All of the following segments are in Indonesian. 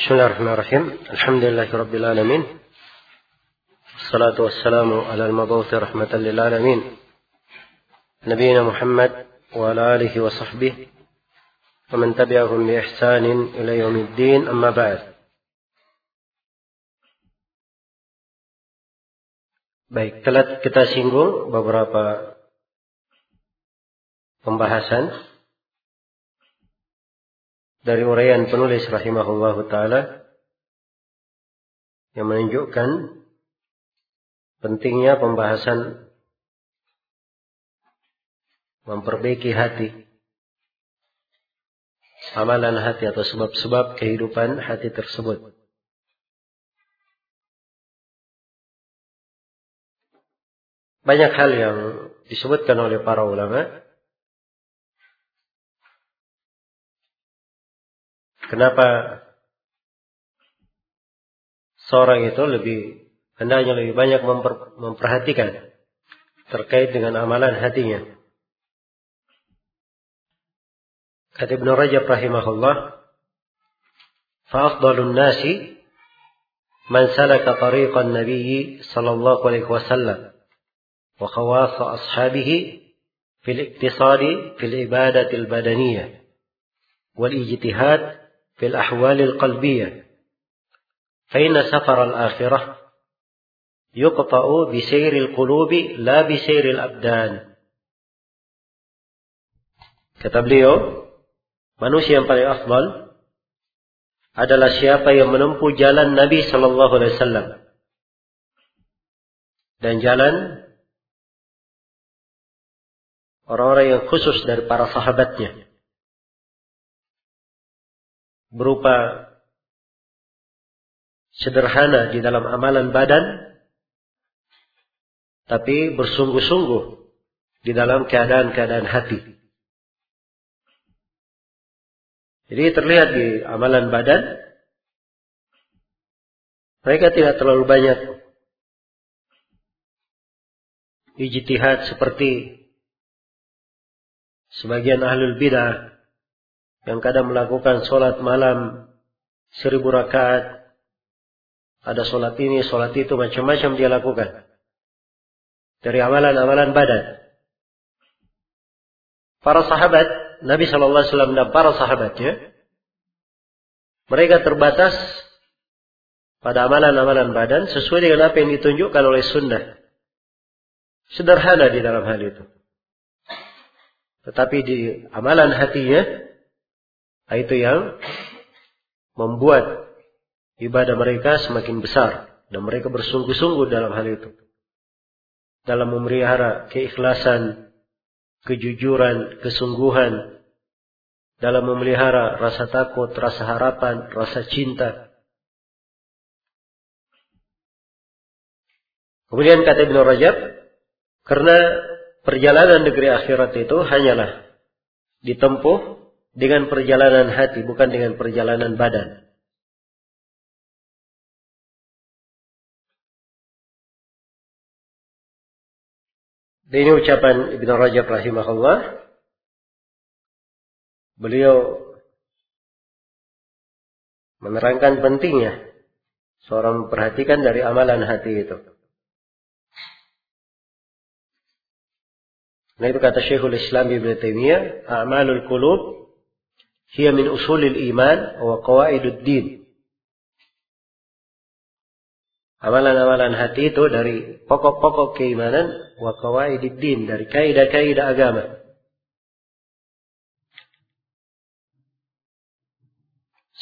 بسم الله الرحمن الرحيم. الحمد لله رب العالمين. الصلاة والسلام على المبعوث رحمة للعالمين. نبينا محمد وعلى آله وصحبه ومن تبعهم بإحسان إلى يوم الدين. أما بعد. Baik, telah kita singgung beberapa pembahasan. Dari uraian penulis rahimahullah taala yang menunjukkan pentingnya pembahasan memperbaiki hati amalan hati atau sebab-sebab kehidupan hati tersebut. Banyak hal yang disebutkan oleh para ulama. Kenapa seorang itu lebih hendaknya lebih banyak memper, memperhatikan terkait dengan amalan hatinya. Kata Ibn Rajab rahimahullah, فأفضل الناس من سلك طريق النبي صلى الله عليه وسلم وخواص أصحابه في الاقتصاد في العبادة البدنية والاجتهاد في الأحوال القلبية فإن سفر الآخرة يقطع بسير القلوب لا بسير الأبدان Kata beliau, manusia yang paling afdal adalah siapa yang menempuh jalan Nabi Sallallahu Alaihi Wasallam dan jalan orang-orang yang khusus dari para sahabatnya. Berupa sederhana di dalam amalan badan, tapi bersungguh-sungguh di dalam keadaan-keadaan hati. Jadi terlihat di amalan badan, mereka tidak terlalu banyak ijtihad seperti Sebagian ahlul bidah yang kadang melakukan sholat malam seribu rakaat. Ada sholat ini, sholat itu, macam-macam dia lakukan. Dari amalan-amalan badan. Para sahabat, Nabi Shallallahu Alaihi Wasallam dan para sahabatnya, mereka terbatas pada amalan-amalan badan sesuai dengan apa yang ditunjukkan oleh sunnah. Sederhana di dalam hal itu. Tetapi di amalan hatinya, itu yang membuat ibadah mereka semakin besar. Dan mereka bersungguh-sungguh dalam hal itu. Dalam memelihara keikhlasan, kejujuran, kesungguhan. Dalam memelihara rasa takut, rasa harapan, rasa cinta. Kemudian kata Ibn Rajab, karena perjalanan negeri akhirat itu hanyalah ditempuh dengan perjalanan hati, bukan dengan perjalanan badan. Dan ini ucapan Ibn Rajab rahimahullah. Beliau menerangkan pentingnya seorang memperhatikan dari amalan hati itu. Nah itu kata Syekhul Islam Ibn Taimiyah, "A'malul qulub min usulil iman wa qawaidud din." Amalan-amalan hati itu dari pokok-pokok keimanan wa qawaidid din, dari kaidah-kaidah agama.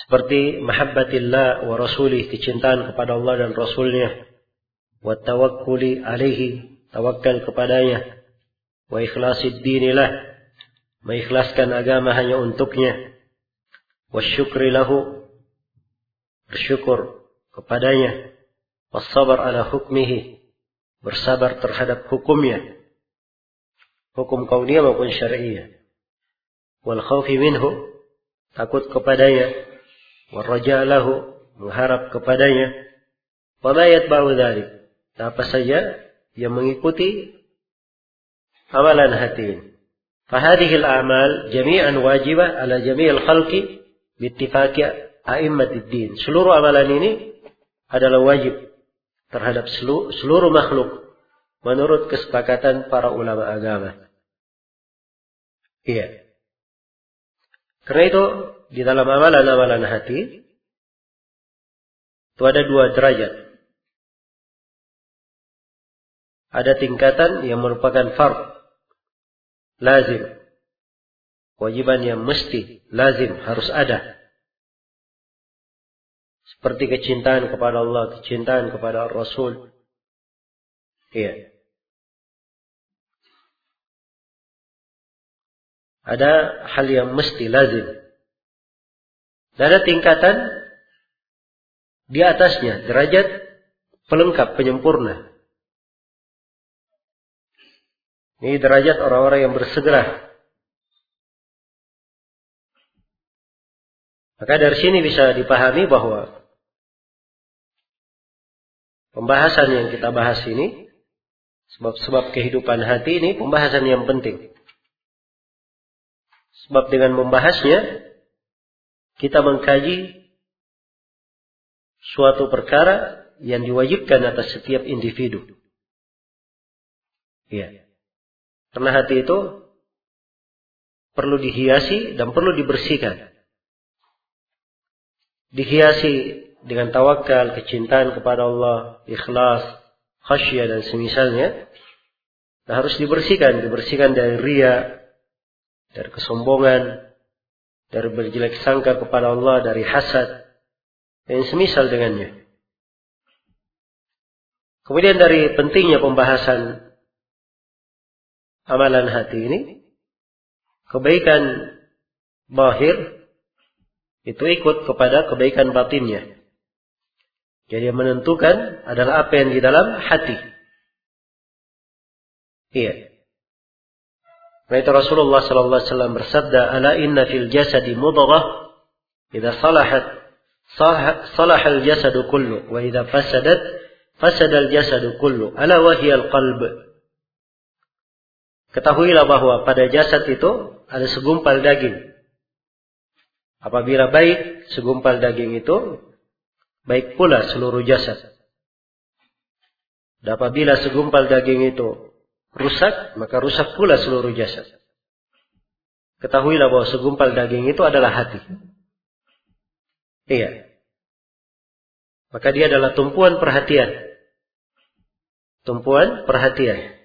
Seperti mahabbatillah wa rasulih, kecintaan kepada Allah dan Rasulnya. Wa tawakkuli alaihi, tawakal kepadanya wa ikhlasid dinilah mengikhlaskan agama hanya untuknya wasyukri lahu bersyukur kepadanya. Wassabar ala hukmihi bersabar terhadap hukumnya. Hukum kauniyah maupun syariah. Wal khawfi minhu takut kepadanya. Waraja lahu mengharap kepadanya. Wa yatba'u dzalik apa saja yang mengikuti amalan hati ini. Fahadihil amal jami'an wajibah ala jami'il khalqi Bittifaki a'immatiddin. Seluruh amalan ini adalah wajib terhadap seluruh makhluk menurut kesepakatan para ulama agama. Iya. Karena itu di dalam amalan-amalan hati itu ada dua derajat. Ada tingkatan yang merupakan fard lazim Kewajiban yang mesti, lazim, harus ada. Seperti kecintaan kepada Allah, kecintaan kepada Rasul. Iya. Ada hal yang mesti lazim. Dan ada tingkatan di atasnya, derajat pelengkap, penyempurna. Ini derajat orang-orang yang bersegera. Maka dari sini bisa dipahami bahwa pembahasan yang kita bahas ini sebab-sebab kehidupan hati ini pembahasan yang penting. Sebab dengan membahasnya kita mengkaji suatu perkara yang diwajibkan atas setiap individu. Iya. Karena hati itu perlu dihiasi dan perlu dibersihkan. Dihiasi dengan tawakal, kecintaan kepada Allah, ikhlas, khasyah dan semisalnya. Nah, harus dibersihkan, dibersihkan dari ria, dari kesombongan, dari berjelek sangka kepada Allah, dari hasad, dan semisal dengannya. Kemudian dari pentingnya pembahasan amalan hati ini, kebaikan bahir itu ikut kepada kebaikan batinnya. Jadi yang menentukan adalah apa yang di dalam hati. Iya. Karena itu Rasulullah sallallahu alaihi wasallam bersabda, "Ala inna fil jasadi mudghah idza salahat salah al jasadu kullu wa idza fasadat fasada al jasadu kullu ala wa hiya al qalb." Ketahuilah bahwa pada jasad itu ada segumpal daging. Apabila baik segumpal daging itu, baik pula seluruh jasad. Dan apabila segumpal daging itu rusak, maka rusak pula seluruh jasad. Ketahuilah bahwa segumpal daging itu adalah hati. Iya. Maka dia adalah tumpuan perhatian. Tumpuan perhatian.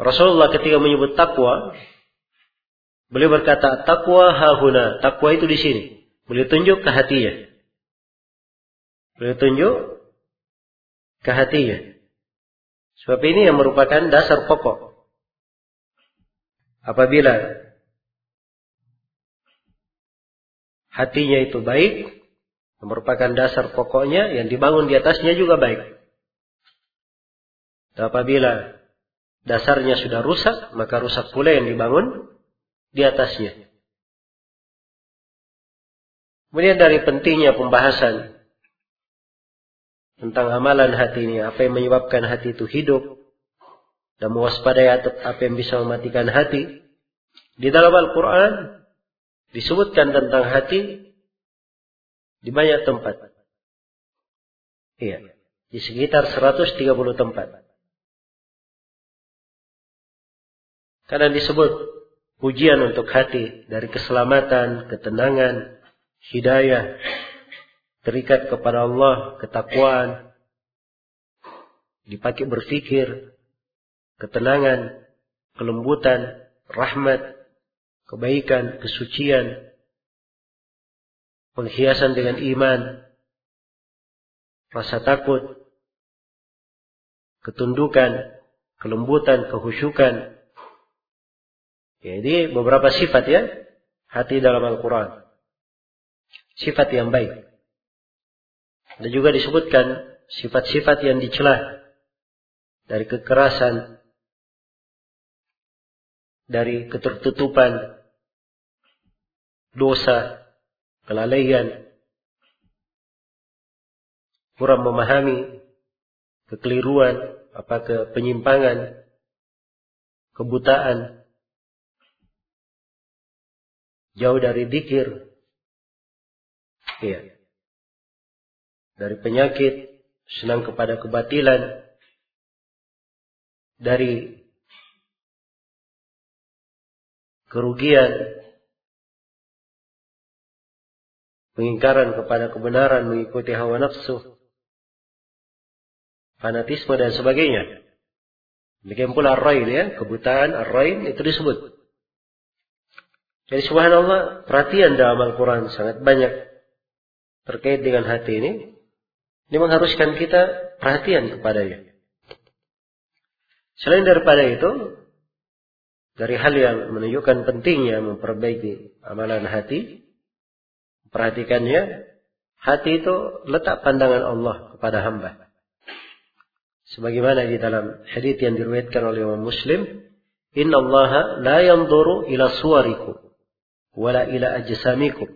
Rasulullah ketika menyebut takwa, beliau berkata takwa hahuna, takwa itu di sini. Beliau tunjuk ke hatinya. Beliau tunjuk ke hatinya. Sebab ini yang merupakan dasar pokok. Apabila hatinya itu baik, merupakan dasar pokoknya yang dibangun di atasnya juga baik. Dan apabila dasarnya sudah rusak, maka rusak pula yang dibangun di atasnya. Kemudian dari pentingnya pembahasan tentang amalan hati ini, apa yang menyebabkan hati itu hidup dan mewaspadai apa yang bisa mematikan hati. Di dalam Al-Quran disebutkan tentang hati di banyak tempat. Iya, di sekitar 130 tempat. Karena disebut pujian untuk hati dari keselamatan, ketenangan, hidayah, terikat kepada Allah, ketakwaan, dipakai berfikir, ketenangan, kelembutan, rahmat, kebaikan, kesucian, penghiasan dengan iman, rasa takut, ketundukan, kelembutan, kehusyukan. Jadi beberapa sifat ya hati dalam Al-Quran. Sifat yang baik. Dan juga disebutkan sifat-sifat yang dicela dari kekerasan, dari ketertutupan, dosa, kelalaian, kurang memahami, kekeliruan, apa ke penyimpangan, kebutaan, jauh dari dikir. Iya. Dari penyakit, senang kepada kebatilan, dari kerugian, pengingkaran kepada kebenaran, mengikuti hawa nafsu, fanatisme dan sebagainya. Demikian pula ar-rain ya, kebutaan ar-rain itu disebut. Jadi subhanallah, perhatian dalam Al-Quran sangat banyak terkait dengan hati ini. Ini mengharuskan kita perhatian kepadanya. Selain daripada itu, dari hal yang menunjukkan pentingnya memperbaiki amalan hati, perhatikannya, hati itu letak pandangan Allah kepada hamba. Sebagaimana di dalam hadis yang diriwayatkan oleh Imam Muslim, "Inna Allah la yanzuru ila suwarikum wala ila ajsamikum,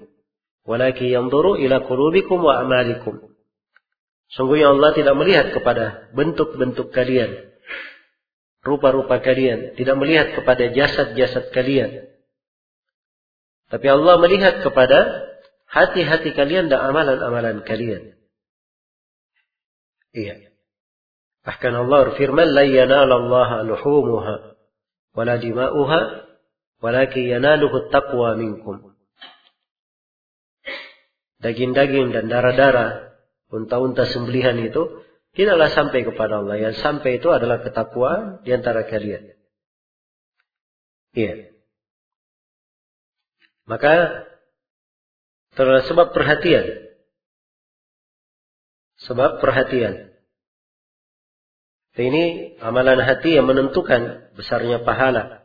walakin yanzuru ila qulubikum wa amalikum." Sungguhnya Allah tidak melihat kepada bentuk-bentuk kalian, rupa-rupa kalian, tidak melihat kepada jasad-jasad kalian. Tapi Allah melihat kepada hati-hati kalian dan amalan-amalan kalian. Iya. Bahkan Allah berfirman, "La yanalallaha luhumuha wala dima'uha, walakin yanaluhu taqwa minkum." Daging-daging dan darah-darah, unta-unta sembelihan itu tidaklah sampai kepada Allah. Yang sampai itu adalah ketakwaan di antara kalian. Iya. Maka terhadap sebab perhatian. Sebab perhatian. Ini amalan hati yang menentukan besarnya pahala.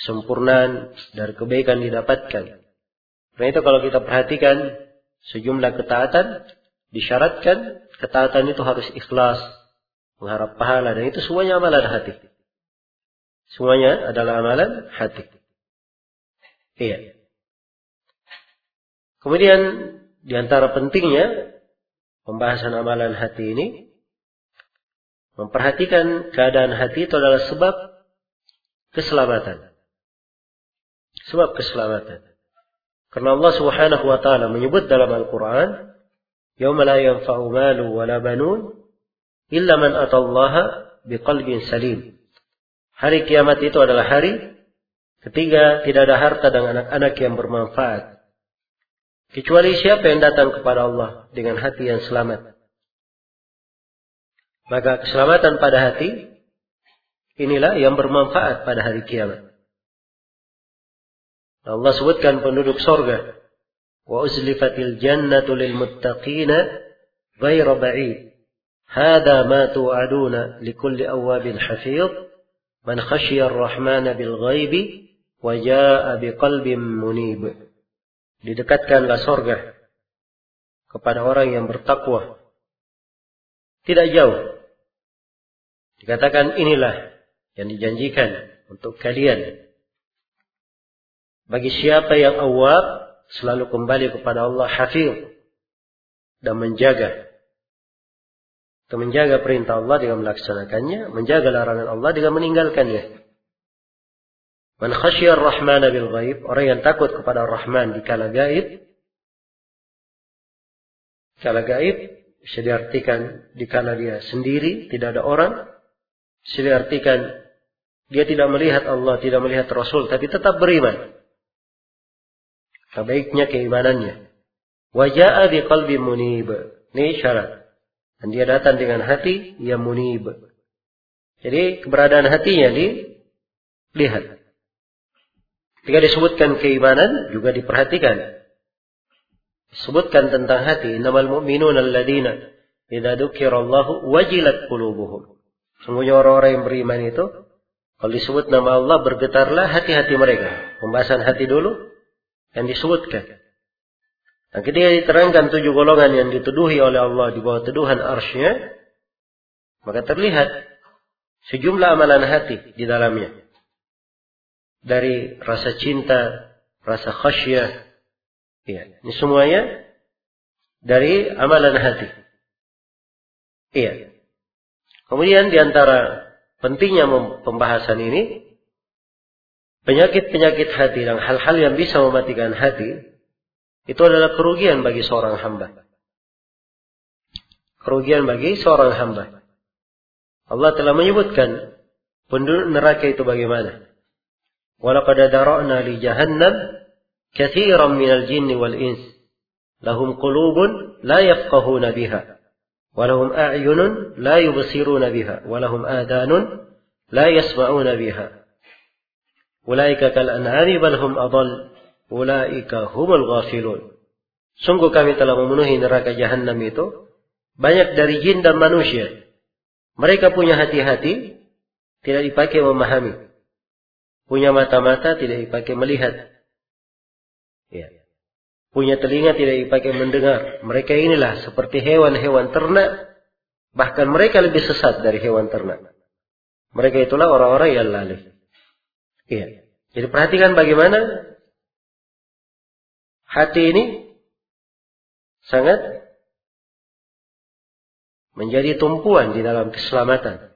Sempurnaan dari kebaikan didapatkan. Karena itu kalau kita perhatikan sejumlah ketaatan, disyaratkan ketaatan itu harus ikhlas, mengharap pahala. Dan itu semuanya amalan hati. Semuanya adalah amalan hati. Iya. Kemudian di antara pentingnya pembahasan amalan hati ini memperhatikan keadaan hati itu adalah sebab keselamatan. Sebab keselamatan. Karena Allah Subhanahu wa taala menyebut dalam Al-Qur'an, "Yauma la yanfa'u malu wa la banun illa man atallaha biqalbin salim." Hari kiamat itu adalah hari ketiga tidak ada harta dan anak-anak yang bermanfaat Kecuali siapa yang datang kepada Allah dengan hati yang selamat. Maka keselamatan pada hati inilah yang bermanfaat pada hari kiamat. Allah sebutkan penduduk sorga. Wa uzlifatil jannatu lil muttaqina ghaira ba'id. Hada ma tu'aduna likulli awabin hafidh. Man khashiya ar-Rahmana bil ghaibi wa ja'a biqalbin munib didekatkanlah sorga kepada orang yang bertakwa. Tidak jauh. Dikatakan inilah yang dijanjikan untuk kalian. Bagi siapa yang awab selalu kembali kepada Allah hafil dan menjaga. Untuk menjaga perintah Allah dengan melaksanakannya, menjaga larangan Allah dengan meninggalkannya. Man khasyar rahmana bil ghaib, orang yang takut kepada Rahman di kala gaib. Kala gaib bisa diartikan di kala dia sendiri, tidak ada orang. Bisa diartikan dia tidak melihat Allah, tidak melihat Rasul, tapi tetap beriman. Kebaiknya keimanannya. Waja'a bi qalbi munib. Ini syarat. Dan dia datang dengan hati yang munib. Jadi keberadaan hatinya dilihat. Ketika disebutkan keimanan juga diperhatikan. Disebutkan tentang hati. Innamal mu'minun alladina idza dzukirallahu wajilat qulubuhum. Sungguhnya orang-orang yang beriman itu kalau disebut nama Allah bergetarlah hati-hati mereka. Pembahasan hati dulu yang disebutkan. Dan ketika diterangkan tujuh golongan yang dituduhi oleh Allah di bawah tuduhan arsnya, maka terlihat sejumlah amalan hati di dalamnya dari rasa cinta, rasa khasyah. Ya, ini semuanya dari amalan hati. Iya. Kemudian di antara pentingnya pembahasan ini Penyakit-penyakit hati dan hal-hal yang bisa mematikan hati itu adalah kerugian bagi seorang hamba. Kerugian bagi seorang hamba. Allah telah menyebutkan penduduk neraka itu bagaimana. Walaqad dara'na li jahannam katsiran minal jinni wal ins lahum qulubun la yafqahuna biha wa lahum a'yunun la yubsiruna biha wa lahum adanun la yasma'una biha Ulaika kal anhari bal hum adall. Ulaika humul ghafilun. Sungguh kami telah memenuhi neraka jahanam itu banyak dari jin dan manusia. Mereka punya hati-hati tidak dipakai memahami. Punya mata-mata tidak dipakai melihat. Ya. Punya telinga tidak dipakai mendengar. Mereka inilah seperti hewan-hewan ternak. Bahkan mereka lebih sesat dari hewan ternak. Mereka itulah orang-orang yang lalai. Iya. Jadi perhatikan bagaimana hati ini sangat menjadi tumpuan di dalam keselamatan.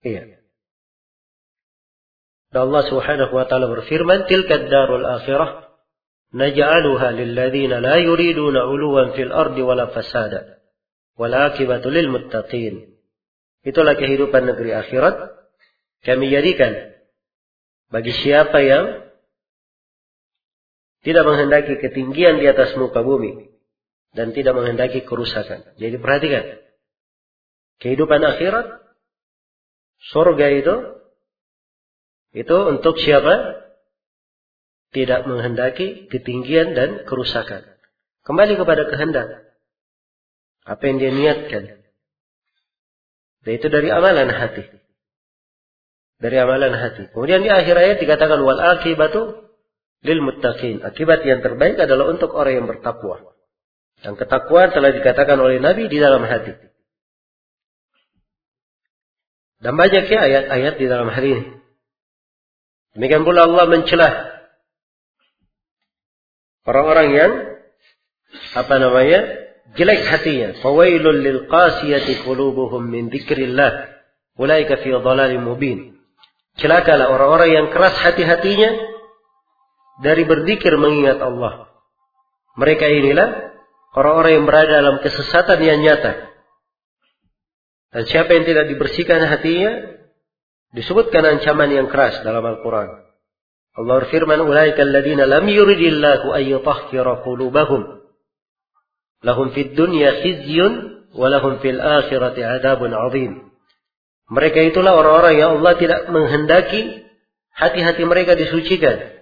Iya. Dan Allah Subhanahu wa taala berfirman, "Tilka darul akhirah naj'aluha lilladzina la yuriduna 'uluwan fil ardi wala fasada, wal 'aqibatu lil muttaqin." Itulah kehidupan negeri akhirat kami jadikan bagi siapa yang tidak menghendaki ketinggian di atas muka bumi dan tidak menghendaki kerusakan. Jadi perhatikan. Kehidupan akhirat surga itu itu untuk siapa? tidak menghendaki ketinggian dan kerusakan. Kembali kepada kehendak. Apa yang dia niatkan. Dan itu dari amalan hati. Dari amalan hati. Kemudian di akhir ayat dikatakan wal akibatu lil muttaqin. Akibat yang terbaik adalah untuk orang yang bertakwa. Dan ketakwaan telah dikatakan oleh Nabi di dalam hati. Dan banyaknya ayat-ayat di dalam hal ini. Demikian pula Allah mencelah Orang-orang yang apa namanya? jelek hatinya. Fawailul lil qasiyati qulubuhum min dzikrillah. Ulaika fi dhalalim mubin. Celakalah orang-orang yang keras hati-hatinya dari berzikir mengingat Allah. Mereka inilah orang-orang yang berada dalam kesesatan yang nyata. Dan siapa yang tidak dibersihkan hatinya disebutkan ancaman yang keras dalam Al-Quran. Allah berfirman, "Ulaika alladziina lam yuridillahu an yutahhira qulubahum. Lahum fid dunya khizyun wa lahum fil akhirati adzabun 'adzim." Mereka itulah orang-orang yang Allah tidak menghendaki hati-hati mereka disucikan.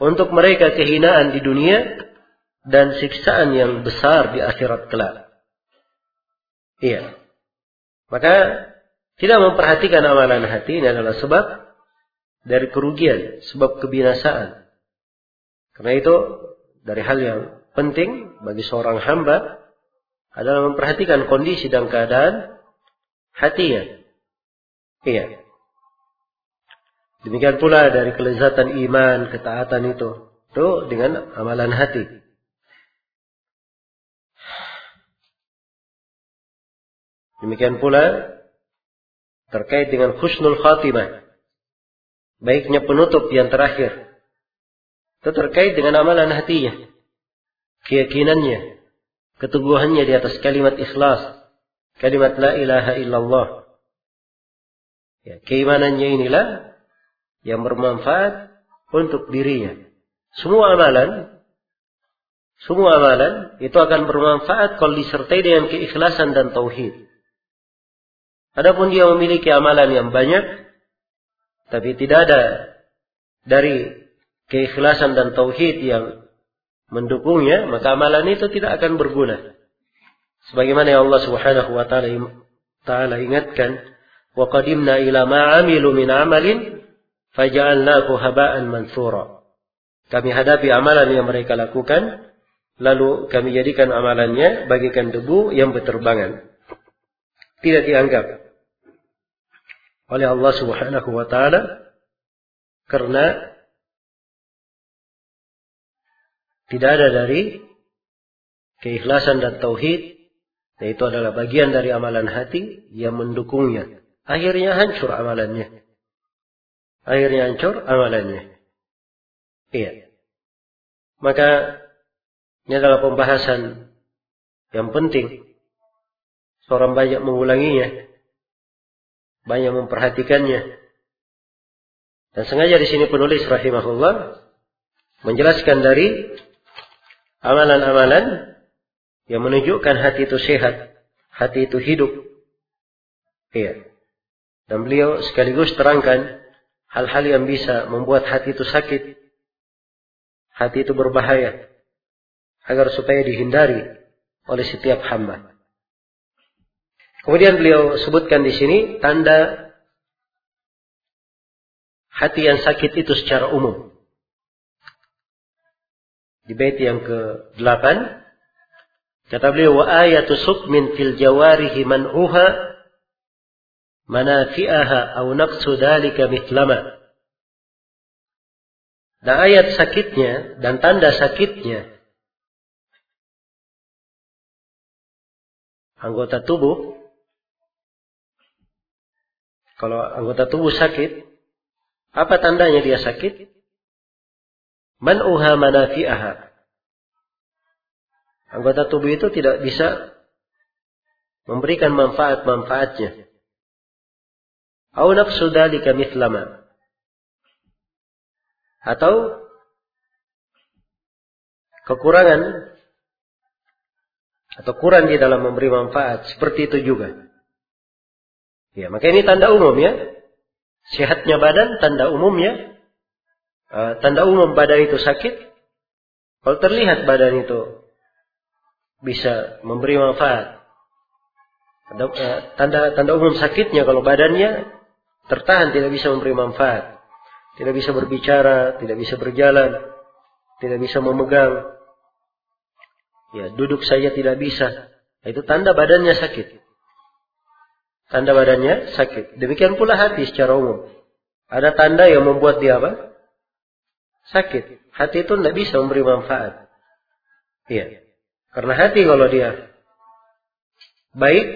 Untuk mereka kehinaan di dunia dan siksaan yang besar di akhirat kelak. Iya. Maka tidak memperhatikan amalan hati ini adalah sebab dari kerugian, sebab kebinasaan. Karena itu dari hal yang penting bagi seorang hamba adalah memperhatikan kondisi dan keadaan hatinya. Iya. Demikian pula dari kelezatan iman, ketaatan itu. Itu dengan amalan hati. Demikian pula terkait dengan khusnul khatimah baiknya penutup yang terakhir. Itu terkait dengan amalan hatinya. Keyakinannya. Keteguhannya di atas kalimat ikhlas. Kalimat la ilaha illallah. Ya, keimanannya inilah yang bermanfaat untuk dirinya. Semua amalan, semua amalan itu akan bermanfaat kalau disertai dengan keikhlasan dan tauhid. Adapun dia memiliki amalan yang banyak, tapi tidak ada dari keikhlasan dan tauhid yang mendukungnya, maka amalan itu tidak akan berguna. Sebagaimana yang Allah Subhanahu wa taala ingatkan, "Wa qadimna ila ma 'amilu min 'amalin faj'alnahu haba'an mansura." Kami hadapi amalan yang mereka lakukan, lalu kami jadikan amalannya bagikan debu yang berterbangan. Tidak dianggap oleh Allah Subhanahu wa taala karena tidak ada dari keikhlasan dan tauhid yaitu adalah bagian dari amalan hati yang mendukungnya akhirnya hancur amalannya akhirnya hancur amalannya. Iya. Maka ini adalah pembahasan yang penting. Seorang banyak mengulanginya, banyak memperhatikannya. Dan sengaja di sini penulis rahimahullah menjelaskan dari amalan-amalan yang menunjukkan hati itu sehat, hati itu hidup. Iya. Dan beliau sekaligus terangkan hal-hal yang bisa membuat hati itu sakit, hati itu berbahaya, agar supaya dihindari oleh setiap hamba. Kemudian beliau sebutkan di sini tanda hati yang sakit itu secara umum. Di bait yang ke-8 kata beliau wa ayatu sukmin fil jawarihi man'uha manafi'aha au naqsu dalika mithlama. Dan ayat sakitnya dan tanda sakitnya anggota tubuh kalau anggota tubuh sakit apa tandanya dia sakit? Man'uha manafi'aha. Anggota tubuh itu tidak bisa memberikan manfaat-manfaatnya. Au nafsu dalika mithlama. Atau kekurangan atau kurang di dalam memberi manfaat seperti itu juga. Ya, maka ini tanda umum ya. Sehatnya badan tanda umumnya. Uh, tanda umum badan itu sakit. Kalau terlihat badan itu bisa memberi manfaat. Eh, tanda tanda umum sakitnya kalau badannya tertahan, tidak bisa memberi manfaat, tidak bisa berbicara, tidak bisa berjalan, tidak bisa memegang, ya duduk saja tidak bisa. Itu tanda badannya sakit. Tanda badannya sakit. Demikian pula hati secara umum. Ada tanda yang membuat dia apa? Sakit. Hati itu tidak bisa memberi manfaat. Iya. Karena hati kalau dia baik,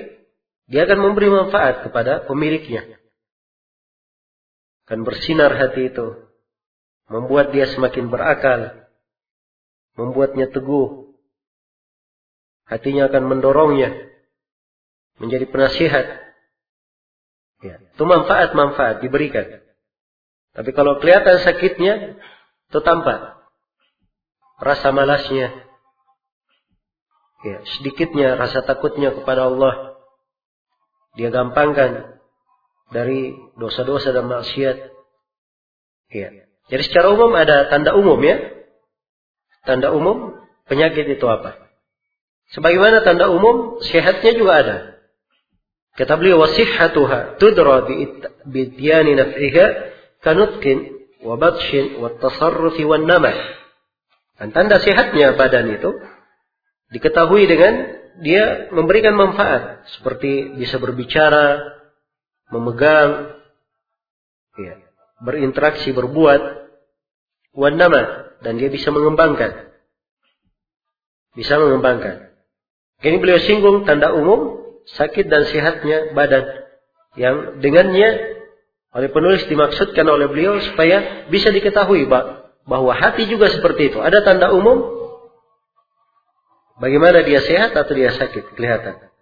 dia akan memberi manfaat kepada pemiliknya akan bersinar hati itu. Membuat dia semakin berakal. Membuatnya teguh. Hatinya akan mendorongnya. Menjadi penasihat. Ya, itu manfaat-manfaat diberikan. Tapi kalau kelihatan sakitnya, itu tampak. Rasa malasnya. Ya, sedikitnya rasa takutnya kepada Allah. Dia gampangkan dari dosa-dosa dan maksiat. Ya. Jadi secara umum ada tanda umum ya. Tanda umum penyakit itu apa? Sebagaimana tanda umum sehatnya juga ada. Kata beliau wasihhatuha tudra bi ityani naf'iha kanutkin wa batshin wa tasarrufi wan nama. Dan tanda sehatnya badan itu diketahui dengan dia memberikan manfaat seperti bisa berbicara, memegang, ya, berinteraksi, berbuat, wanama, dan dia bisa mengembangkan. Bisa mengembangkan. Ini beliau singgung tanda umum sakit dan sehatnya badan yang dengannya oleh penulis dimaksudkan oleh beliau supaya bisa diketahui bahwa hati juga seperti itu. Ada tanda umum bagaimana dia sehat atau dia sakit kelihatan.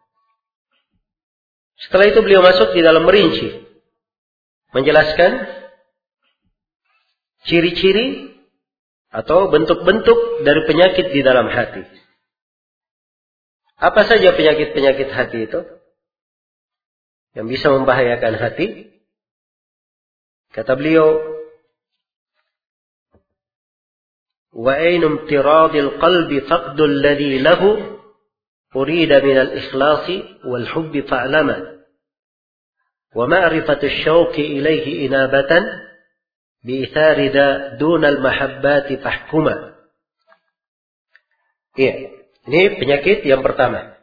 Setelah itu beliau masuk di dalam merinci. Menjelaskan ciri-ciri atau bentuk-bentuk dari penyakit di dalam hati. Apa saja penyakit-penyakit hati itu? Yang bisa membahayakan hati? Kata beliau, ainum tiradil qalbi faqdul ladhi lahu أريد من الإخلاص والحب فاعلما ومعرفة الشوق إليه إنابة بإثار ذا دون المحبات فاحكما Iya, ini penyakit yang pertama.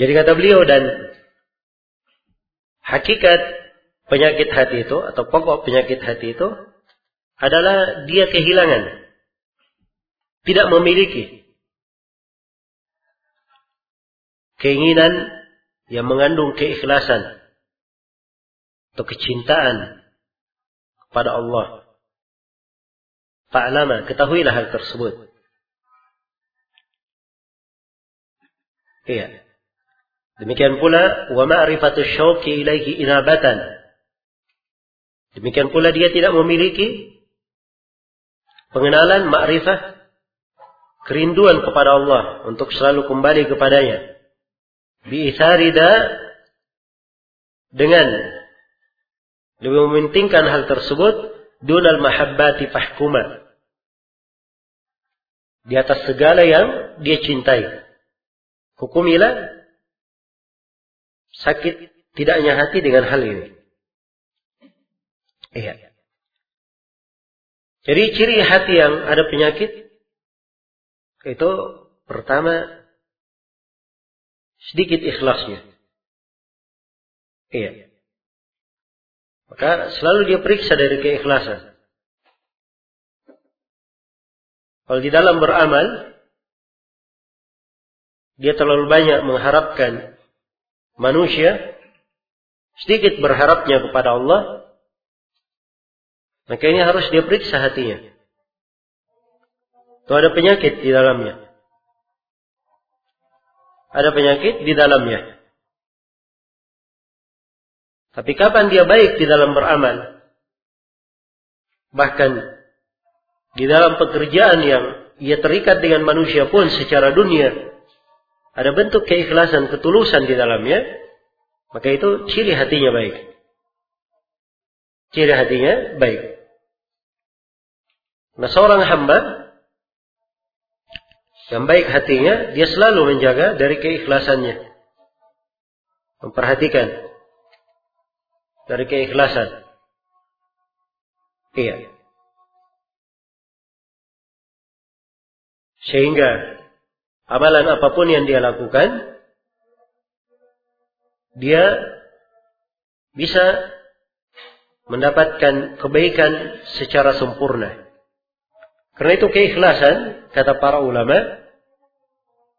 Jadi kata beliau dan hakikat penyakit hati itu atau pokok penyakit hati itu adalah dia kehilangan tidak memiliki keinginan yang mengandung keikhlasan atau kecintaan kepada Allah. Fa'lama, ketahuilah hal tersebut. Iya. Demikian pula wa ma'rifatu syauqi ilaihi inabatan. Demikian pula dia tidak memiliki pengenalan ma'rifah kerinduan kepada Allah untuk selalu kembali kepadanya. Bi'itharida dengan lebih mementingkan hal tersebut dunal mahabbati fahkuma. Di atas segala yang dia cintai. Hukumilah sakit tidaknya hati dengan hal ini. Iya. Jadi ciri hati yang ada penyakit itu pertama sedikit ikhlasnya. Iya. Maka selalu dia periksa dari keikhlasan. Kalau di dalam beramal, dia terlalu banyak mengharapkan manusia, sedikit berharapnya kepada Allah, maka ini harus dia periksa hatinya. Itu ada penyakit di dalamnya. Ada penyakit di dalamnya. Tapi kapan dia baik di dalam beramal? Bahkan di dalam pekerjaan yang ia terikat dengan manusia pun secara dunia, ada bentuk keikhlasan, ketulusan di dalamnya, maka itu ciri hatinya baik. Ciri hatinya baik. Nah seorang hamba yang baik hatinya, dia selalu menjaga dari keikhlasannya. Memperhatikan dari keikhlasan. Iya. Sehingga amalan apa pun yang dia lakukan, dia bisa mendapatkan kebaikan secara sempurna. Karena itu keikhlasan, kata para ulama,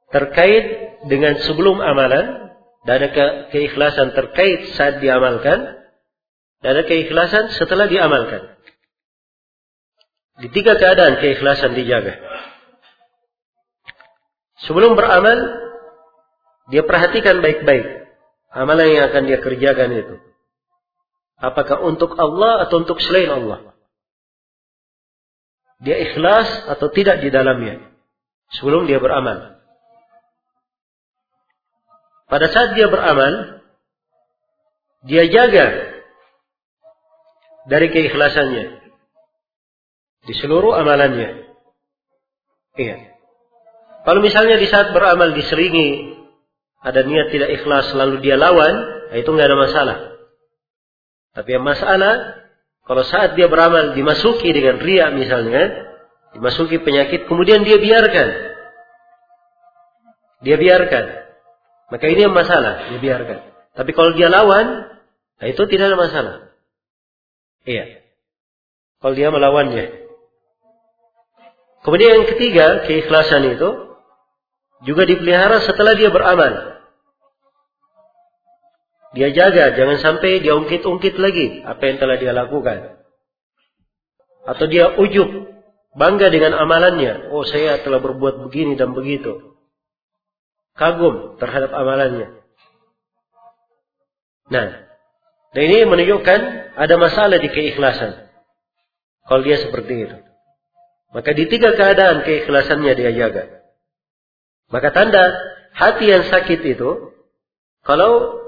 terkait dengan sebelum amalan, dan ada keikhlasan terkait saat diamalkan, dan ada keikhlasan setelah diamalkan. Di tiga keadaan keikhlasan dijaga. Sebelum beramal, dia perhatikan baik-baik amalan yang akan dia kerjakan itu. Apakah untuk Allah atau untuk selain Allah? Dia ikhlas atau tidak di dalamnya sebelum dia beramal. Pada saat dia beramal, dia jaga dari keikhlasannya di seluruh amalannya. Iya. Kalau misalnya di saat beramal diseringi, ada niat tidak ikhlas lalu dia lawan, nah itu nggak ada masalah. Tapi yang masalah, kalau saat dia beramal dimasuki dengan ria misalnya, dimasuki penyakit, kemudian dia biarkan. Dia biarkan. Maka ini yang masalah, dia biarkan. Tapi kalau dia lawan, nah itu tidak ada masalah. Iya. Kalau dia melawannya. Kemudian yang ketiga, keikhlasan itu juga dipelihara setelah dia beramal. Dia jaga, jangan sampai dia ungkit-ungkit lagi apa yang telah dia lakukan. Atau dia ujub, bangga dengan amalannya. Oh saya telah berbuat begini dan begitu. Kagum terhadap amalannya. Nah, dan ini menunjukkan ada masalah di keikhlasan. Kalau dia seperti itu. Maka di tiga keadaan keikhlasannya dia jaga. Maka tanda hati yang sakit itu, kalau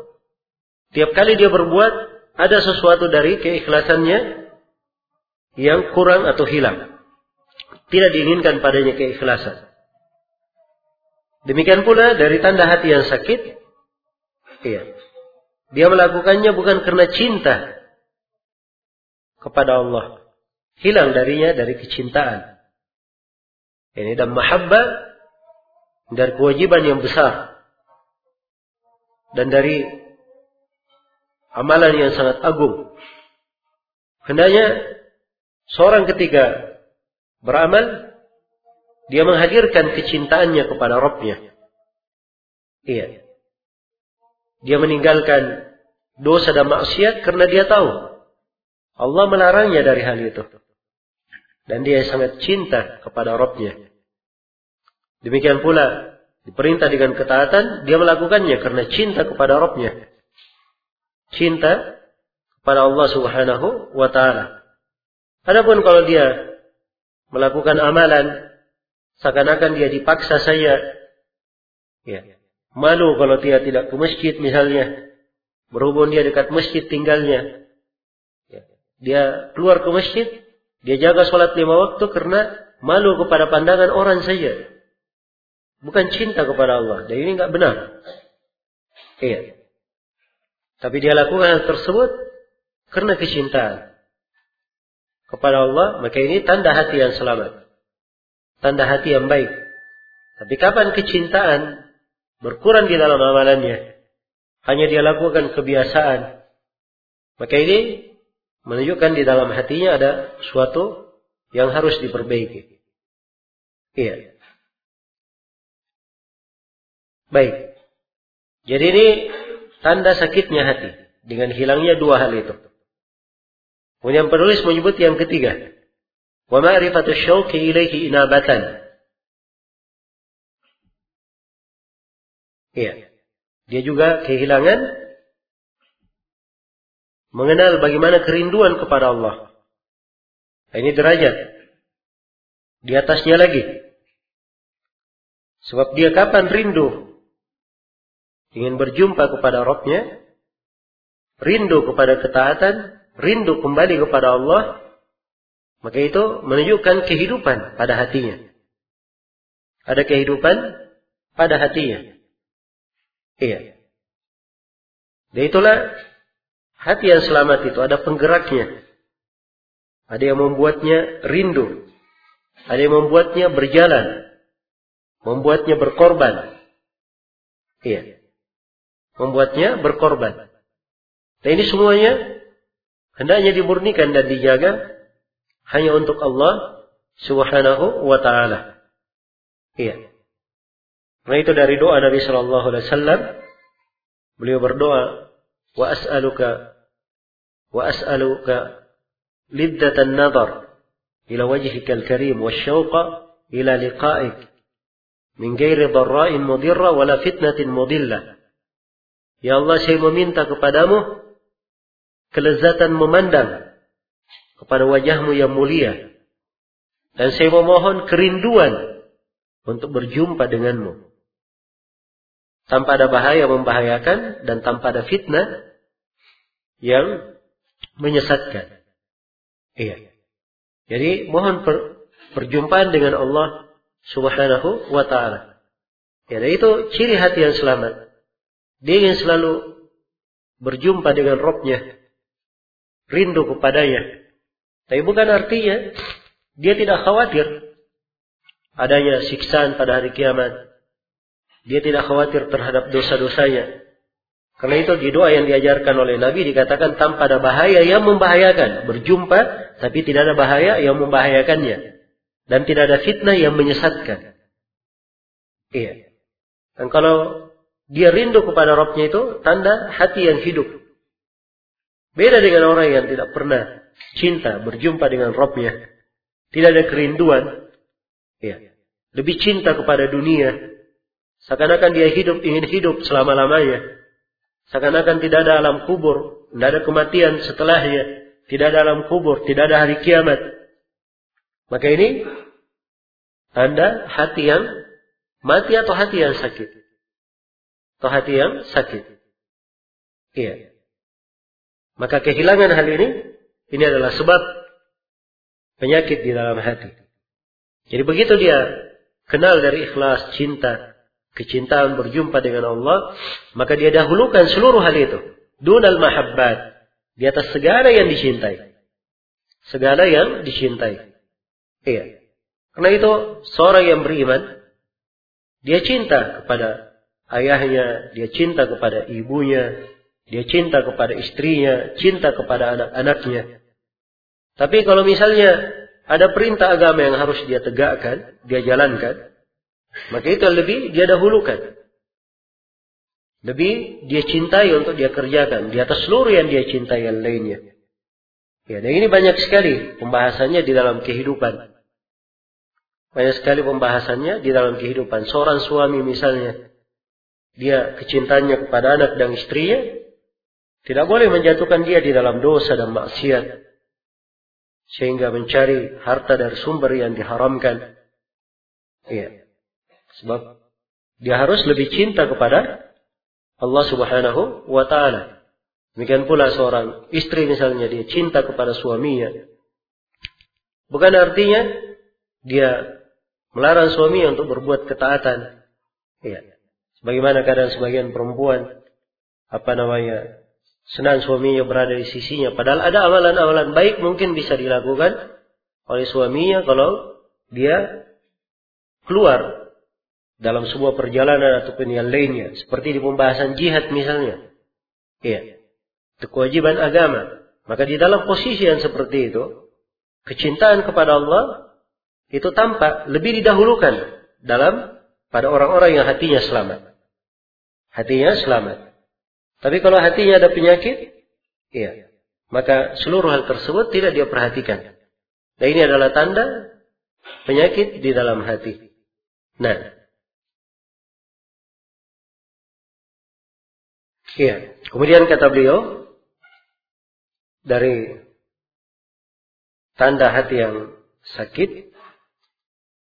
tiap kali dia berbuat, ada sesuatu dari keikhlasannya yang kurang atau hilang. Tidak diinginkan padanya keikhlasan. Demikian pula dari tanda hati yang sakit, iya. Dia melakukannya bukan karena cinta kepada Allah. Hilang darinya dari kecintaan. Ini dan mahabbah dari kewajiban yang besar dan dari amalan yang sangat agung. Hendaknya seorang ketika beramal dia menghadirkan kecintaannya kepada Rabbnya. Iya. Dia meninggalkan dosa dan maksiat karena dia tahu Allah melarangnya dari hal itu. Dan dia sangat cinta kepada Robnya. Demikian pula diperintah dengan ketaatan, dia melakukannya karena cinta kepada Robnya. Cinta kepada Allah Subhanahu wa taala. Adapun kalau dia melakukan amalan seakan-akan dia dipaksa saja ya malu kalau dia tidak ke masjid misalnya berhubung dia dekat masjid tinggalnya dia keluar ke masjid, dia jaga sholat lima waktu karena malu kepada pandangan orang saja. Bukan cinta kepada Allah. Dan ini nggak benar. Iya. Tapi dia lakukan hal tersebut karena kecintaan kepada Allah, maka ini tanda hati yang selamat. Tanda hati yang baik. Tapi kapan kecintaan berkurang di dalam amalannya? Hanya dia lakukan kebiasaan. Maka ini menunjukkan di dalam hatinya ada suatu yang harus diperbaiki. Iya. Baik. Jadi ini tanda sakitnya hati dengan hilangnya dua hal itu. Kemudian penulis menyebut yang ketiga. Wa ma'rifatu syauqi ilaihi inabatan. Iya. Dia juga kehilangan mengenal bagaimana kerinduan kepada Allah. Ini derajat. Di atasnya lagi. Sebab dia kapan rindu ingin berjumpa kepada Robnya, rindu kepada ketaatan, rindu kembali kepada Allah, maka itu menunjukkan kehidupan pada hatinya. Ada kehidupan pada hatinya. Iya. Dan itulah Hati yang selamat itu ada penggeraknya. Ada yang membuatnya rindu. Ada yang membuatnya berjalan. Membuatnya berkorban. Iya membuatnya berkorban. Nah ini semuanya hendaknya dimurnikan dan dijaga hanya untuk Allah Subhanahu wa taala. Iya. Nah itu dari doa Nabi Shallallahu alaihi wasallam. Beliau berdoa, "Wa as'aluka wa as'aluka liddatan nadar ila wajhika al-karim wasyauqa ila liqa'ik min ghairi dharra'in mudirra wala fitnatin mudillah." Ya Allah saya meminta kepadamu kelezatan memandang kepada wajahmu yang mulia. Dan saya memohon kerinduan untuk berjumpa denganmu. Tanpa ada bahaya membahayakan dan tanpa ada fitnah yang menyesatkan. Iya. Jadi mohon per, perjumpaan dengan Allah Subhanahu wa taala. Ya, itu ciri hati yang selamat. Dia ingin selalu berjumpa dengan Robnya, rindu kepadanya. Tapi bukan artinya dia tidak khawatir adanya siksaan pada hari kiamat. Dia tidak khawatir terhadap dosa-dosanya. Karena itu di doa yang diajarkan oleh Nabi dikatakan tanpa ada bahaya yang membahayakan. Berjumpa tapi tidak ada bahaya yang membahayakannya. Dan tidak ada fitnah yang menyesatkan. Iya. Dan kalau dia rindu kepada Robnya itu tanda hati yang hidup. Beda dengan orang yang tidak pernah cinta berjumpa dengan Robnya. Tidak ada kerinduan. Iya. Lebih cinta kepada dunia. Seakan-akan dia hidup ingin hidup selama-lamanya. Seakan-akan tidak ada alam kubur, tidak ada kematian setelahnya, tidak ada alam kubur, tidak ada hari kiamat. Maka ini tanda hati yang mati atau hati yang sakit. Atau hati yang sakit. Iya. Maka kehilangan hal ini, ini adalah sebab penyakit di dalam hati. Jadi begitu dia kenal dari ikhlas, cinta, kecintaan berjumpa dengan Allah, maka dia dahulukan seluruh hal itu. Dunal mahabbat. Di atas segala yang dicintai. Segala yang dicintai. Iya. Karena itu seorang yang beriman, dia cinta kepada ayahnya, dia cinta kepada ibunya, dia cinta kepada istrinya, cinta kepada anak-anaknya. Tapi kalau misalnya ada perintah agama yang harus dia tegakkan, dia jalankan, maka itu lebih dia dahulukan. Lebih dia cintai untuk dia kerjakan di atas seluruh yang dia cintai yang lainnya. Ya, dan ini banyak sekali pembahasannya di dalam kehidupan. Banyak sekali pembahasannya di dalam kehidupan. Seorang suami misalnya, dia kecintanya kepada anak dan istrinya, tidak boleh menjatuhkan dia di dalam dosa dan maksiat. Sehingga mencari harta dari sumber yang diharamkan. Iya. Sebab dia harus lebih cinta kepada Allah subhanahu wa ta'ala. Demikian pula seorang istri misalnya dia cinta kepada suaminya. Bukan artinya dia melarang suami untuk berbuat ketaatan. Ya. Sebagaimana keadaan sebagian perempuan apa namanya senang suaminya berada di sisinya. Padahal ada amalan-amalan baik mungkin bisa dilakukan oleh suaminya kalau dia keluar dalam sebuah perjalanan ataupun yang lainnya. Seperti di pembahasan jihad misalnya. Iya. Itu kewajiban agama. Maka di dalam posisi yang seperti itu, kecintaan kepada Allah itu tampak lebih didahulukan dalam pada orang-orang yang hatinya selamat. Hatinya selamat. Tapi kalau hatinya ada penyakit, iya, maka seluruh hal tersebut tidak dia perhatikan. Dan ini adalah tanda penyakit di dalam hati. Nah, Iya. Kemudian kata beliau dari tanda hati yang sakit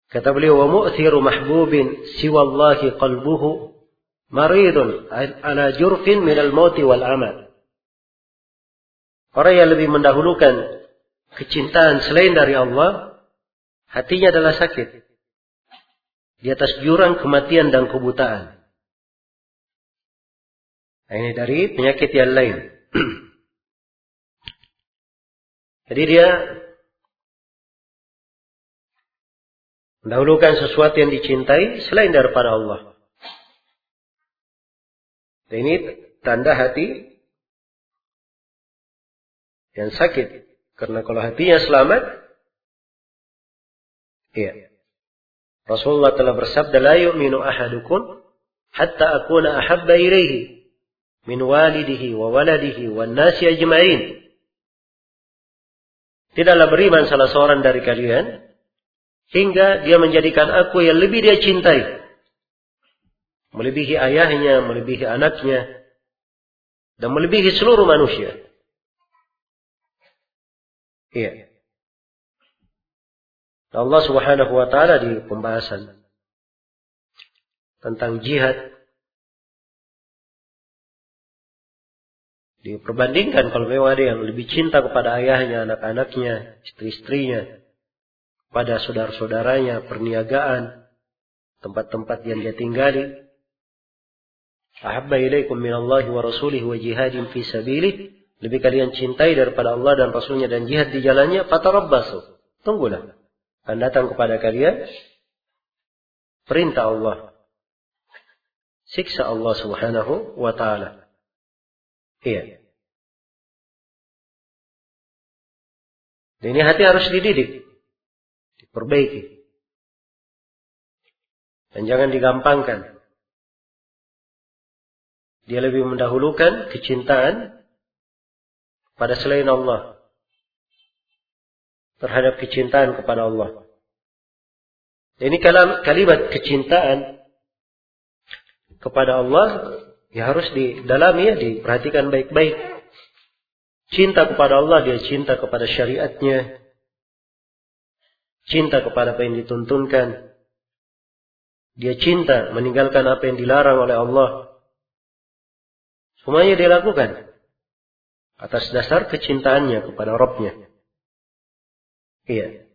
kata beliau wa mu'thiru mahbubin siwallahi qalbuhu maridun ala jurfin minal mauti wal amal. Orang yang lebih mendahulukan kecintaan selain dari Allah, hatinya adalah sakit. Di atas jurang kematian dan kebutaan. Nah, ini dari penyakit yang lain. Jadi dia mendahulukan sesuatu yang dicintai selain daripada Allah. Dan ini tanda hati yang sakit. Karena kalau hatinya selamat, iya. Rasulullah telah bersabda, La yu'minu ahadukum hatta akuna ahabba ilaihi min walidihi wa waladihi wa nasi ajma'in. Tidaklah beriman salah seorang dari kalian hingga dia menjadikan aku yang lebih dia cintai. Melebihi ayahnya, melebihi anaknya, dan melebihi seluruh manusia. Iya. Allah Subhanahu wa taala di pembahasan tentang jihad Diperbandingkan kalau memang ada yang lebih cinta kepada ayahnya, anak-anaknya, istri-istrinya, pada saudara-saudaranya, perniagaan, tempat-tempat yang dia tinggali. Ahabba ilaikum minallahi wa rasulihi wa jihadin fi sabilih. Lebih kalian cintai daripada Allah dan Rasulnya dan jihad di jalannya. Fatarabbasu. Tunggulah. Akan datang kepada kalian perintah Allah. Siksa Allah subhanahu wa ta'ala. Iya. Ini hati harus dididik, diperbaiki. Dan jangan digampangkan. Dia lebih mendahulukan kecintaan pada selain Allah terhadap kecintaan kepada Allah. Ini kalimat kecintaan kepada Allah Ya harus didalami ya, diperhatikan baik-baik. Cinta kepada Allah, dia cinta kepada syariatnya. Cinta kepada apa yang dituntunkan. Dia cinta meninggalkan apa yang dilarang oleh Allah. Semuanya dia lakukan. Atas dasar kecintaannya kepada Rabbnya. Iya.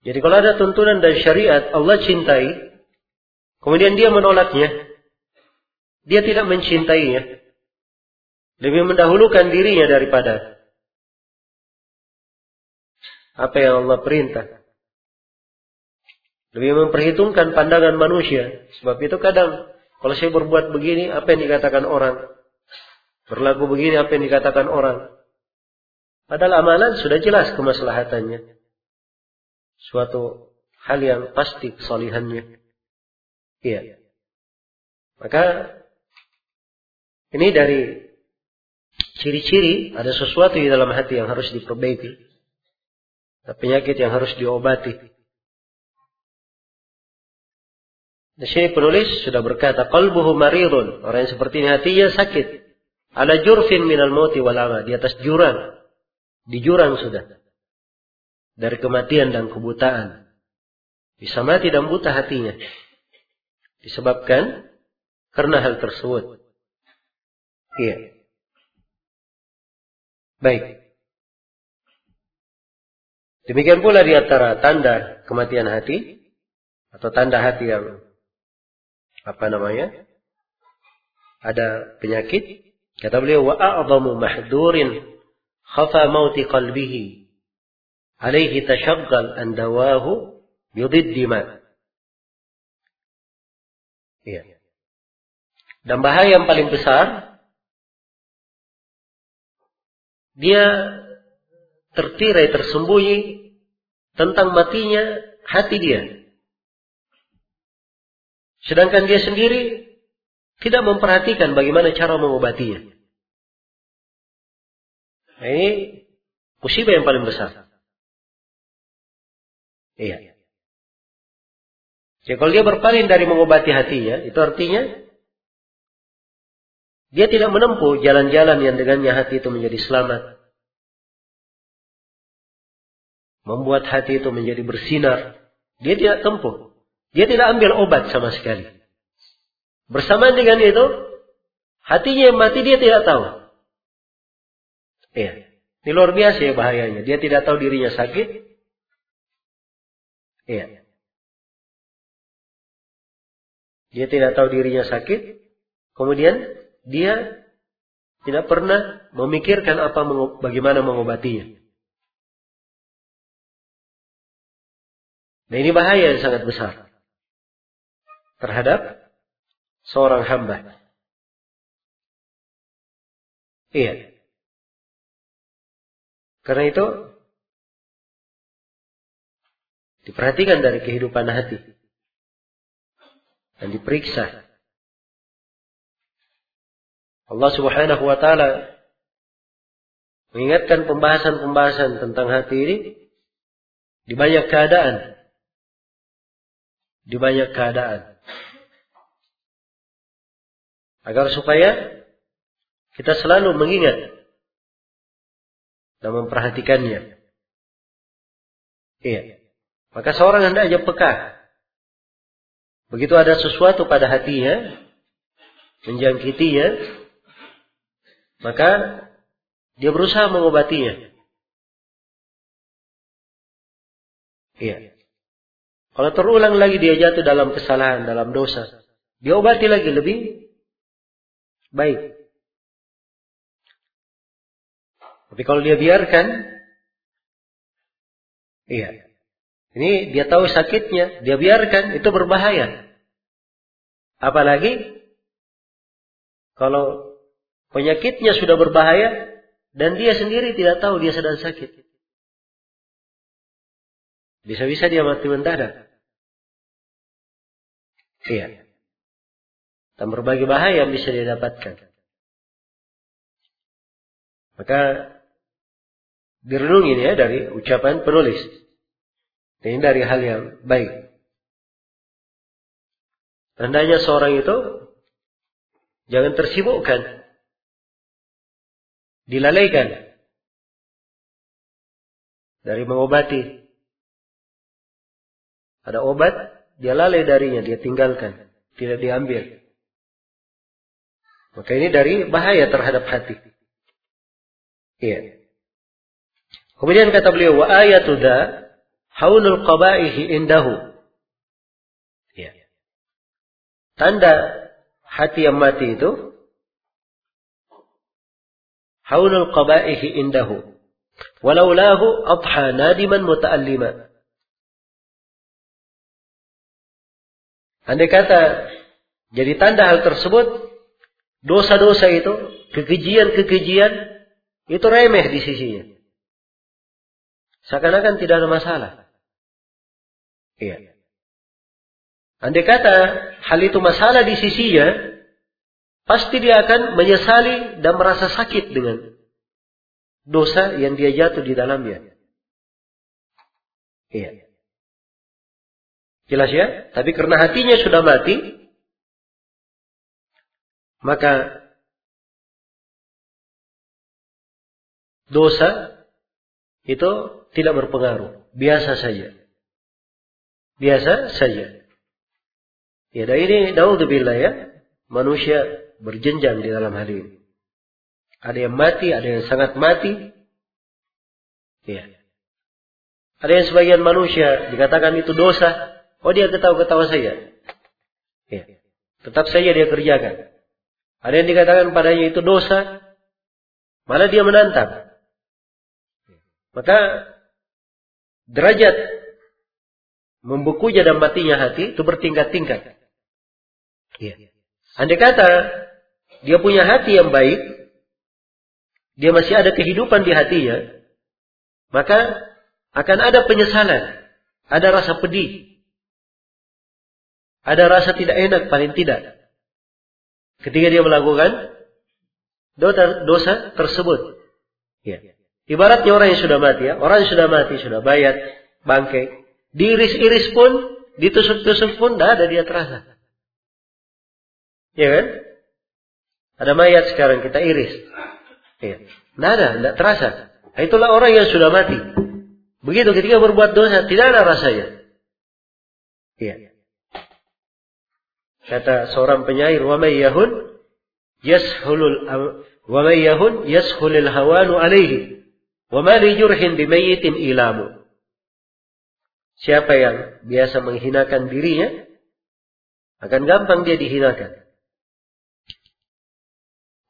Jadi kalau ada tuntunan dari syariat Allah cintai. Kemudian dia menolaknya. Dia tidak mencintainya. Lebih mendahulukan dirinya daripada apa yang Allah perintah. Lebih memperhitungkan pandangan manusia. Sebab itu kadang kalau saya berbuat begini, apa yang dikatakan orang? Berlaku begini, apa yang dikatakan orang? Padahal amalan sudah jelas kemaslahatannya. Suatu hal yang pasti kesolihannya. Iya. Maka Ini dari ciri-ciri ada sesuatu di dalam hati yang harus diperbaiki. Ada penyakit yang harus diobati. Di sini penulis sudah berkata, qalbuhu maridun. Orang yang seperti ini hatinya sakit. Ala jurfin minal mauti wal Di atas jurang. Di jurang sudah. Dari kematian dan kebutaan. Bisa mati dan buta hatinya. Disebabkan karena hal tersebut. Iya. Baik. Demikian pula di antara tanda kematian hati atau tanda hati yang apa namanya? Ada penyakit. Kata beliau wa a'zamu mahdurin khafa mauti qalbihi alaihi tashaggal an dawahu yudhiddima. Iya. Dan bahaya yang paling besar dia tertirai tersembunyi tentang matinya hati dia. Sedangkan dia sendiri tidak memperhatikan bagaimana cara mengobatinya. Nah, ini musibah yang paling besar. Iya. Jadi kalau dia berpaling dari mengobati hatinya, itu artinya dia tidak menempuh jalan-jalan yang dengannya hati itu menjadi selamat. Membuat hati itu menjadi bersinar. Dia tidak tempuh. Dia tidak ambil obat sama sekali. Bersamaan dengan itu, hatinya yang mati dia tidak tahu. Iya. Ini luar biasa ya bahayanya. Dia tidak tahu dirinya sakit. Iya. Dia tidak tahu dirinya sakit. Kemudian dia tidak pernah memikirkan apa bagaimana mengobatinya. Nah ini bahaya yang sangat besar terhadap seorang hamba. Iya. Karena itu diperhatikan dari kehidupan hati dan diperiksa. Allah Subhanahu wa taala mengingatkan pembahasan-pembahasan tentang hati ini di banyak keadaan. Di banyak keadaan agar supaya kita selalu mengingat dan memperhatikannya. Iya. Maka seorang hendaknya peka. Begitu ada sesuatu pada hatinya, menjangkitinya, maka dia berusaha mengobatinya. Iya. Kalau terulang lagi dia jatuh dalam kesalahan, dalam dosa, diobati lagi lebih baik. Tapi kalau dia biarkan, iya. Ini dia tahu sakitnya, dia biarkan, itu berbahaya. Apalagi kalau penyakitnya sudah berbahaya dan dia sendiri tidak tahu dia sedang sakit. Bisa-bisa dia mati mendadak. Iya dan berbagai bahaya yang bisa didapatkan. Maka direnungi ya dari ucapan penulis. Ini dari hal yang baik. Tandanya seorang itu jangan tersibukkan. Dilalaikan. Dari mengobati. Ada obat, dia lalai darinya, dia tinggalkan. Tidak diambil. Maka ini dari bahaya terhadap hati. Iya. Kemudian kata beliau, wa ayatu da haunul qabaihi indahu. Iya. Tanda hati yang mati itu haunul qabaihi indahu. Walaulahu adha nadiman muta'allima. Andai kata jadi tanda hal tersebut Dosa-dosa itu, kekejian-kekejian, itu remeh di sisinya. Seakan-akan tidak ada masalah. Iya. Andai kata hal itu masalah di sisinya, pasti dia akan menyesali dan merasa sakit dengan dosa yang dia jatuh di dalamnya. Iya. Jelas ya? Tapi karena hatinya sudah mati, maka dosa itu tidak berpengaruh. Biasa saja. Biasa saja. Ya, dan ini naudzubillah ya. Manusia berjenjang di dalam hal ini. Ada yang mati, ada yang sangat mati. Ya. Ada yang sebagian manusia dikatakan itu dosa. Oh dia ketawa-ketawa saja. Ya. Tetap saja dia kerjakan. Ada yang dikatakan padanya itu dosa. Malah dia menantang. Maka derajat membukunya dan matinya hati itu bertingkat-tingkat. Ya. Andai kata dia punya hati yang baik, dia masih ada kehidupan di hatinya, maka akan ada penyesalan, ada rasa pedih, ada rasa tidak enak paling tidak. Ketika dia melakukan dosa, tersebut. Ya. Ibaratnya orang yang sudah mati ya, orang yang sudah mati, sudah bayat, bangkai, diiris-iris pun, ditusuk-tusuk pun, tidak ada dia terasa. Ya kan? Ada mayat sekarang kita iris. Ya. Tidak ada, tidak terasa. Nah, itulah orang yang sudah mati. Begitu ketika berbuat dosa, tidak ada rasanya. Iya. Kata seorang penyair, "Wa may yahun yashulul wa may yahun yashulul hawanu alaihi wa ma li jurhin bimayyitin ilamu." Siapa yang biasa menghinakan dirinya akan gampang dia dihinakan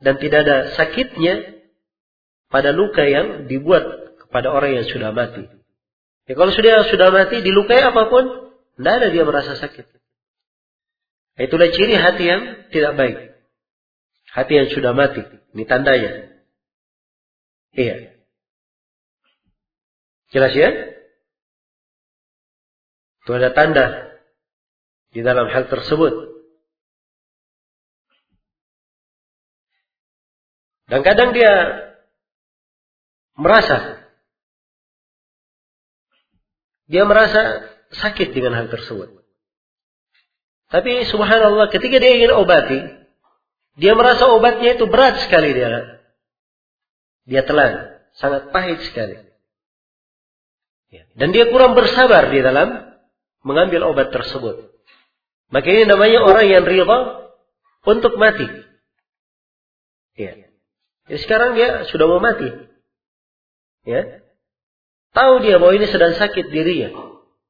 dan tidak ada sakitnya pada luka yang dibuat kepada orang yang sudah mati. Ya, kalau sudah sudah mati dilukai apa pun, tidak ada dia merasa sakit. Itulah ciri hati yang tidak baik. Hati yang sudah mati. Ini tandanya. Iya. Jelas ya? Itu ada tanda di dalam hal tersebut. Dan kadang dia merasa dia merasa sakit dengan hal tersebut. Tapi subhanallah ketika dia ingin obati, dia merasa obatnya itu berat sekali dia. Dia telan, sangat pahit sekali. Ya. Dan dia kurang bersabar di dalam mengambil obat tersebut. Maka ini namanya orang yang riba untuk mati. Ya. Ya, sekarang dia sudah mau mati. Ya. Tahu dia bahwa ini sedang sakit dirinya.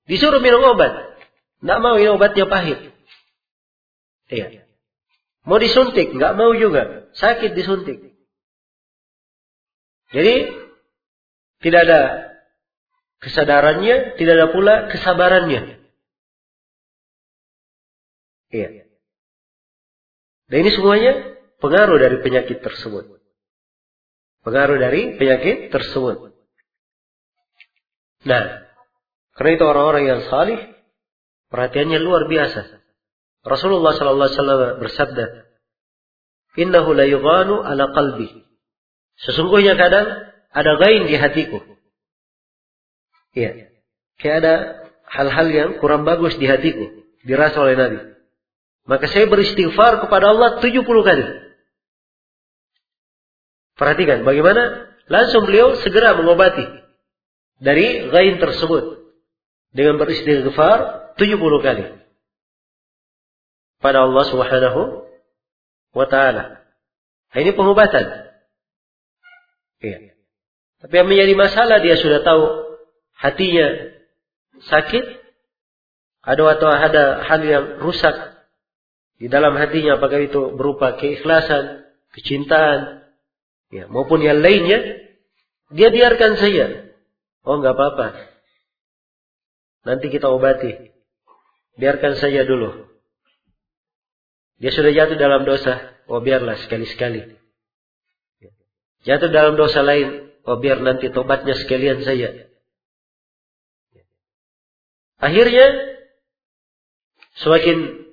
Disuruh minum obat. Tidak mau ini obatnya pahit. Iya. Mau disuntik, nggak mau juga. Sakit disuntik. Jadi tidak ada kesadarannya, tidak ada pula kesabarannya. Iya. Dan ini semuanya pengaruh dari penyakit tersebut. Pengaruh dari penyakit tersebut. Nah, karena itu orang-orang yang salih perhatiannya luar biasa. Rasulullah sallallahu alaihi wasallam bersabda, "Innahu la yughanu ala qalbi." Sesungguhnya kadang ada gain di hatiku. Iya. Kayak ada hal-hal yang kurang bagus di hatiku, dirasa oleh Nabi. Maka saya beristighfar kepada Allah 70 kali. Perhatikan bagaimana langsung beliau segera mengobati dari gain tersebut dengan beristighfar 70 kali pada Allah Subhanahu wa taala. Nah, ini pengobatan. Iya. Tapi yang menjadi masalah dia sudah tahu hatinya sakit, ada atau ada hal yang rusak di dalam hatinya apakah itu berupa keikhlasan, kecintaan, ya, maupun yang lainnya, dia biarkan saja. Oh nggak apa-apa. Nanti kita obati. Biarkan saja dulu. Dia sudah jatuh dalam dosa. Oh biarlah sekali-sekali. Jatuh dalam dosa lain. Oh biar nanti tobatnya sekalian saja. Akhirnya semakin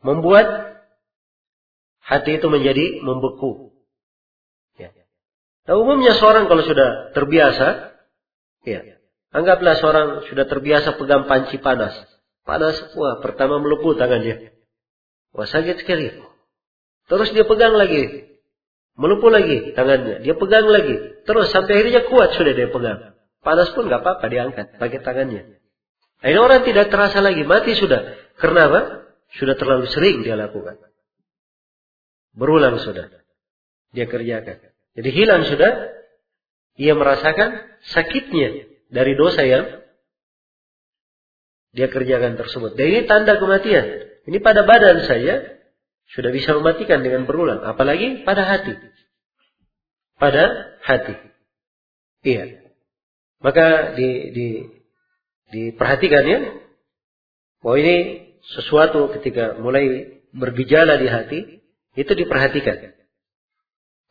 membuat hati itu menjadi membeku. Ya. Nah, umumnya seorang kalau sudah terbiasa, ya, anggaplah seorang sudah terbiasa pegang panci panas. Panas, wah pertama melepuh tangannya. Wah sakit sekali. Terus dia pegang lagi. Melepuh lagi tangannya. Dia pegang lagi. Terus sampai akhirnya kuat sudah dia pegang. Panas pun nggak apa-apa diangkat pakai tangannya. Ini orang tidak terasa lagi mati sudah. Karena apa? Sudah terlalu sering dia lakukan. Berulang sudah. Dia kerjakan. Jadi hilang sudah. Ia merasakan sakitnya dari dosa yang dia kerjakan tersebut. Dan ini tanda kematian. Ini pada badan saya sudah bisa mematikan dengan berulang. Apalagi pada hati. Pada hati. Iya. Maka di, di, diperhatikan ya. Bahwa ini sesuatu ketika mulai bergejala di hati, itu diperhatikan.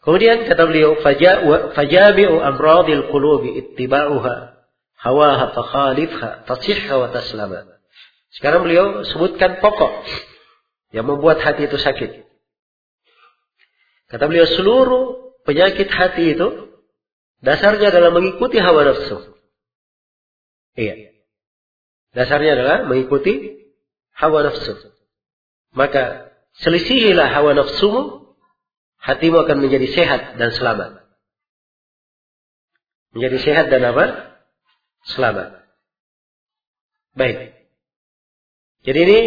Kemudian kata beliau, fajabi'u amradil qulubi ittiba'uha hawaha fakhalifha tasihha wa taslama. Sekarang beliau sebutkan pokok yang membuat hati itu sakit. Kata beliau seluruh penyakit hati itu dasarnya adalah mengikuti hawa nafsu. Iya. Dasarnya adalah mengikuti hawa nafsu. Maka selisihilah hawa nafsumu, hatimu akan menjadi sehat dan selamat. Menjadi sehat dan apa? Selamat. Baik. Jadi ini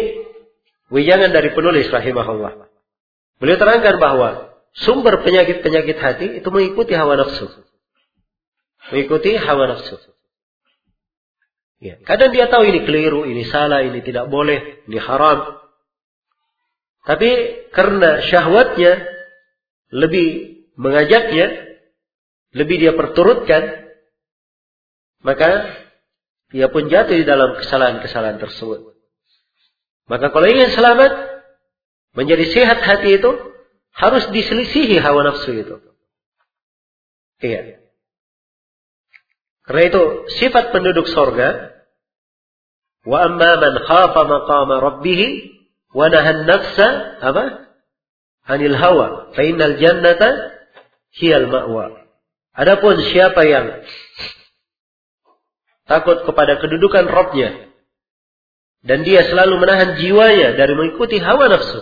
wijangan dari penulis rahimahullah. Beliau terangkan bahwa sumber penyakit-penyakit hati itu mengikuti hawa nafsu. Mengikuti hawa nafsu. Ya. Kadang dia tahu ini keliru, ini salah, ini tidak boleh, ini haram. Tapi karena syahwatnya lebih mengajaknya, lebih dia perturutkan, maka dia pun jatuh di dalam kesalahan-kesalahan tersebut. Maka kalau ingin selamat, menjadi sehat hati itu, harus diselisihi hawa nafsu itu. Iya. Karena itu sifat penduduk sorga. Wa amma man khafa maqama rabbih wa nahan nafsa apa? Anil hawa. Fa innal jannata hiyal ma'wa. Adapun siapa yang takut kepada kedudukan Robnya dan dia selalu menahan jiwanya dari mengikuti hawa nafsu,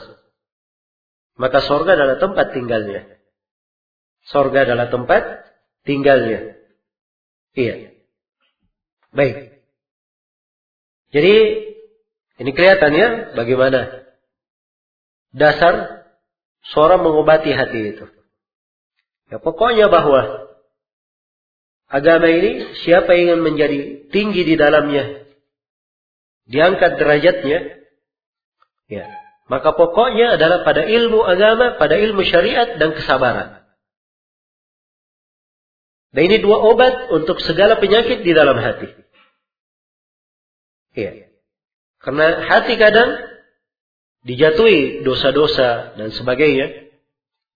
maka sorga adalah tempat tinggalnya. Sorga adalah tempat tinggalnya. Iya. Baik. Jadi ini kelihatannya bagaimana dasar seorang mengobati hati itu. Ya pokoknya bahwa agama ini siapa yang ingin menjadi tinggi di dalamnya, diangkat derajatnya, ya maka pokoknya adalah pada ilmu agama, pada ilmu syariat dan kesabaran. Dan ini dua obat untuk segala penyakit di dalam hati. Iya. Karena hati kadang dijatuhi dosa-dosa dan sebagainya.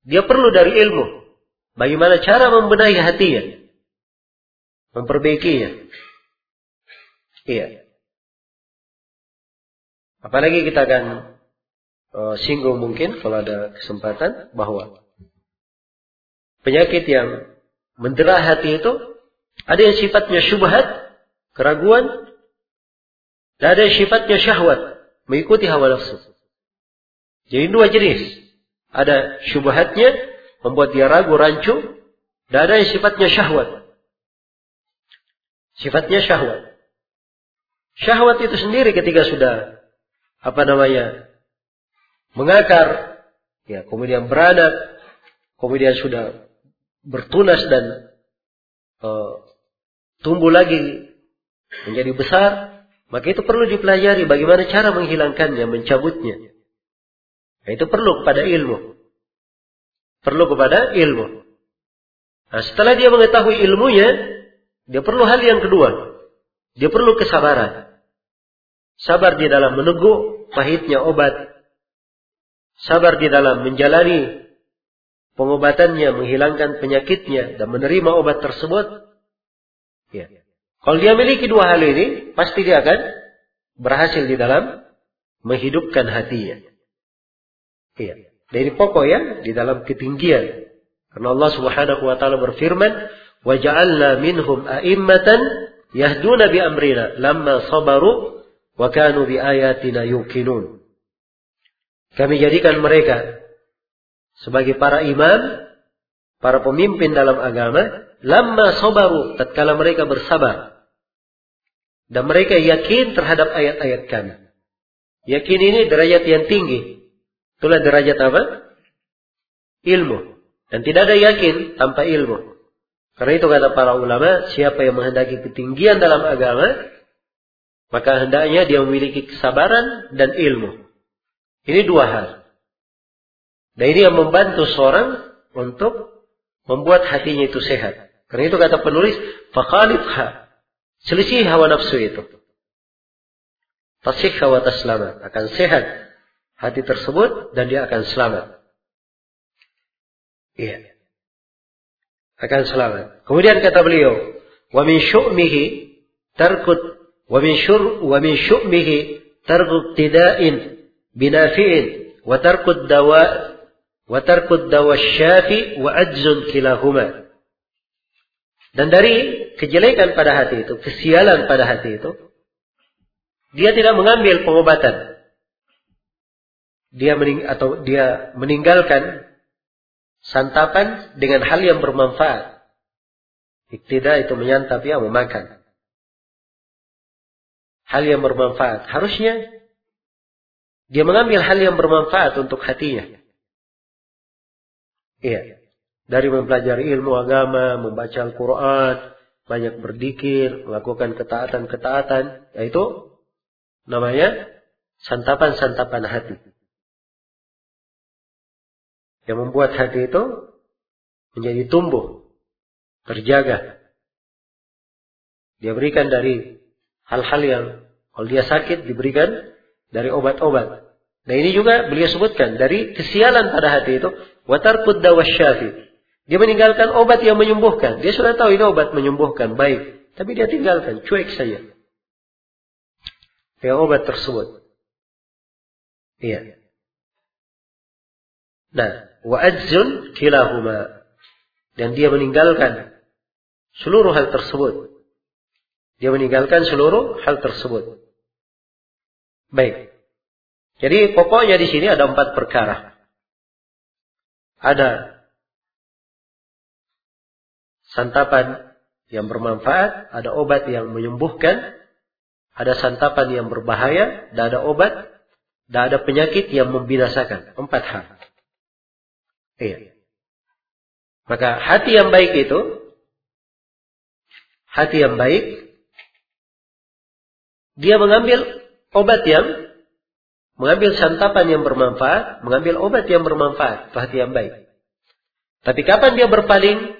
Dia perlu dari ilmu. Bagaimana cara membenahi hatinya. Memperbaikinya. Iya. Apalagi kita akan uh, singgung mungkin kalau ada kesempatan bahwa penyakit yang mendera hati itu ada yang sifatnya syubhat, keraguan, dan ada yang sifatnya syahwat, mengikuti hawa nafsu. Jadi dua jenis. Ada syubhatnya, membuat dia ragu, rancu, dan ada yang sifatnya syahwat. Sifatnya syahwat. Syahwat itu sendiri ketika sudah apa namanya mengakar, ya kemudian beranak, kemudian sudah bertunas dan uh, tumbuh lagi menjadi besar, maka itu perlu dipelajari bagaimana cara menghilangkannya, mencabutnya. Nah, itu perlu kepada ilmu. Perlu kepada ilmu. Nah, setelah dia mengetahui ilmunya, dia perlu hal yang kedua. Dia perlu kesabaran. Sabar di dalam meneguk pahitnya obat. Sabar di dalam menjalani pengobatannya, menghilangkan penyakitnya dan menerima obat tersebut, ya. Kalau dia memiliki dua hal ini, pasti dia akan berhasil di dalam menghidupkan hatinya. Iya. Dari pokok ya, di dalam ketinggian. Karena Allah Subhanahu wa taala berfirman, "Wa ja'alna minhum a'immatan yahduna bi amrina lamma sabaru wa kanu bi ayatina yuqinun." Kami jadikan mereka sebagai para imam, para pemimpin dalam agama, lamma sabaru tatkala mereka bersabar. Dan mereka yakin terhadap ayat-ayat kami. Yakin ini derajat yang tinggi. Itulah derajat apa? Ilmu. Dan tidak ada yakin tanpa ilmu. Karena itu kata para ulama, siapa yang menghendaki ketinggian dalam agama, maka hendaknya dia memiliki kesabaran dan ilmu. Ini dua hal. Dan ini yang membantu seorang untuk membuat hatinya itu sehat. Karena itu kata penulis, faqalibha. Selisih hawa nafsu itu. Tasih hawa taslamat. Akan sehat hati tersebut dan dia akan selamat. Iya. Akan selamat. Kemudian kata beliau, min syu'mihi tarkut syu'mihi tarkut tida'in binafi'in wa tarkud dawa wa tarkud dawa syafi wa ajzun kilahuma. Dan dari kejelekan pada hati itu, kesialan pada hati itu, dia tidak mengambil pengobatan. Dia mening atau dia meninggalkan santapan dengan hal yang bermanfaat. Tidak itu menyantap ya memakan. Hal yang bermanfaat. Harusnya dia mengambil hal yang bermanfaat untuk hatinya. Iya. Dari mempelajari ilmu agama, membaca Al-Quran, banyak berdikir, melakukan ketaatan-ketaatan, yaitu namanya santapan-santapan hati. Yang membuat hati itu menjadi tumbuh, terjaga. Dia berikan dari hal-hal yang kalau dia sakit diberikan dari obat-obat. Nah ini juga beliau sebutkan dari kesialan pada hati itu watarkud dawasyafi. Dia meninggalkan obat yang menyembuhkan. Dia sudah tahu ini obat menyembuhkan, baik. Tapi dia tinggalkan, cuek saja. Dengan obat tersebut. Iya. Nah, wa ajzun kilahuma. Dan dia meninggalkan seluruh hal tersebut. Dia meninggalkan seluruh hal tersebut. Baik. Jadi pokoknya di sini ada empat perkara. Ada santapan yang bermanfaat, ada obat yang menyembuhkan, ada santapan yang berbahaya, dan ada obat, dan ada penyakit yang membinasakan. Empat hal. Iya. Maka hati yang baik itu, hati yang baik, dia mengambil obat yang mengambil santapan yang bermanfaat, mengambil obat yang bermanfaat, perhatian baik. Tapi kapan dia berpaling?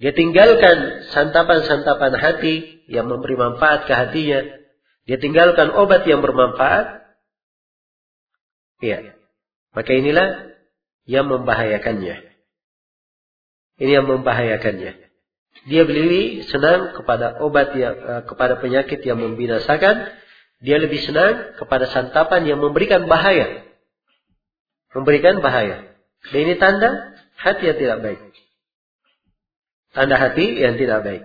Dia tinggalkan santapan-santapan hati yang memberi manfaat ke hatinya. Dia tinggalkan obat yang bermanfaat. Iya. Maka inilah yang membahayakannya. Ini yang membahayakannya. Dia beli senang kepada obat yang uh, kepada penyakit yang membinasakan. Dia lebih senang kepada santapan yang memberikan bahaya. Memberikan bahaya. Dan ini tanda hati yang tidak baik. Tanda hati yang tidak baik.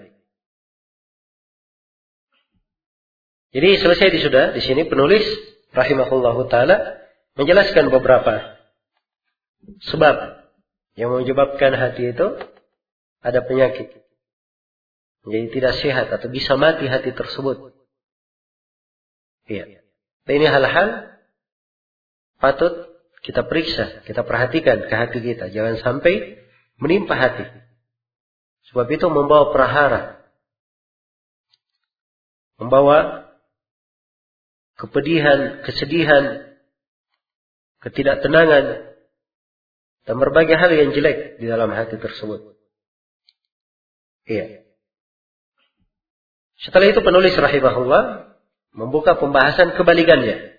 Jadi selesai di sudah di sini penulis rahimahullahu taala menjelaskan beberapa sebab yang menyebabkan hati itu ada penyakit menjadi tidak sehat atau bisa mati hati tersebut. Iya. Nah, ini hal-hal patut kita periksa, kita perhatikan ke hati kita. Jangan sampai menimpa hati. Sebab itu membawa perahara. Membawa kepedihan, kesedihan, ketidaktenangan, dan berbagai hal yang jelek di dalam hati tersebut. Iya. Setelah itu penulis rahimahullah membuka pembahasan kebalikannya.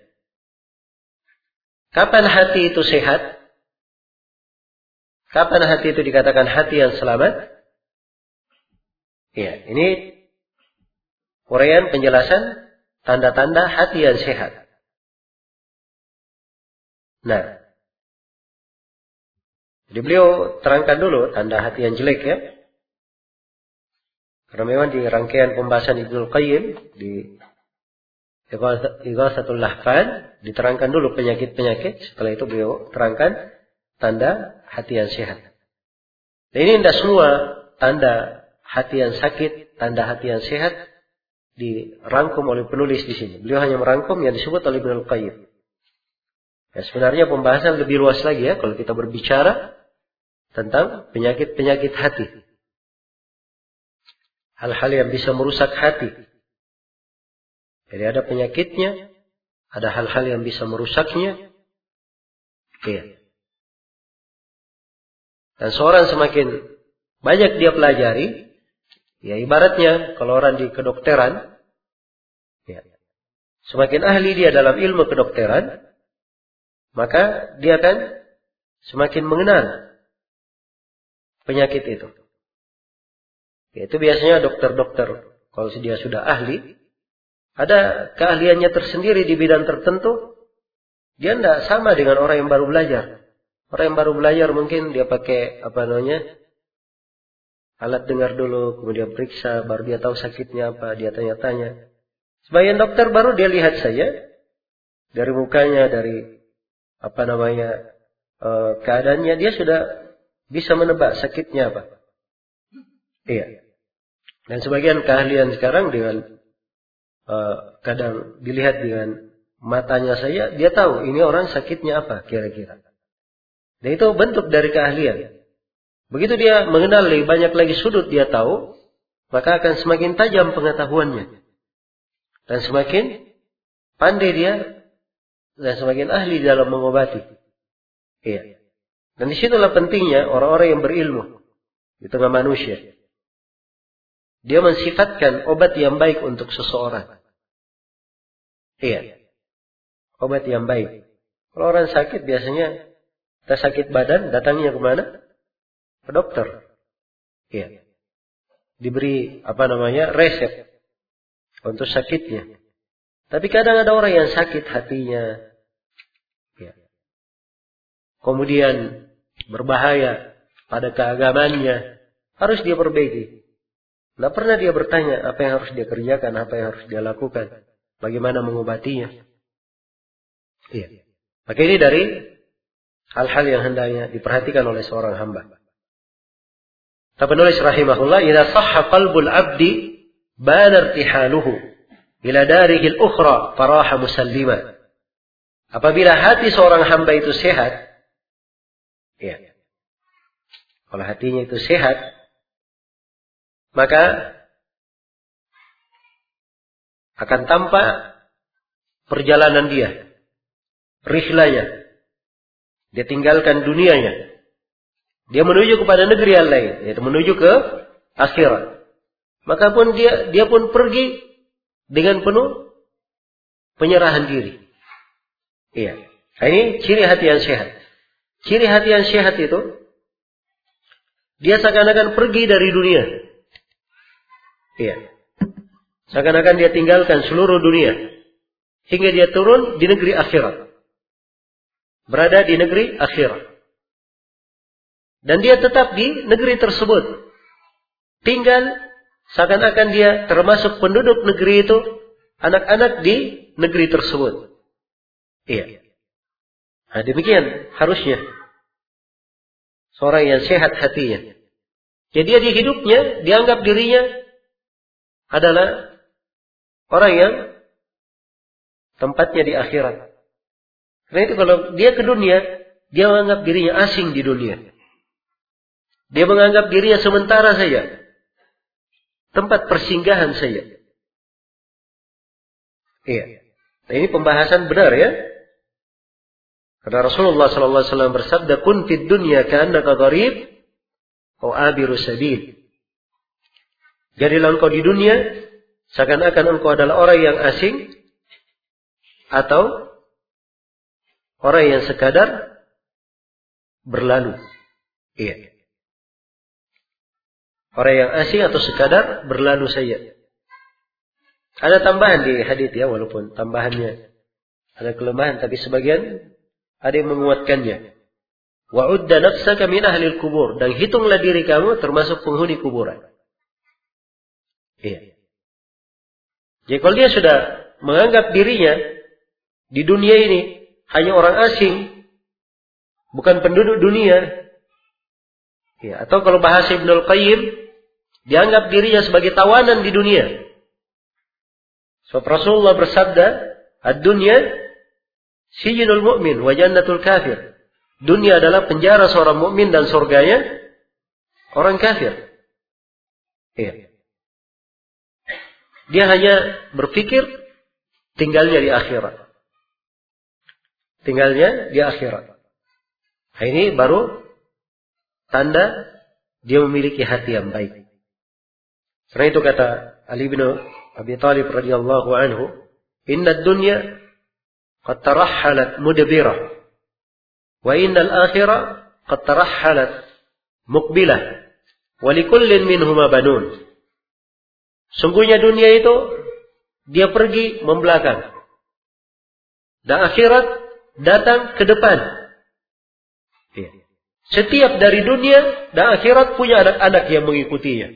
Kapan hati itu sehat? Kapan hati itu dikatakan hati yang selamat? Ya, ini uraian penjelasan tanda-tanda hati yang sehat. Nah, Jadi beliau terangkan dulu tanda hati yang jelek ya. Karena memang di rangkaian pembahasan Ibnu Qayyim di Ighathatul Lahfan diterangkan dulu penyakit-penyakit, setelah itu beliau terangkan tanda hati yang sehat. Dan ini tidak semua tanda hati yang sakit, tanda hati yang sehat dirangkum oleh penulis di sini. Beliau hanya merangkum yang disebut oleh Ibnu Qayyim. Ya, sebenarnya pembahasan lebih luas lagi ya kalau kita berbicara tentang penyakit-penyakit hati. Hal-hal yang bisa merusak hati. Jadi ada penyakitnya, ada hal-hal yang bisa merusaknya. Iya. Dan seorang semakin banyak dia pelajari, ya ibaratnya kalau orang di kedokteran, ya, semakin ahli dia dalam ilmu kedokteran, maka dia akan semakin mengenal penyakit itu. Itu biasanya dokter-dokter, kalau dia sudah ahli, ada keahliannya tersendiri di bidang tertentu, dia tidak sama dengan orang yang baru belajar. Orang yang baru belajar mungkin dia pakai apa namanya alat dengar dulu, kemudian periksa, baru dia tahu sakitnya apa, dia tanya-tanya. Sebagian dokter baru dia lihat saja dari mukanya, dari apa namanya eh, keadaannya, dia sudah bisa menebak sakitnya apa. Iya. Dan sebagian keahlian sekarang dengan uh, kadang dilihat dengan matanya saja, dia tahu ini orang sakitnya apa kira-kira. Dan itu bentuk dari keahlian. Begitu dia mengenal banyak lagi sudut dia tahu, maka akan semakin tajam pengetahuannya. Dan semakin pandai dia dan semakin ahli dalam mengobati. Iya. Dan di situlah pentingnya orang-orang yang berilmu di tengah manusia. Dia mensifatkan obat yang baik untuk seseorang. Iya. Obat yang baik. Kalau orang sakit biasanya kita sakit badan datangnya ke mana? Ke dokter. Iya. Diberi apa namanya resep untuk sakitnya. Tapi kadang ada orang yang sakit hatinya. Ya. Kemudian berbahaya pada keagamannya, harus dia perbaiki. Tidak pernah dia bertanya apa yang harus dia kerjakan, apa yang harus dia lakukan, bagaimana mengobatinya. Iya. Maka ini dari hal-hal yang hendaknya diperhatikan oleh seorang hamba. Tapi penulis rahimahullah, "Idza sahha qalbul 'abdi bana irtihaluhu ila darihi al-ukhra faraha musallima." Apabila hati seorang hamba itu sehat, Ya. Kalau hatinya itu sehat, maka akan tampak perjalanan dia, rihlanya. Dia tinggalkan dunianya. Dia menuju kepada negeri yang lain, yaitu menuju ke akhirat. Maka pun dia dia pun pergi dengan penuh penyerahan diri. Iya. Nah, ini ciri hati yang sehat. Ciri hati yang sehat itu, dia seakan-akan pergi dari dunia. Iya. Seakan-akan dia tinggalkan seluruh dunia. Hingga dia turun di negeri akhirat. Berada di negeri akhirat. Dan dia tetap di negeri tersebut. Tinggal seakan-akan dia termasuk penduduk negeri itu. Anak-anak di negeri tersebut. Iya. Nah, demikian harusnya seorang yang sehat hatinya. Jadi dia di hidupnya dianggap dirinya adalah orang yang tempatnya di akhirat. Karena itu kalau dia ke dunia, dia menganggap dirinya asing di dunia. Dia menganggap dirinya sementara saja. Tempat persinggahan saja. Iya. Nah, ini pembahasan benar ya. Karena Rasulullah wasallam bersabda, "Kun fid dunya ka'annaka gharib aw abiru sabil." Jadilah engkau di dunia seakan-akan engkau adalah orang yang asing atau orang yang sekadar berlalu. Iya. Orang yang asing atau sekadar berlalu saja. Ada tambahan di hadis ya, walaupun tambahannya ada kelemahan, tapi sebagian ada yang menguatkannya. Wa udda nafsaka min ahli kubur dan hitunglah diri kamu termasuk penghuni kuburan. Iya. Jadi kalau dia sudah menganggap dirinya di dunia ini hanya orang asing, bukan penduduk dunia, ya, atau kalau bahasa Ibnu Qayyim, dianggap dirinya sebagai tawanan di dunia. So Rasulullah bersabda, "Ad-dunya sijinul mu'min wa jannatul kafir." Dunia adalah penjara seorang mukmin dan surganya orang kafir. Iya. Dia hanya berpikir tinggalnya di akhirat. Tinggalnya di akhirat. Nah, ini baru tanda dia memiliki hati yang baik. Karena itu kata Ali bin Abi Thalib radhiyallahu anhu, "Inna dunya qad tarahhalat mudbirah Wa innal akhirah qad tarahhalat muqbilah. Wa likullin minhuma banun. Sungguhnya dunia itu dia pergi membelakang. Dan akhirat datang ke depan. Iya. Setiap dari dunia dan akhirat punya anak-anak yang mengikutinya.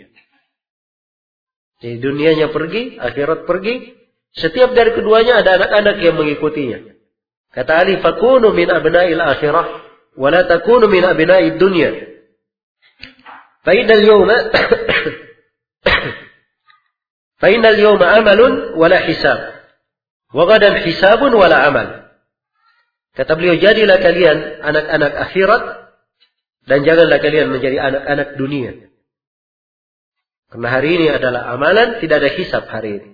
Jadi dunianya pergi, akhirat pergi. Setiap dari keduanya ada anak-anak yang mengikutinya. Kata Ali, fakunu min abna'il akhirah, wa takunu min abna'id dunya. Fa'inal yawma Fa'inal yawma amalun wala hisab. Wa gadan hisabun wala amal. Kata beliau, jadilah kalian anak-anak akhirat dan janganlah kalian menjadi anak-anak dunia. Karena hari ini adalah amalan, tidak ada hisab hari ini.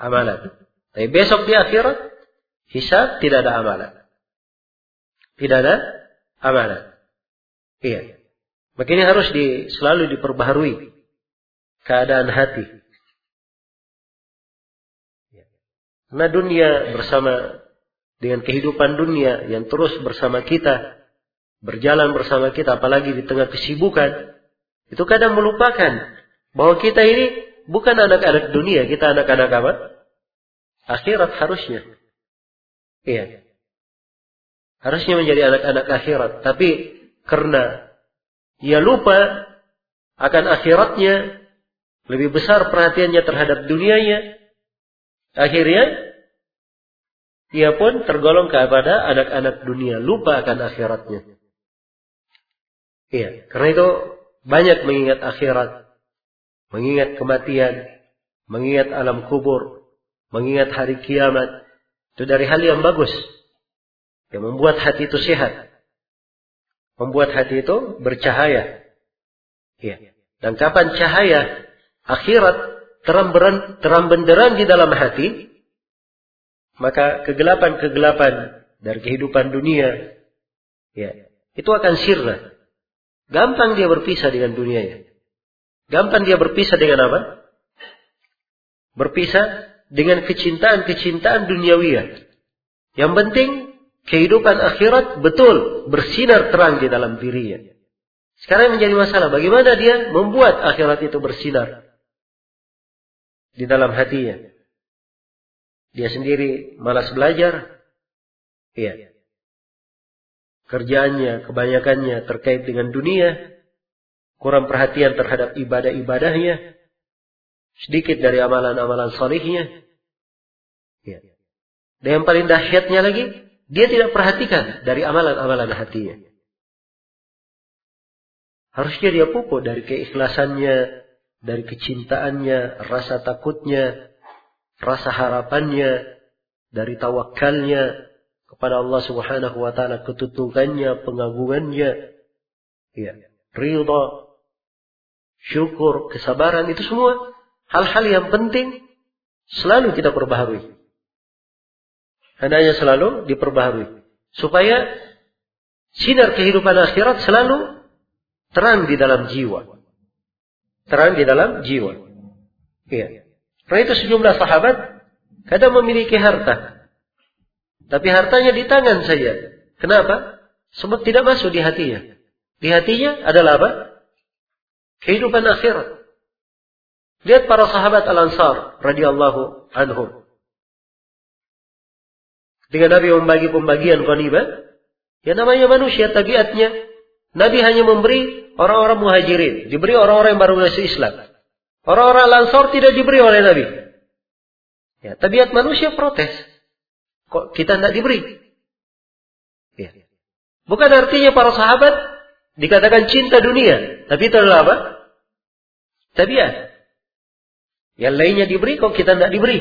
Amalan. Tapi besok di akhirat Hisab tidak ada amalan. Tidak ada amalan. Iya. Begini harus di, selalu diperbaharui keadaan hati. Karena dunia bersama dengan kehidupan dunia yang terus bersama kita, berjalan bersama kita, apalagi di tengah kesibukan, itu kadang melupakan bahwa kita ini bukan anak-anak dunia, kita anak-anak apa? Akhirat harusnya. Iya. Harusnya menjadi anak-anak akhirat. Tapi karena ia lupa akan akhiratnya, lebih besar perhatiannya terhadap dunianya, akhirnya ia pun tergolong kepada anak-anak dunia, lupa akan akhiratnya. Iya, karena itu banyak mengingat akhirat, mengingat kematian, mengingat alam kubur, mengingat hari kiamat, itu dari hal yang bagus. Yang membuat hati itu sehat. Membuat hati itu bercahaya. Ya. Dan kapan cahaya akhirat terang, beran, terang benderang di dalam hati, maka kegelapan-kegelapan dari kehidupan dunia, ya, itu akan sirna. Gampang dia berpisah dengan dunianya. Gampang dia berpisah dengan apa? Berpisah dengan kecintaan-kecintaan duniawiyah. Yang penting kehidupan akhirat betul bersinar terang di dalam dirinya. Sekarang menjadi masalah bagaimana dia membuat akhirat itu bersinar di dalam hatinya. Dia sendiri malas belajar. Iya. Kerjaannya, kebanyakannya terkait dengan dunia. Kurang perhatian terhadap ibadah-ibadahnya sedikit dari amalan-amalan salihnya. Ya. Dan yang paling dahsyatnya lagi, dia tidak perhatikan dari amalan-amalan hatinya. Harusnya dia pupuk dari keikhlasannya, dari kecintaannya, rasa takutnya, rasa harapannya, dari tawakalnya kepada Allah Subhanahu wa taala, ketutukannya, pengagungannya, ya, ridha, syukur, kesabaran itu semua hal-hal yang penting selalu kita perbaharui. Hendaknya selalu diperbaharui. Supaya sinar kehidupan akhirat selalu terang di dalam jiwa. Terang di dalam jiwa. Iya. Karena itu sejumlah sahabat kadang memiliki harta. Tapi hartanya di tangan saja. Kenapa? Sebab tidak masuk di hatinya. Di hatinya adalah apa? Kehidupan akhirat. Lihat para sahabat Al-Ansar radhiyallahu anhum. Ketika Nabi membagi pembagian ghanimah, ya namanya manusia tabiatnya Nabi hanya memberi orang-orang muhajirin, diberi orang-orang yang baru masuk Islam. Orang-orang Lansor tidak diberi oleh Nabi. Ya, tabiat manusia protes. Kok kita tidak diberi? Ya. Bukan artinya para sahabat dikatakan cinta dunia, tapi itu adalah apa? Tabiat. Yang lainnya diberi, kok kita tidak diberi?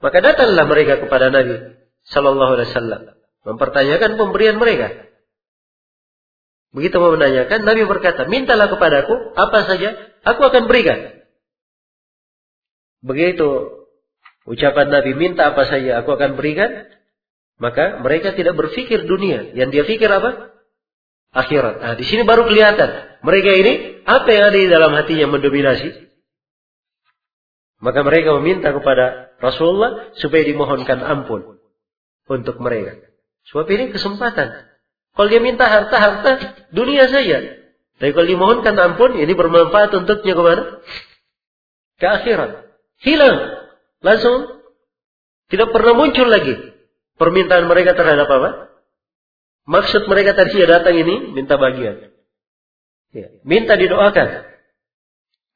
Maka datanglah mereka kepada Nabi Sallallahu Alaihi Wasallam mempertanyakan pemberian mereka. Begitu mau menanyakan, Nabi berkata, mintalah kepadaku apa saja, aku akan berikan. Begitu ucapan Nabi, minta apa saja, aku akan berikan. Maka mereka tidak berpikir dunia. Yang dia pikir apa? Akhirat. Nah, di sini baru kelihatan. Mereka ini, apa yang ada di dalam hatinya mendominasi? Maka mereka meminta kepada Rasulullah supaya dimohonkan ampun untuk mereka. Sebab ini kesempatan. Kalau dia minta harta, harta dunia saja. Tapi kalau dimohonkan ampun, ini bermanfaat untuknya ke mana? Ke akhirat. Hilang. Langsung. Tidak pernah muncul lagi. Permintaan mereka terhadap apa? Maksud mereka tadi datang ini, minta bagian. Ya. Minta didoakan.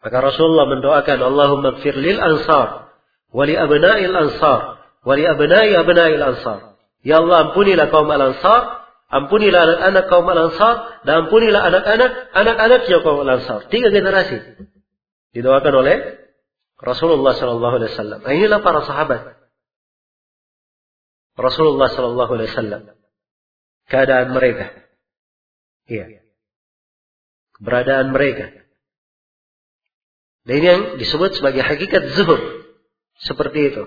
Maka Rasulullah mendoakan Allahumma gfir lil ansar. Wali abna'il ansar. Wali abna'i abna'il ansar. Ya Allah ampunilah kaum al-ansar Ampunilah anak-anak kaum Al-Ansar dan ampunilah anak-anak anak-anaknya kaum Al-Ansar. Tiga generasi didoakan oleh Rasulullah sallallahu alaihi wasallam. Nah, inilah para sahabat. Rasulullah sallallahu alaihi wasallam. Keadaan mereka. Iya. Keberadaan mereka. Dan ini yang disebut sebagai hakikat zuhud. Seperti itu.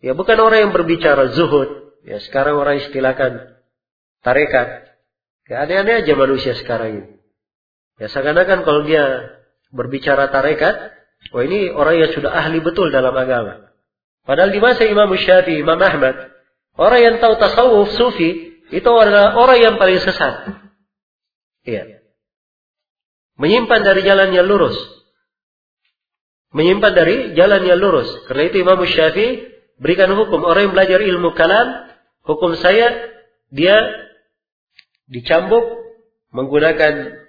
Ya bukan orang yang berbicara zuhud. Ya sekarang orang istilahkan tarekat. Ya, aneh-aneh aja manusia sekarang ini. Ya seakan-akan kalau dia berbicara tarekat, wah ini orang yang sudah ahli betul dalam agama. Padahal di masa Imam Syafi'i, Imam Ahmad, orang yang tahu tasawuf sufi itu adalah orang yang paling sesat. Iya. Menyimpan dari jalan yang lurus. Menyimpan dari jalan yang lurus. Karena itu Imam Syafi'i berikan hukum orang yang belajar ilmu kalam, hukum saya dia dicambuk menggunakan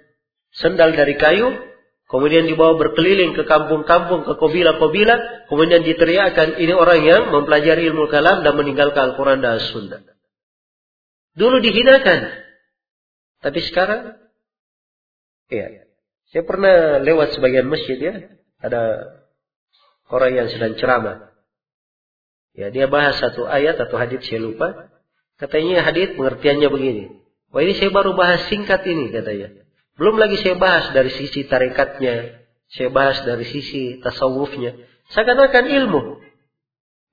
sendal dari kayu, kemudian dibawa berkeliling ke kampung-kampung, ke kobila-kobila, kemudian diteriakkan ini orang yang mempelajari ilmu kalam dan meninggalkan Al-Quran dan As-Sunnah. Dulu dihinakan. Tapi sekarang, iya. Saya pernah lewat sebagian masjid ya, ada orang yang sedang ceramah. Ya, dia bahas satu ayat atau hadis saya lupa. Katanya hadis pengertiannya begini. Wah ini saya baru bahas singkat ini katanya. Belum lagi saya bahas dari sisi tarikatnya. Saya bahas dari sisi tasawufnya. Seakan-akan ilmu.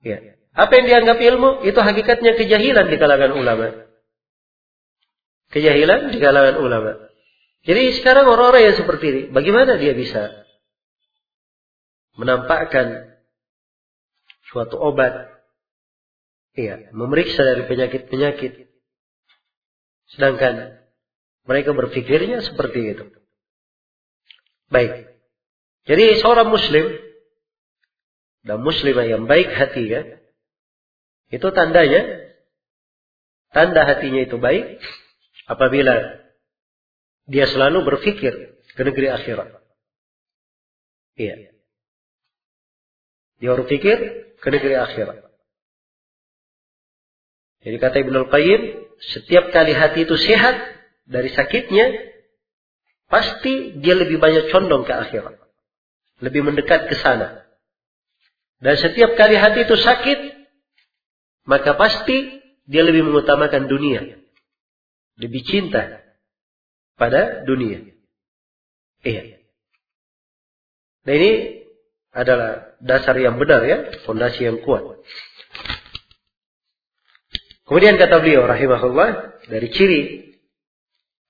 Ya. Apa yang dianggap ilmu itu hakikatnya kejahilan di kalangan ulama. Kejahilan di kalangan ulama. Jadi sekarang orang-orang yang seperti ini, bagaimana dia bisa menampakkan suatu obat, iya, memeriksa dari penyakit-penyakit, Sedangkan mereka berpikirnya seperti itu. Baik. Jadi seorang muslim dan muslimah yang baik hati ya, itu tandanya tanda hatinya itu baik apabila dia selalu berpikir ke negeri akhirat. Iya. Dia berpikir ke negeri akhirat. Jadi kata Ibnu Qayyim, setiap kali hati itu sehat dari sakitnya, pasti dia lebih banyak condong ke akhirat. Lebih mendekat ke sana. Dan setiap kali hati itu sakit, maka pasti dia lebih mengutamakan dunia. Lebih cinta pada dunia. Iya. Nah ini adalah dasar yang benar ya, fondasi yang kuat. Kemudian kata beliau rahimahullah dari ciri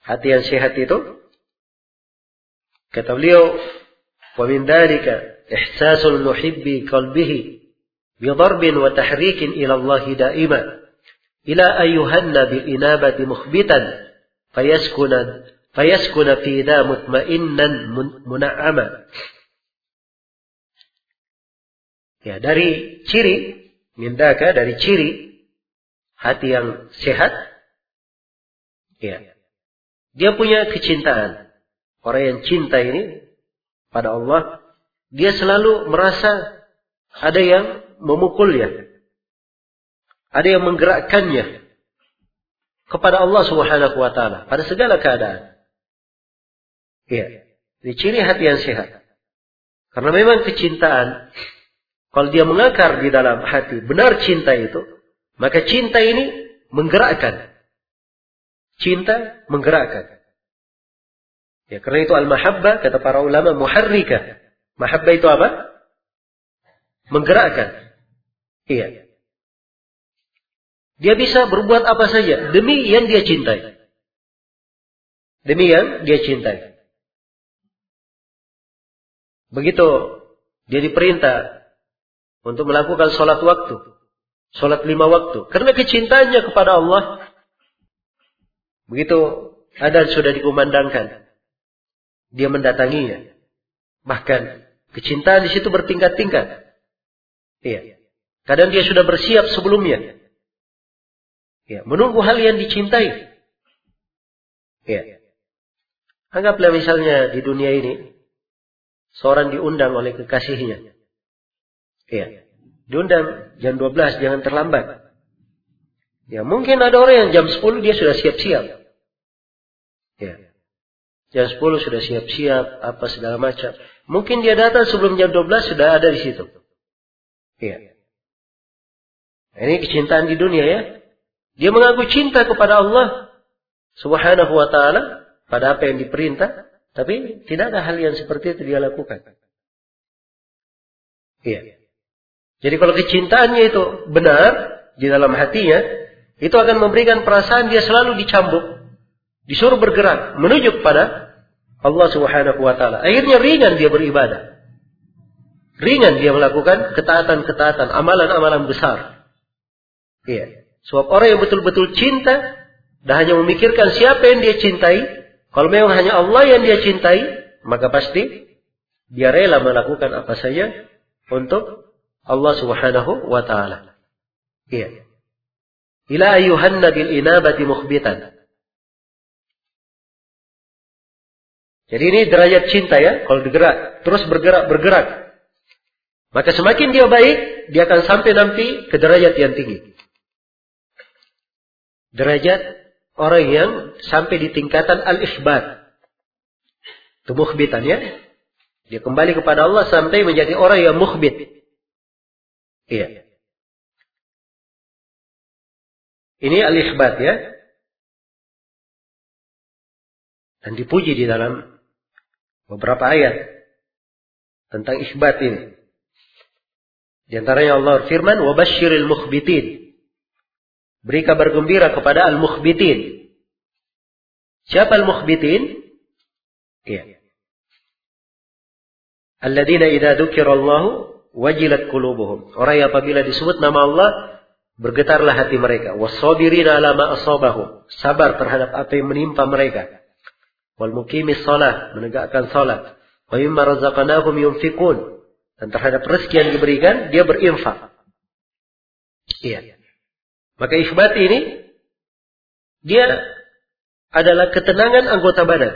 hati yang sehat itu kata beliau wa min dalika ihsasul muhibbi qalbihi bi darbin wa tahrikin ila Allah daima ila ayyuhanna bil inabati mukhbitan fayaskuna fayaskuna fi da mutmainnan muna'ama. Ya dari ciri mindaka dari ciri hati yang sehat, ya, Dia punya kecintaan. Orang yang cinta ini pada Allah, dia selalu merasa ada yang memukulnya. Ada yang menggerakkannya kepada Allah Subhanahu wa taala pada segala keadaan. Iya. Ini ciri hati yang sehat. Karena memang kecintaan kalau dia mengakar di dalam hati benar cinta itu, maka cinta ini menggerakkan. Cinta menggerakkan. Ya, karena itu al-mahabbah kata para ulama muharrika. Mahabbah itu apa? Menggerakkan. Iya. Dia bisa berbuat apa saja demi yang dia cintai. Demi yang dia cintai. Begitu dia diperintah untuk melakukan sholat waktu. Sholat lima waktu. Karena kecintaannya kepada Allah. Begitu ada sudah dikumandangkan. Dia mendatanginya. Bahkan kecintaan di situ bertingkat-tingkat. Iya. Kadang dia sudah bersiap sebelumnya. Ya, menunggu hal yang dicintai. Ya. Anggaplah misalnya di dunia ini seorang diundang oleh kekasihnya. Ya. Diundang jam 12 jangan terlambat. Ya, mungkin ada orang yang jam 10 dia sudah siap-siap. Ya. Jam 10 sudah siap-siap apa segala macam. Mungkin dia datang sebelum jam 12 sudah ada di situ. Ya. Ini kecintaan di dunia ya. Dia mengaku cinta kepada Allah Subhanahu wa taala pada apa yang diperintah, tapi tidak ada hal yang seperti itu dia lakukan. Iya. Jadi kalau kecintaannya itu benar di dalam hatinya, itu akan memberikan perasaan dia selalu dicambuk, disuruh bergerak menuju kepada Allah Subhanahu wa taala. Akhirnya ringan dia beribadah. Ringan dia melakukan ketaatan-ketaatan, amalan-amalan besar. Iya. Sebab orang yang betul-betul cinta dan hanya memikirkan siapa yang dia cintai, kalau memang hanya Allah yang dia cintai, maka pasti dia rela melakukan apa saja untuk Allah Subhanahu wa taala. Iya. Ila ayuhanna bil inabati mukhbitan. Jadi ini derajat cinta ya, kalau digerak, terus bergerak, bergerak. Maka semakin dia baik, dia akan sampai nanti ke derajat yang tinggi derajat orang yang sampai di tingkatan al-ikhbat. Itu mukhbitan ya. Dia kembali kepada Allah sampai menjadi orang yang mukhbit. Iya. Ini al-ikhbat ya. Dan dipuji di dalam beberapa ayat tentang ikhbat ini. Di antaranya Allah firman, "Wabashshiril mukhbitin." Beri kabar gembira kepada al-mukhbitin. Siapa al-mukhbitin? Iya. Alladzina idza dzukirallahu wajilat qulubuhum. Orang yang apabila disebut nama Allah bergetarlah hati mereka. Wasabirina ala ma. Sabar terhadap apa yang menimpa mereka. Wal muqimis menegakkan salat. Wa mimma razaqnahum. Dan terhadap rezeki yang diberikan dia berinfak. Iya. Maka ikhbat ini dia adalah ketenangan anggota badan.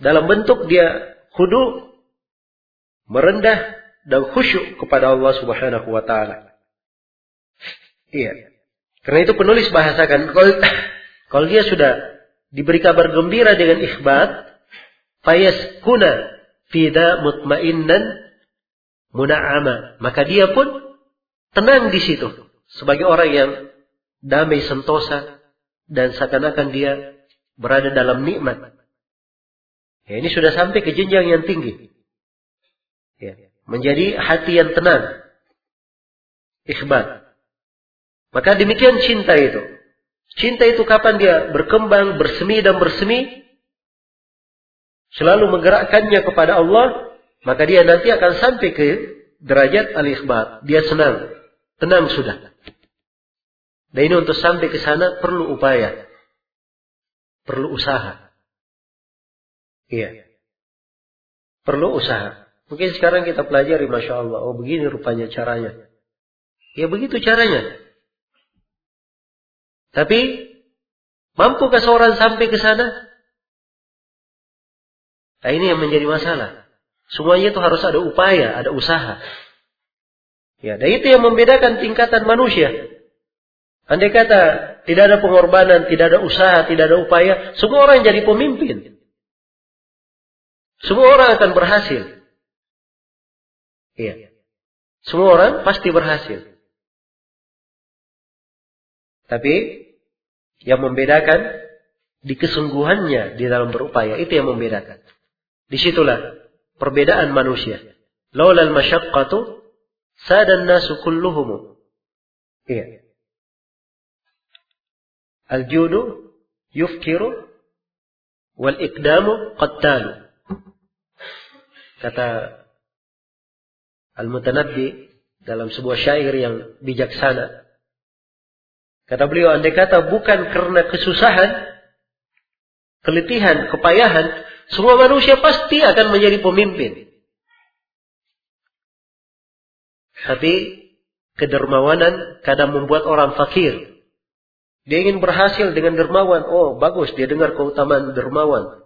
Dalam bentuk dia khudu, merendah dan khusyuk kepada Allah Subhanahu wa taala. Iya. Karena itu penulis bahasakan kalau dia sudah diberi kabar gembira dengan ikhbat, kuna fida mutmainnan muna'ama, maka dia pun tenang di situ sebagai orang yang damai sentosa dan seakan-akan dia berada dalam nikmat. Ya, ini sudah sampai ke jenjang yang tinggi. Menjadi hati yang tenang. Ikhbar. Maka demikian cinta itu. Cinta itu kapan dia berkembang, bersemi dan bersemi, selalu menggerakkannya kepada Allah, maka dia nanti akan sampai ke derajat al-ikhbar. Dia senang, tenang sudah. Dan ini untuk sampai ke sana perlu upaya. Perlu usaha. Iya. Perlu usaha. Mungkin sekarang kita pelajari, Masya Allah. Oh begini rupanya caranya. Ya begitu caranya. Tapi Mampukah seorang sampai ke sana? Nah ini yang menjadi masalah. Semuanya itu harus ada upaya, ada usaha. Ya, dan itu yang membedakan tingkatan manusia. Andai kata tidak ada pengorbanan, tidak ada usaha, tidak ada upaya, semua orang jadi pemimpin. Semua orang akan berhasil. Iya. Semua orang pasti berhasil. Tapi yang membedakan di kesungguhannya di dalam berupaya itu yang membedakan. Di situlah perbedaan manusia. Laulal masyaqqatu sadan nasu kulluhum. Iya. Al-judu yufkiru wal iqdamu qattalu. Kata Al-Mutanabbi dalam sebuah syair yang bijaksana. Kata beliau, andai kata bukan karena kesusahan, keletihan, kepayahan, semua manusia pasti akan menjadi pemimpin. Tapi kedermawanan kadang membuat orang fakir. Dia ingin berhasil dengan dermawan. Oh, bagus. Dia dengar keutamaan dermawan.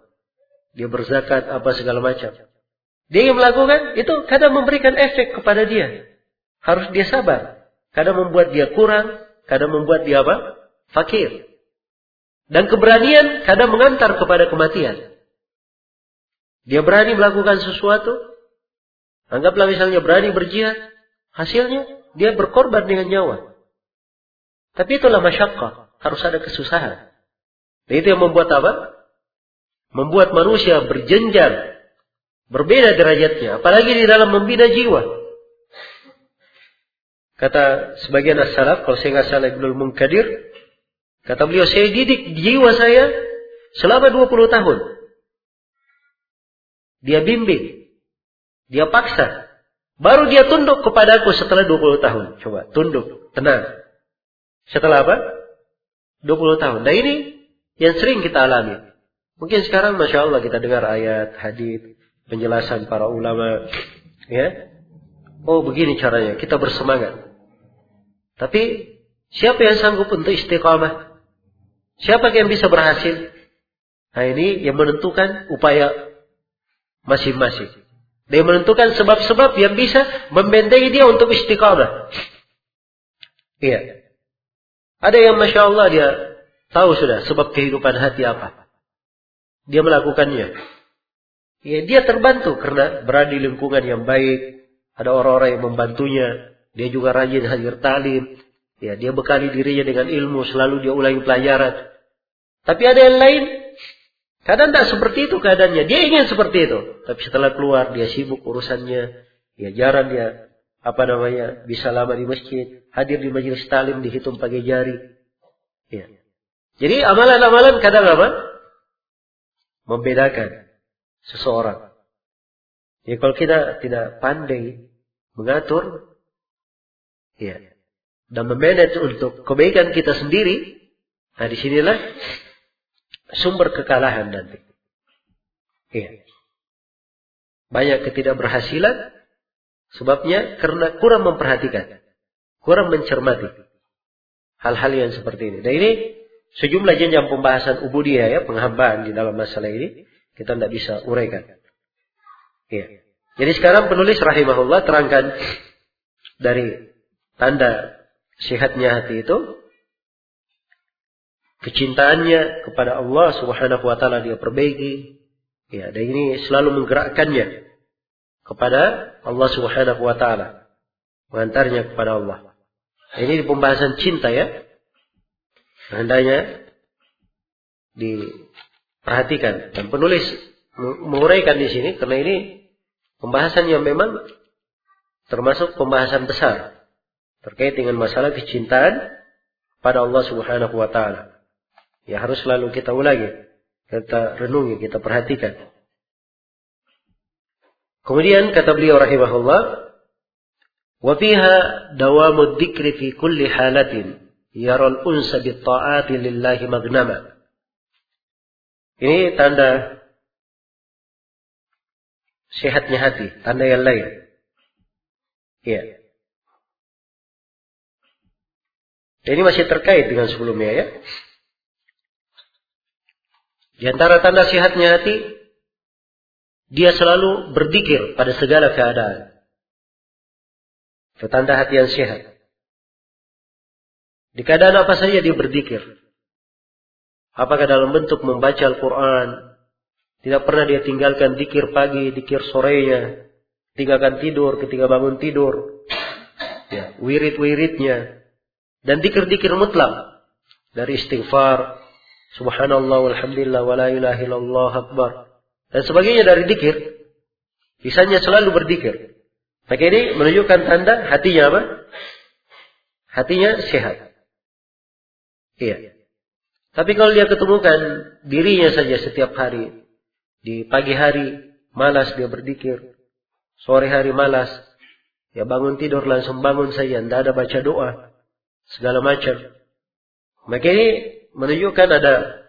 Dia berzakat apa segala macam. Dia ingin melakukan, itu kadang memberikan efek kepada dia. Harus dia sabar. Kadang membuat dia kurang, kadang membuat dia apa? Fakir. Dan keberanian kadang mengantar kepada kematian. Dia berani melakukan sesuatu. Anggaplah misalnya berani berjihad. Hasilnya dia berkorban dengan nyawa. Tapi itulah masyakkah. Harus ada kesusahan. Dan itu yang membuat apa? Membuat manusia berjenjang. Berbeda derajatnya. Apalagi di dalam membina jiwa. Kata sebagian as-salaf, kalau saya nggak salah Ibnul Munkadir, kata beliau, saya didik jiwa saya selama 20 tahun. Dia bimbing, dia paksa. Baru dia tunduk kepadaku setelah 20 tahun. Coba, tunduk, tenang. Setelah apa? 20 tahun. Nah ini yang sering kita alami. Mungkin sekarang Masya Allah kita dengar ayat, hadis, penjelasan para ulama. Ya, Oh begini caranya, kita bersemangat. Tapi siapa yang sanggup untuk istiqamah? Siapa yang bisa berhasil? Nah ini yang menentukan upaya masing-masing. Dia menentukan sebab-sebab yang bisa membentengi dia untuk istiqamah. Iya. Ada yang Masya Allah dia tahu sudah sebab kehidupan hati apa. Dia melakukannya. Ya, dia terbantu karena berada di lingkungan yang baik, ada orang-orang yang membantunya. Dia juga rajin hadir talim. Ya, dia bekali dirinya dengan ilmu, selalu dia ulangi pelajaran. Tapi ada yang lain, kadang tidak seperti itu keadaannya. Dia ingin seperti itu. Tapi setelah keluar, dia sibuk urusannya. Ya jarang dia, apa namanya, bisa lama di masjid. Hadir di majelis talim, dihitung pakai jari. Ya. Jadi amalan-amalan kadang apa? Membedakan seseorang. Ya kalau kita tidak pandai mengatur, ya, dan memanage untuk kebaikan kita sendiri, nah di sinilah sumber kekalahan nanti. Ya. Banyak ketidakberhasilan, sebabnya karena kurang memperhatikan, kurang mencermati hal-hal yang seperti ini. Nah ini sejumlah jenjang pembahasan ubudiyah ya, penghambaan di dalam masalah ini, kita tidak bisa uraikan. Ya. Jadi sekarang penulis rahimahullah terangkan dari tanda sehatnya hati itu kecintaannya kepada Allah Subhanahu wa taala dia perbaiki. Ya, dan ini selalu menggerakkannya kepada Allah Subhanahu wa taala. Mengantarnya kepada Allah. Ini di pembahasan cinta ya. Hendaknya diperhatikan dan penulis menguraikan di sini karena ini pembahasan yang memang termasuk pembahasan besar terkait dengan masalah kecintaan pada Allah Subhanahu wa taala. Ya harus selalu kita ulangi, kita renungi, kita perhatikan. Kemudian kata beliau rahimahullah, wa fiha dawamu dzikri fi kulli halatin yaral unsa bi ta'ati lillahi magnama. Ini tanda sehatnya hati, tanda yang lain. Iya. Ini masih terkait dengan sebelumnya ya. Di antara tanda sehatnya hati, dia selalu berdikir pada segala keadaan. Tanda hati yang sehat. Di keadaan apa saja dia berdikir. Apakah dalam bentuk membaca Al-Quran. Tidak pernah dia tinggalkan dikir pagi, dikir sorenya. Tinggalkan tidur, ketika bangun tidur. Ya, wirid-wiridnya. Dan dikir-dikir mutlak. Dari istighfar. Subhanallah walhamdulillah wa la ilaha illallah akbar. Dan sebagainya dari dikir. Bisanya selalu berdikir. Maka ini menunjukkan tanda hatinya apa? Hatinya sehat. Iya. Tapi kalau dia ketemukan dirinya saja setiap hari, di pagi hari malas dia berdikir, sore hari malas, ya bangun tidur langsung bangun saja, tidak ada baca doa, segala macam. Maka ini menunjukkan ada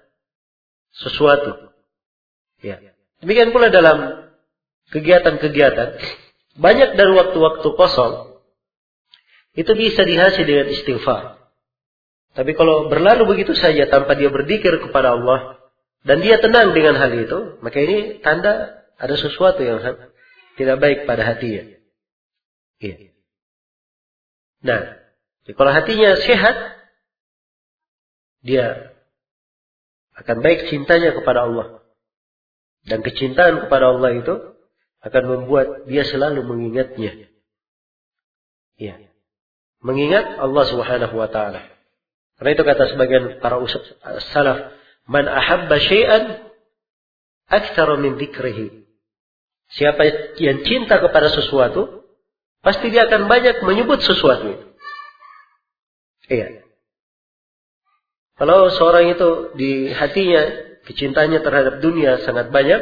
sesuatu. Ya. Demikian pula dalam kegiatan-kegiatan, banyak dari waktu-waktu kosong, itu bisa dihasil dengan istighfar. Tapi kalau berlalu begitu saja tanpa dia berzikir kepada Allah dan dia tenang dengan hal itu, maka ini tanda ada sesuatu yang tidak baik pada hatinya. Iya. Nah, kalau hatinya sehat, dia akan baik cintanya kepada Allah. Dan kecintaan kepada Allah itu akan membuat dia selalu mengingatnya. Iya. Mengingat Allah Subhanahu wa taala. Karena itu kata sebagian para salaf, man ahabba syai'an aktsara min dzikrihi. Siapa yang cinta kepada sesuatu, pasti dia akan banyak menyebut sesuatu. Iya. Kalau seorang itu di hatinya kecintanya terhadap dunia sangat banyak,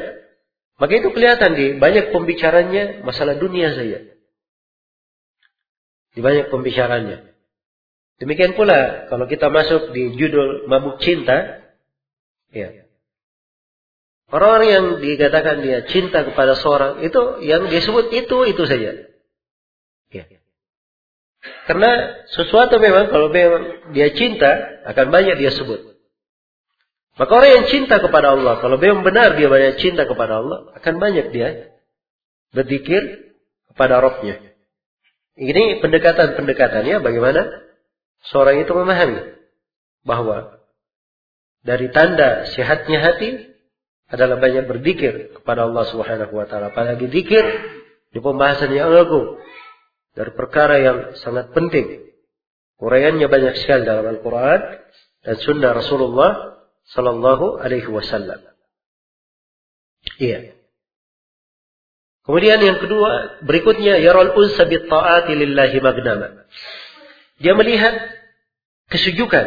maka itu kelihatan di banyak pembicaranya masalah dunia saja. Di banyak pembicaranya. Demikian pula kalau kita masuk di judul mabuk cinta, ya. Orang-orang yang dikatakan dia cinta kepada seorang itu yang disebut itu itu saja. Ya. Karena sesuatu memang kalau memang dia cinta akan banyak dia sebut. Maka orang yang cinta kepada Allah, kalau memang benar dia banyak cinta kepada Allah, akan banyak dia berzikir kepada Robnya. Ini pendekatan-pendekatannya bagaimana? Seorang itu memahami bahwa dari tanda sehatnya hati adalah banyak berzikir kepada Allah Subhanahu wa taala. Apalagi zikir di pembahasan yang agung dari perkara yang sangat penting. Uraiannya banyak sekali dalam Al-Qur'an dan sunnah Rasulullah sallallahu alaihi wasallam. Iya. Kemudian yang kedua, berikutnya yaral unsa bit ta'ati lillahi magnama. Dia melihat kesujukan,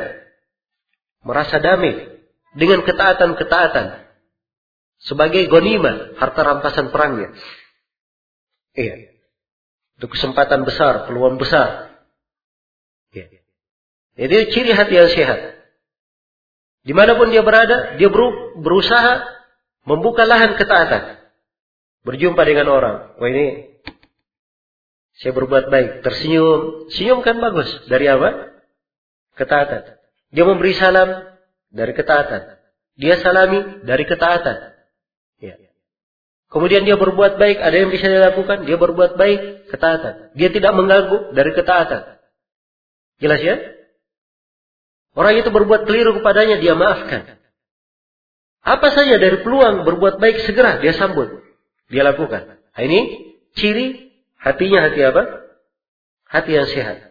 merasa damai dengan ketaatan-ketaatan sebagai gonima harta rampasan perangnya. Iya. Itu kesempatan besar, peluang besar. Iya. Jadi ciri hati yang sehat. Di mana pun dia berada, dia berusaha membuka lahan ketaatan. Berjumpa dengan orang. Wah ini saya berbuat baik. Tersenyum. Senyum kan bagus. Dari apa? Ketaatan. Dia memberi salam dari ketaatan. Dia salami dari ketaatan. Ya. Kemudian dia berbuat baik. Ada yang bisa dilakukan. Dia berbuat baik. Ketaatan. Dia tidak mengganggu dari ketaatan. Jelas ya? Orang itu berbuat keliru kepadanya. Dia maafkan. Apa saja dari peluang berbuat baik segera dia sambut. Dia lakukan. Nah, ini ciri Hatinya hati apa? Hati yang sehat.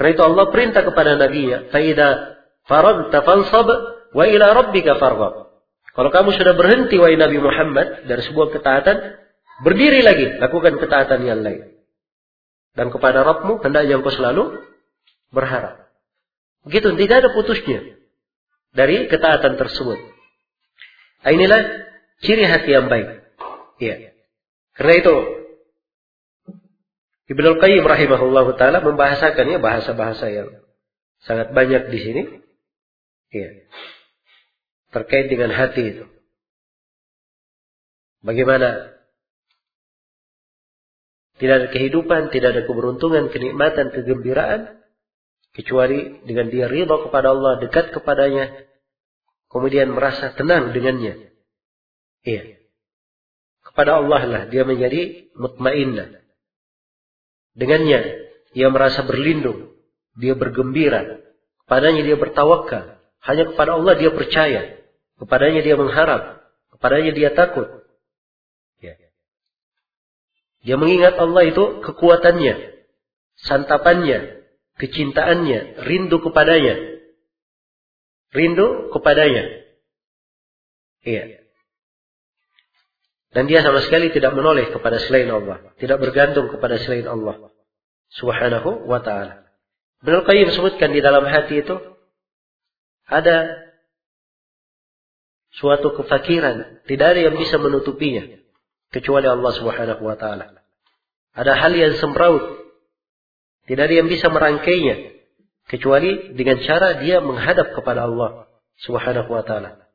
Karena itu Allah perintah kepada Nabi-Nya, "Faida faragta fansab wa ila rabbika farghab." Kalau kamu sudah berhenti wahai Nabi Muhammad dari sebuah ketaatan, berdiri lagi, lakukan ketaatan yang lain. Dan kepada Rabbmu hendaknya engkau selalu berharap. Begitu, tidak ada putusnya dari ketaatan tersebut. Nah, inilah ciri hati yang baik. Iya. Karena itu Ibnu Qayyim rahimahullah taala membahasakannya bahasa-bahasa yang sangat banyak di sini. Ya. Terkait dengan hati itu. Bagaimana tidak ada kehidupan, tidak ada keberuntungan, kenikmatan, kegembiraan kecuali dengan dia ridha kepada Allah, dekat kepadanya, kemudian merasa tenang dengannya. Iya. Kepada Allah lah dia menjadi mutmainnah. Dengannya ia merasa berlindung, dia bergembira, kepadanya dia bertawakal, hanya kepada Allah dia percaya, kepadanya dia mengharap, kepadanya dia takut. Ya. Dia mengingat Allah itu kekuatannya, santapannya, kecintaannya, rindu kepadanya. Rindu kepadanya. Iya. Dan dia sama sekali tidak menoleh kepada selain Allah. Tidak bergantung kepada selain Allah. Subhanahu wa ta'ala. Ibn Qayyim sebutkan di dalam hati itu. Ada suatu kefakiran. Tidak ada yang bisa menutupinya. Kecuali Allah subhanahu wa ta'ala. Ada hal yang semraut. Tidak ada yang bisa merangkainya. Kecuali dengan cara dia menghadap kepada Allah subhanahu wa ta'ala.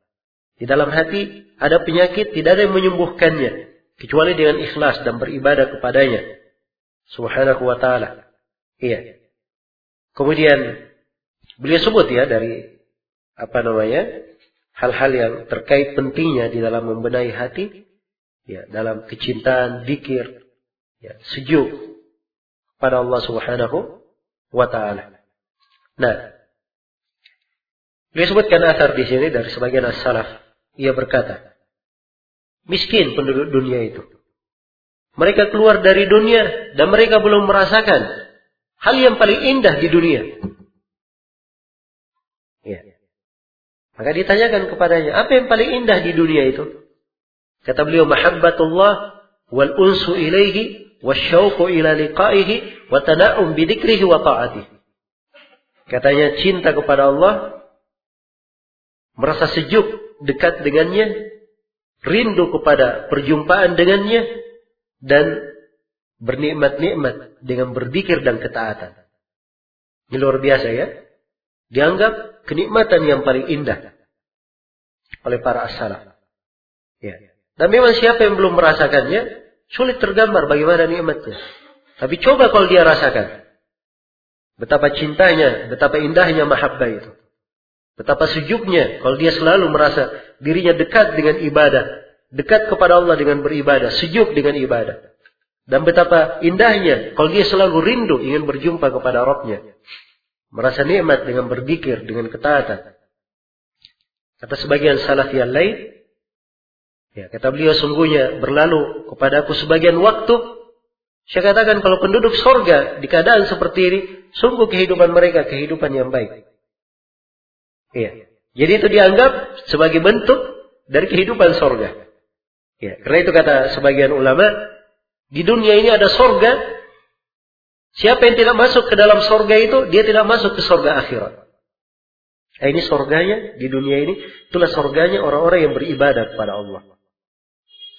Di dalam hati ada penyakit, tidak ada yang menyembuhkannya. Kecuali dengan ikhlas dan beribadah kepadanya. Subhanahu wa ta'ala. Iya. Kemudian, beliau sebut ya dari, apa namanya, hal-hal yang terkait pentingnya di dalam membenahi hati. Ya, dalam kecintaan, dikir, ya, sejuk pada Allah subhanahu wa ta'ala. Nah, beliau sebutkan asar di sini dari sebagian as-salaf ia berkata, miskin penduduk dunia itu. Mereka keluar dari dunia dan mereka belum merasakan hal yang paling indah di dunia. Ya. Maka ditanyakan kepadanya, apa yang paling indah di dunia itu? Kata beliau, mahabbatullah wal unsu ilaihi wasyauqu ila liqaihi wa tana'um bidikrihi wa ta'atihi. Katanya cinta kepada Allah, merasa sejuk dekat dengannya, rindu kepada perjumpaan dengannya, dan bernikmat-nikmat dengan berzikir dan ketaatan. Ini luar biasa ya. Dianggap kenikmatan yang paling indah oleh para as Ya. Dan memang siapa yang belum merasakannya, sulit tergambar bagaimana nikmatnya. Tapi coba kalau dia rasakan. Betapa cintanya, betapa indahnya mahabbah itu. Betapa sejuknya kalau dia selalu merasa dirinya dekat dengan ibadah. Dekat kepada Allah dengan beribadah. Sejuk dengan ibadah. Dan betapa indahnya kalau dia selalu rindu ingin berjumpa kepada Rabbnya. Merasa nikmat dengan berzikir, dengan ketaatan. Kata sebagian salaf yang lain, ya, kata beliau sungguhnya berlalu kepada aku sebagian waktu. Saya katakan kalau penduduk sorga di keadaan seperti ini, sungguh kehidupan mereka kehidupan yang baik. Iya. Jadi itu dianggap sebagai bentuk dari kehidupan sorga. Ya, karena itu kata sebagian ulama, di dunia ini ada sorga. Siapa yang tidak masuk ke dalam sorga itu, dia tidak masuk ke sorga akhirat. Nah, ini sorganya di dunia ini, itulah sorganya orang-orang yang beribadah kepada Allah.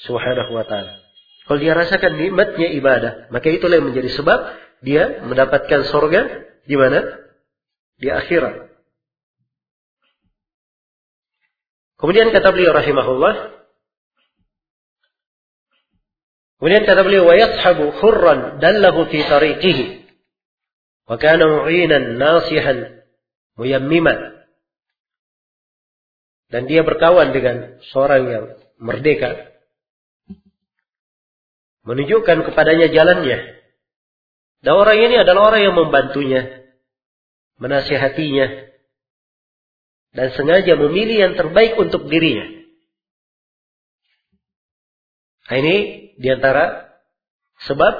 Subhanahu wa ta'ala. Kalau dia rasakan nikmatnya ibadah, maka itulah yang menjadi sebab dia mendapatkan sorga di mana? Di akhirat. Kemudian kata beliau rahimahullah, kemudian kata beliau wa yashabu khurran dallahu fi tariqihi wa kana mu'inan nasihan muyammiman dan dia berkawan dengan seorang yang merdeka menunjukkan kepadanya jalannya. Dan orang ini adalah orang yang membantunya menasihatinya dan sengaja memilih yang terbaik untuk dirinya. Nah, ini di antara sebab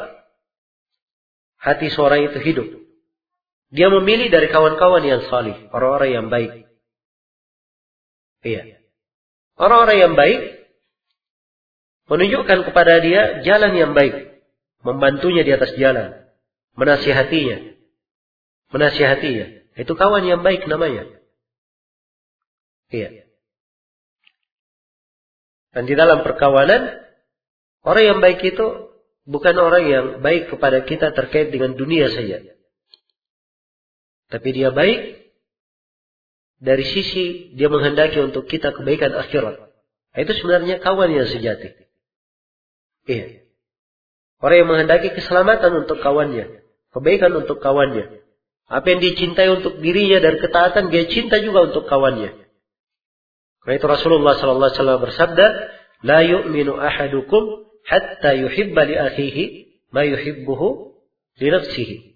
hati seorang itu hidup. Dia memilih dari kawan-kawan yang salih, orang-orang yang baik. Iya. Orang-orang yang baik menunjukkan kepada dia jalan yang baik, membantunya di atas jalan, menasihatinya. Menasihatinya. Itu kawan yang baik namanya. Iya. Dan di dalam perkawanan, orang yang baik itu bukan orang yang baik kepada kita terkait dengan dunia saja. Tapi dia baik dari sisi dia menghendaki untuk kita kebaikan akhirat. Nah, itu sebenarnya kawan yang sejati. Iya. Orang yang menghendaki keselamatan untuk kawannya. Kebaikan untuk kawannya. Apa yang dicintai untuk dirinya dan ketaatan dia cinta juga untuk kawannya. Karena itu Rasulullah sallallahu alaihi wasallam bersabda, "La yu'minu ahadukum hatta yuhibba li akhihi ma yuhibbuhu li nafsihi."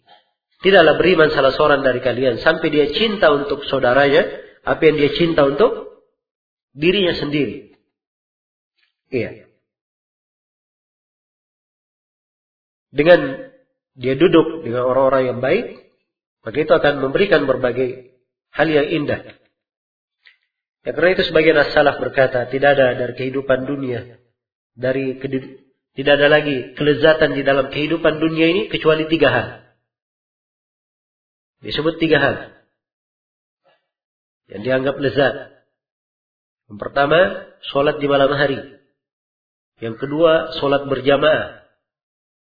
Tidaklah beriman salah seorang dari kalian sampai dia cinta untuk saudaranya apa yang dia cinta untuk dirinya sendiri. Iya. Dengan dia duduk dengan orang-orang yang baik, maka itu akan memberikan berbagai hal yang indah. Ya, karena itu sebagian as-salaf berkata, tidak ada dari kehidupan dunia, dari tidak ada lagi kelezatan di dalam kehidupan dunia ini kecuali tiga hal. Disebut tiga hal. Yang dianggap lezat. Yang pertama, sholat di malam hari. Yang kedua, sholat berjamaah.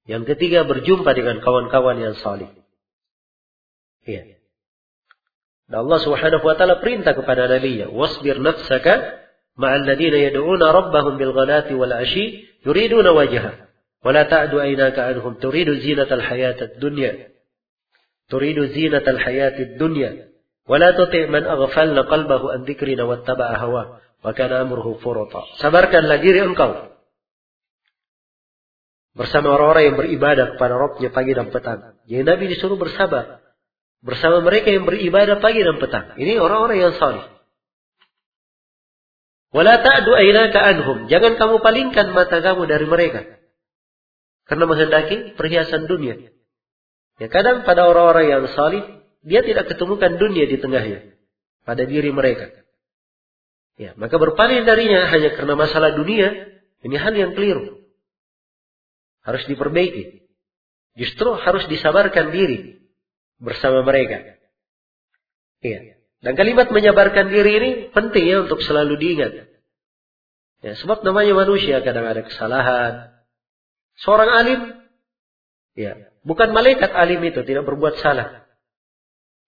Yang ketiga, berjumpa dengan kawan-kawan yang salih. Iya. Dan Allah Subhanahu wa taala perintah kepada nabinya, "Wasbir nafsaka ma'al ladzina yad'una rabbahum bil ghadati wal 'ashi yuriduna wajha wa la ta'du aynaka anhum turidu zinatal hayatid dunya." Turidu zinatal hayatid dunya wa la tuti' man aghfalna qalbahu an dzikrina wattaba'a hawa wa kana amruhu furata. Sabarkanlah diri engkau bersama orang-orang yang beribadah kepada Rabbnya pagi dan petang. Jadi Nabi disuruh bersabar bersama mereka yang beribadah pagi dan petang. Ini orang-orang yang salih. Wala ta'du aynaka anhum. Jangan kamu palingkan mata kamu dari mereka. Karena menghendaki perhiasan dunia. Ya kadang pada orang-orang yang salih, dia tidak ketemukan dunia di tengahnya. Pada diri mereka. Ya, maka berpaling darinya hanya karena masalah dunia, ini hal yang keliru. Harus diperbaiki. Justru harus disabarkan diri bersama mereka. Iya. Dan kalimat menyabarkan diri ini penting ya untuk selalu diingat. Ya, sebab namanya manusia kadang ada kesalahan. Seorang alim, ya, bukan malaikat alim itu tidak berbuat salah.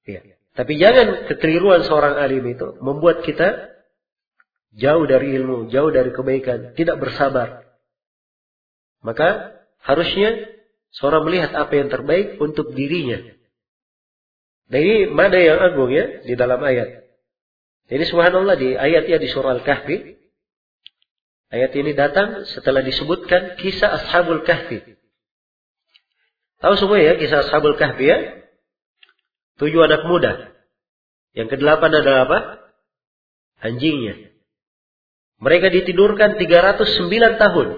Ya. Tapi jangan kekeliruan seorang alim itu membuat kita jauh dari ilmu, jauh dari kebaikan, tidak bersabar. Maka harusnya seorang melihat apa yang terbaik untuk dirinya dan ini mana yang agung ya di dalam ayat. Jadi subhanallah di ayat ya di surah Al-Kahfi. Ayat ini datang setelah disebutkan kisah Ashabul Kahfi. Tahu semua ya kisah Ashabul Kahfi ya? Tujuh anak muda. Yang kedelapan adalah apa? Anjingnya. Mereka ditidurkan 309 tahun.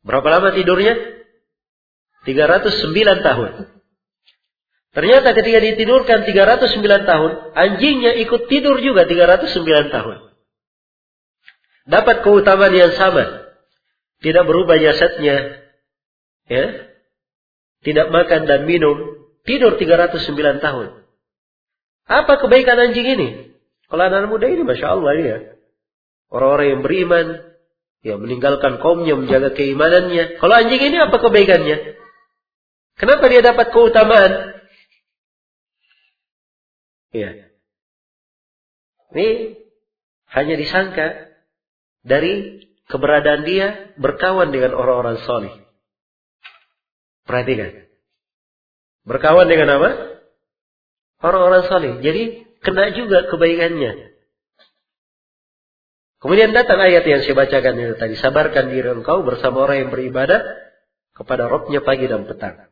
Berapa lama tidurnya? 309 tahun. Ternyata ketika ditidurkan 309 tahun, anjingnya ikut tidur juga 309 tahun. Dapat keutamaan yang sama. Tidak berubah jasadnya. Ya. Tidak makan dan minum. Tidur 309 tahun. Apa kebaikan anjing ini? Kalau anak muda ini Masya Allah ya. Orang-orang yang beriman. Ya meninggalkan kaumnya, menjaga keimanannya. Kalau anjing ini apa kebaikannya? Kenapa dia dapat keutamaan? Iya. Ini hanya disangka dari keberadaan dia berkawan dengan orang-orang soleh. Perhatikan. Berkawan dengan apa? Orang-orang soleh. Jadi kena juga kebaikannya. Kemudian datang ayat yang saya bacakan itu tadi. Sabarkan diri engkau bersama orang yang beribadah kepada Robnya pagi dan petang.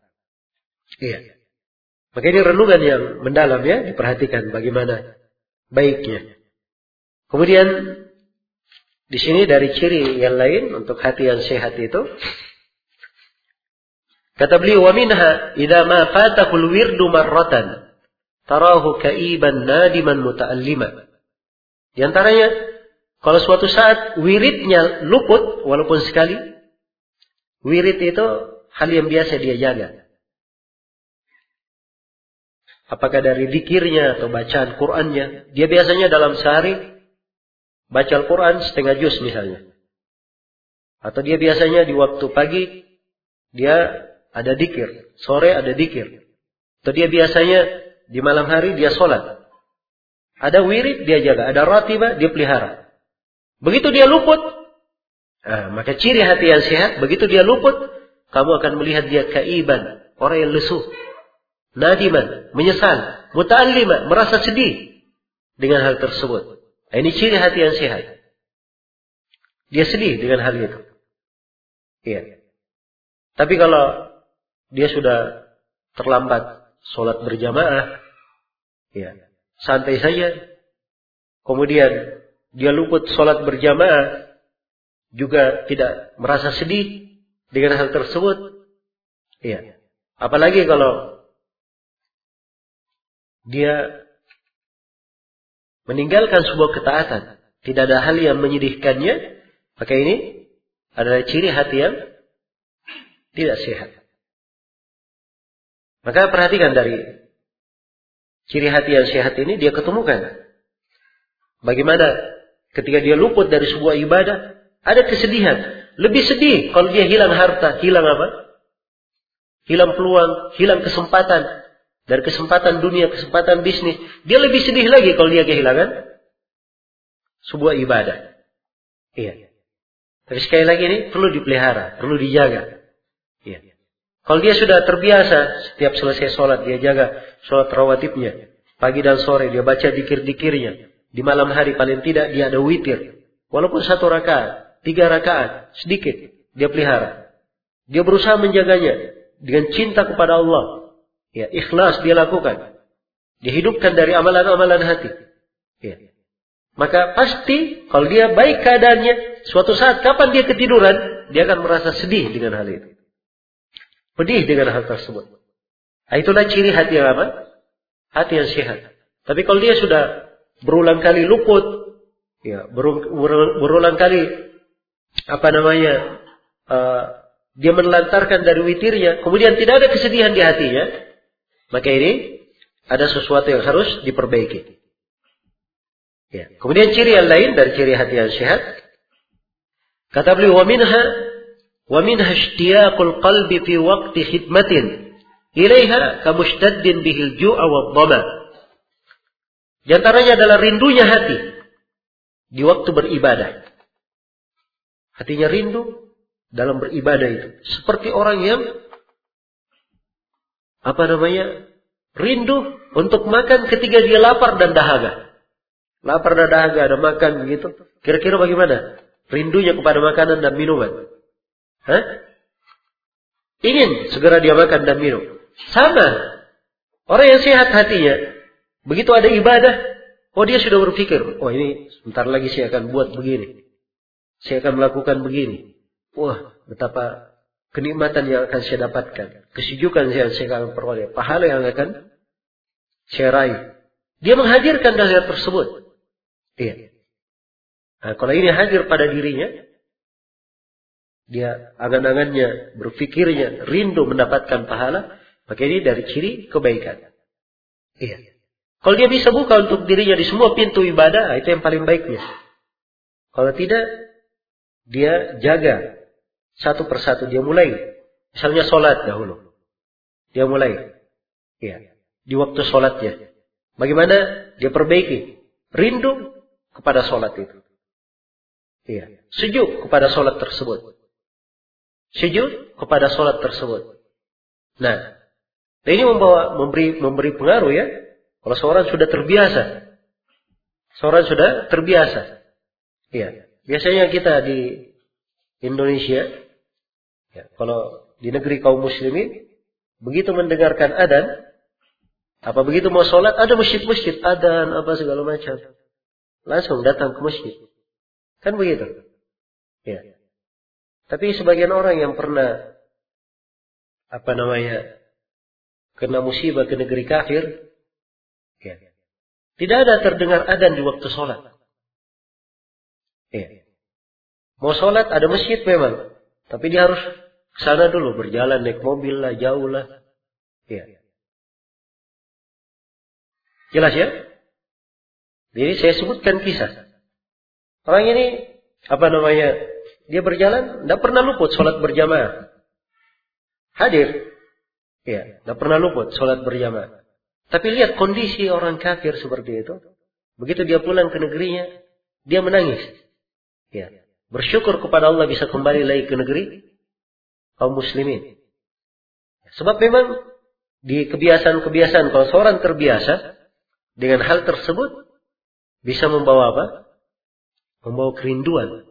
Iya. Maka ini renungan yang mendalam ya, diperhatikan bagaimana baiknya. Kemudian di sini dari ciri yang lain untuk hati yang sehat itu kata beliau wa minha idza ma fatahul wirdu marratan tarahu kaiban nadiman muta'allima. Di antaranya kalau suatu saat wiridnya luput walaupun sekali wirid itu hal yang biasa dia jaga. Apakah dari dikirnya atau bacaan Qur'annya. Dia biasanya dalam sehari baca Al-Quran setengah juz misalnya. Atau dia biasanya di waktu pagi dia ada dikir. Sore ada dikir. Atau dia biasanya di malam hari dia sholat. Ada wirid dia jaga. Ada ratibah dia pelihara. Begitu dia luput. Nah, maka ciri hati yang sehat. Begitu dia luput. Kamu akan melihat dia kaiban. Orang yang lesuh nadiman, menyesal, muta'allima, merasa sedih dengan hal tersebut. Nah, ini ciri hati yang sehat. Dia sedih dengan hal itu. Iya. Tapi kalau dia sudah terlambat sholat berjamaah, ya santai saja. Kemudian dia luput sholat berjamaah, juga tidak merasa sedih dengan hal tersebut. Iya. Apalagi kalau dia meninggalkan sebuah ketaatan, tidak ada hal yang menyedihkannya, maka ini adalah ciri hati yang tidak sehat. Maka perhatikan dari ciri hati yang sehat ini dia ketemukan. Bagaimana ketika dia luput dari sebuah ibadah, ada kesedihan. Lebih sedih kalau dia hilang harta, hilang apa? Hilang peluang, hilang kesempatan. Dari kesempatan dunia, kesempatan bisnis. Dia lebih sedih lagi kalau dia kehilangan sebuah ibadah. Iya. Tapi sekali lagi ini perlu dipelihara, perlu dijaga. Iya. Kalau dia sudah terbiasa setiap selesai sholat dia jaga sholat rawatibnya. Pagi dan sore dia baca dikir-dikirnya. Di malam hari paling tidak dia ada witir. Walaupun satu rakaat, tiga rakaat, sedikit dia pelihara. Dia berusaha menjaganya dengan cinta kepada Allah. Ya, ikhlas dia lakukan. Dia hidupkan dari amalan-amalan hati. Ya. Maka pasti kalau dia baik keadaannya, suatu saat kapan dia ketiduran, dia akan merasa sedih dengan hal itu. Pedih dengan hal tersebut. Nah, itulah ciri hati yang apa? Hati yang sehat. Tapi kalau dia sudah berulang kali luput, ya berulang kali apa namanya uh, dia menelantarkan dari witirnya, kemudian tidak ada kesedihan di hatinya, maka ini ada sesuatu yang harus diperbaiki. Ya. Kemudian ciri yang lain dari ciri hati yang sehat, kata beliau, wa minha ومنها اشتياق القلب في وقت خدمة إليها كمشتد به الجوع والظما Di antaranya adalah rindunya hati di waktu beribadah. Hatinya rindu dalam beribadah itu. Seperti orang yang apa namanya? Rindu untuk makan ketika dia lapar dan dahaga. Lapar dan dahaga ada makan begitu. Kira-kira bagaimana? Rindunya kepada makanan dan minuman. Hah? Ingin segera dia makan dan minum. Sama. Orang yang sehat hatinya. Begitu ada ibadah. Oh dia sudah berpikir. Oh ini sebentar lagi saya akan buat begini. Saya akan melakukan begini. Wah betapa kenikmatan yang akan saya dapatkan. Kesejukan yang saya akan peroleh. Pahala yang akan saya raih. Dia menghadirkan dasar tersebut. Iya. Nah, kalau ini hadir pada dirinya, dia angan-angannya, berpikirnya, rindu mendapatkan pahala, maka ini dari ciri kebaikan. Iya. Kalau dia bisa buka untuk dirinya di semua pintu ibadah, itu yang paling baiknya. Kalau tidak, dia jaga satu persatu. Dia mulai, misalnya sholat dahulu. Dia mulai, iya, di waktu sholatnya. Bagaimana dia perbaiki? Rindu kepada sholat itu. Iya, sejuk kepada sholat tersebut sujud kepada sholat tersebut. Nah, ini membawa memberi memberi pengaruh ya. Kalau seorang sudah terbiasa, seorang sudah terbiasa. Iya, biasanya kita di Indonesia, ya, kalau di negeri kaum muslimin, begitu mendengarkan adan, apa begitu mau sholat, ada masjid-masjid, adan, apa segala macam. Langsung datang ke masjid. Kan begitu. Ya. Tapi sebagian orang yang pernah apa namanya kena musibah ke negeri kafir, ya, tidak ada terdengar adan di waktu sholat. Ya. Mau sholat ada masjid memang, tapi dia harus sana dulu berjalan naik mobil lah jauh lah. Ya. Jelas ya? Jadi saya sebutkan kisah. Orang ini apa namanya dia berjalan, tidak pernah luput sholat berjamaah. Hadir. Ya, tidak pernah luput sholat berjamaah. Tapi lihat kondisi orang kafir seperti itu. Begitu dia pulang ke negerinya, dia menangis. Ya, bersyukur kepada Allah bisa kembali lagi ke negeri kaum muslimin. Sebab memang di kebiasaan-kebiasaan kalau seorang terbiasa dengan hal tersebut, bisa membawa apa? Membawa kerinduan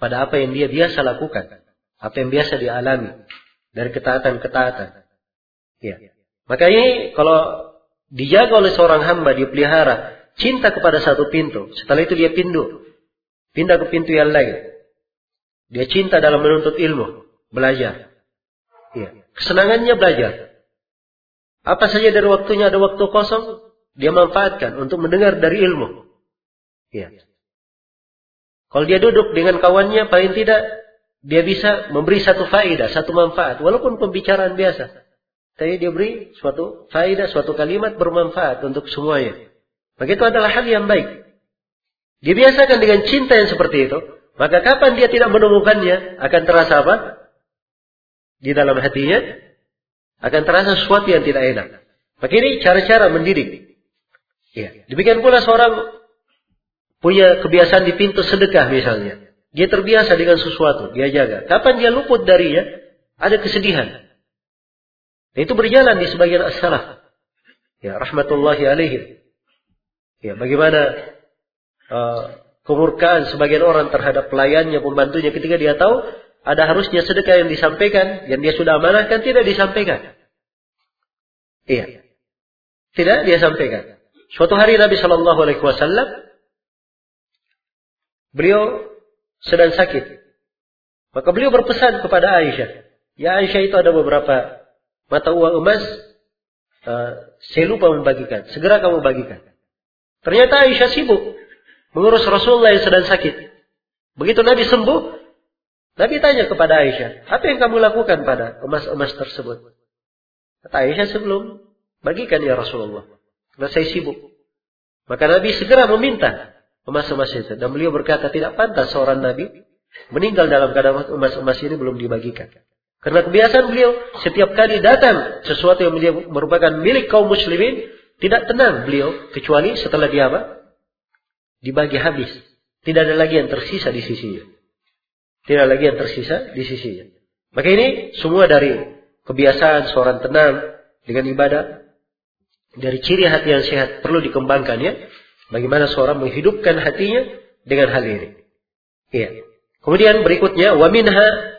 pada apa yang dia biasa lakukan, apa yang biasa dialami dari ketaatan-ketaatan. Ya. Maka ini kalau dijaga oleh seorang hamba, dipelihara, cinta kepada satu pintu. Setelah itu dia pindu, pindah ke pintu yang lain. Dia cinta dalam menuntut ilmu, belajar. Ya. Kesenangannya belajar. Apa saja dari waktunya ada waktu kosong, dia manfaatkan untuk mendengar dari ilmu. Ya. Kalau dia duduk dengan kawannya, paling tidak dia bisa memberi satu faedah, satu manfaat, walaupun pembicaraan biasa. Tapi dia beri suatu faedah, suatu kalimat bermanfaat untuk semuanya. Maka itu adalah hal yang baik. Dibiasakan dengan cinta yang seperti itu. Maka kapan dia tidak menemukannya, akan terasa apa? Di dalam hatinya, akan terasa sesuatu yang tidak enak. Maka ini cara-cara mendidik. Ya. Demikian pula seorang punya kebiasaan di pintu sedekah misalnya. Dia terbiasa dengan sesuatu, dia jaga. Kapan dia luput darinya, ada kesedihan. Dan itu berjalan di sebagian as-salaf. Ya, rahmatullahi alaihim. Ya, bagaimana uh, kemurkaan sebagian orang terhadap pelayannya, pembantunya ketika dia tahu ada harusnya sedekah yang disampaikan, yang dia sudah amanahkan tidak disampaikan. Iya. Tidak dia sampaikan. Suatu hari Nabi Shallallahu Alaihi Wasallam beliau sedang sakit. Maka beliau berpesan kepada Aisyah. Ya Aisyah itu ada beberapa mata uang emas, uh, saya lupa membagikan. Segera kamu bagikan. Ternyata Aisyah sibuk mengurus Rasulullah yang sedang sakit. Begitu Nabi sembuh, Nabi tanya kepada Aisyah, apa yang kamu lakukan pada emas-emas tersebut? Kata Aisyah sebelum, bagikan ya Rasulullah. Karena saya sibuk. Maka Nabi segera meminta emas-emas itu. Dan beliau berkata, tidak pantas seorang Nabi meninggal dalam keadaan emas-emas ini belum dibagikan. Karena kebiasaan beliau setiap kali datang sesuatu yang merupakan milik kaum muslimin, tidak tenang beliau kecuali setelah dia apa? Dibagi habis. Tidak ada lagi yang tersisa di sisinya. Tidak lagi yang tersisa di sisinya. Maka ini semua dari kebiasaan seorang tenang dengan ibadah. Dari ciri hati yang sehat perlu dikembangkan ya. Bagaimana seorang menghidupkan hatinya dengan hal ini. Iya. Kemudian berikutnya wa minha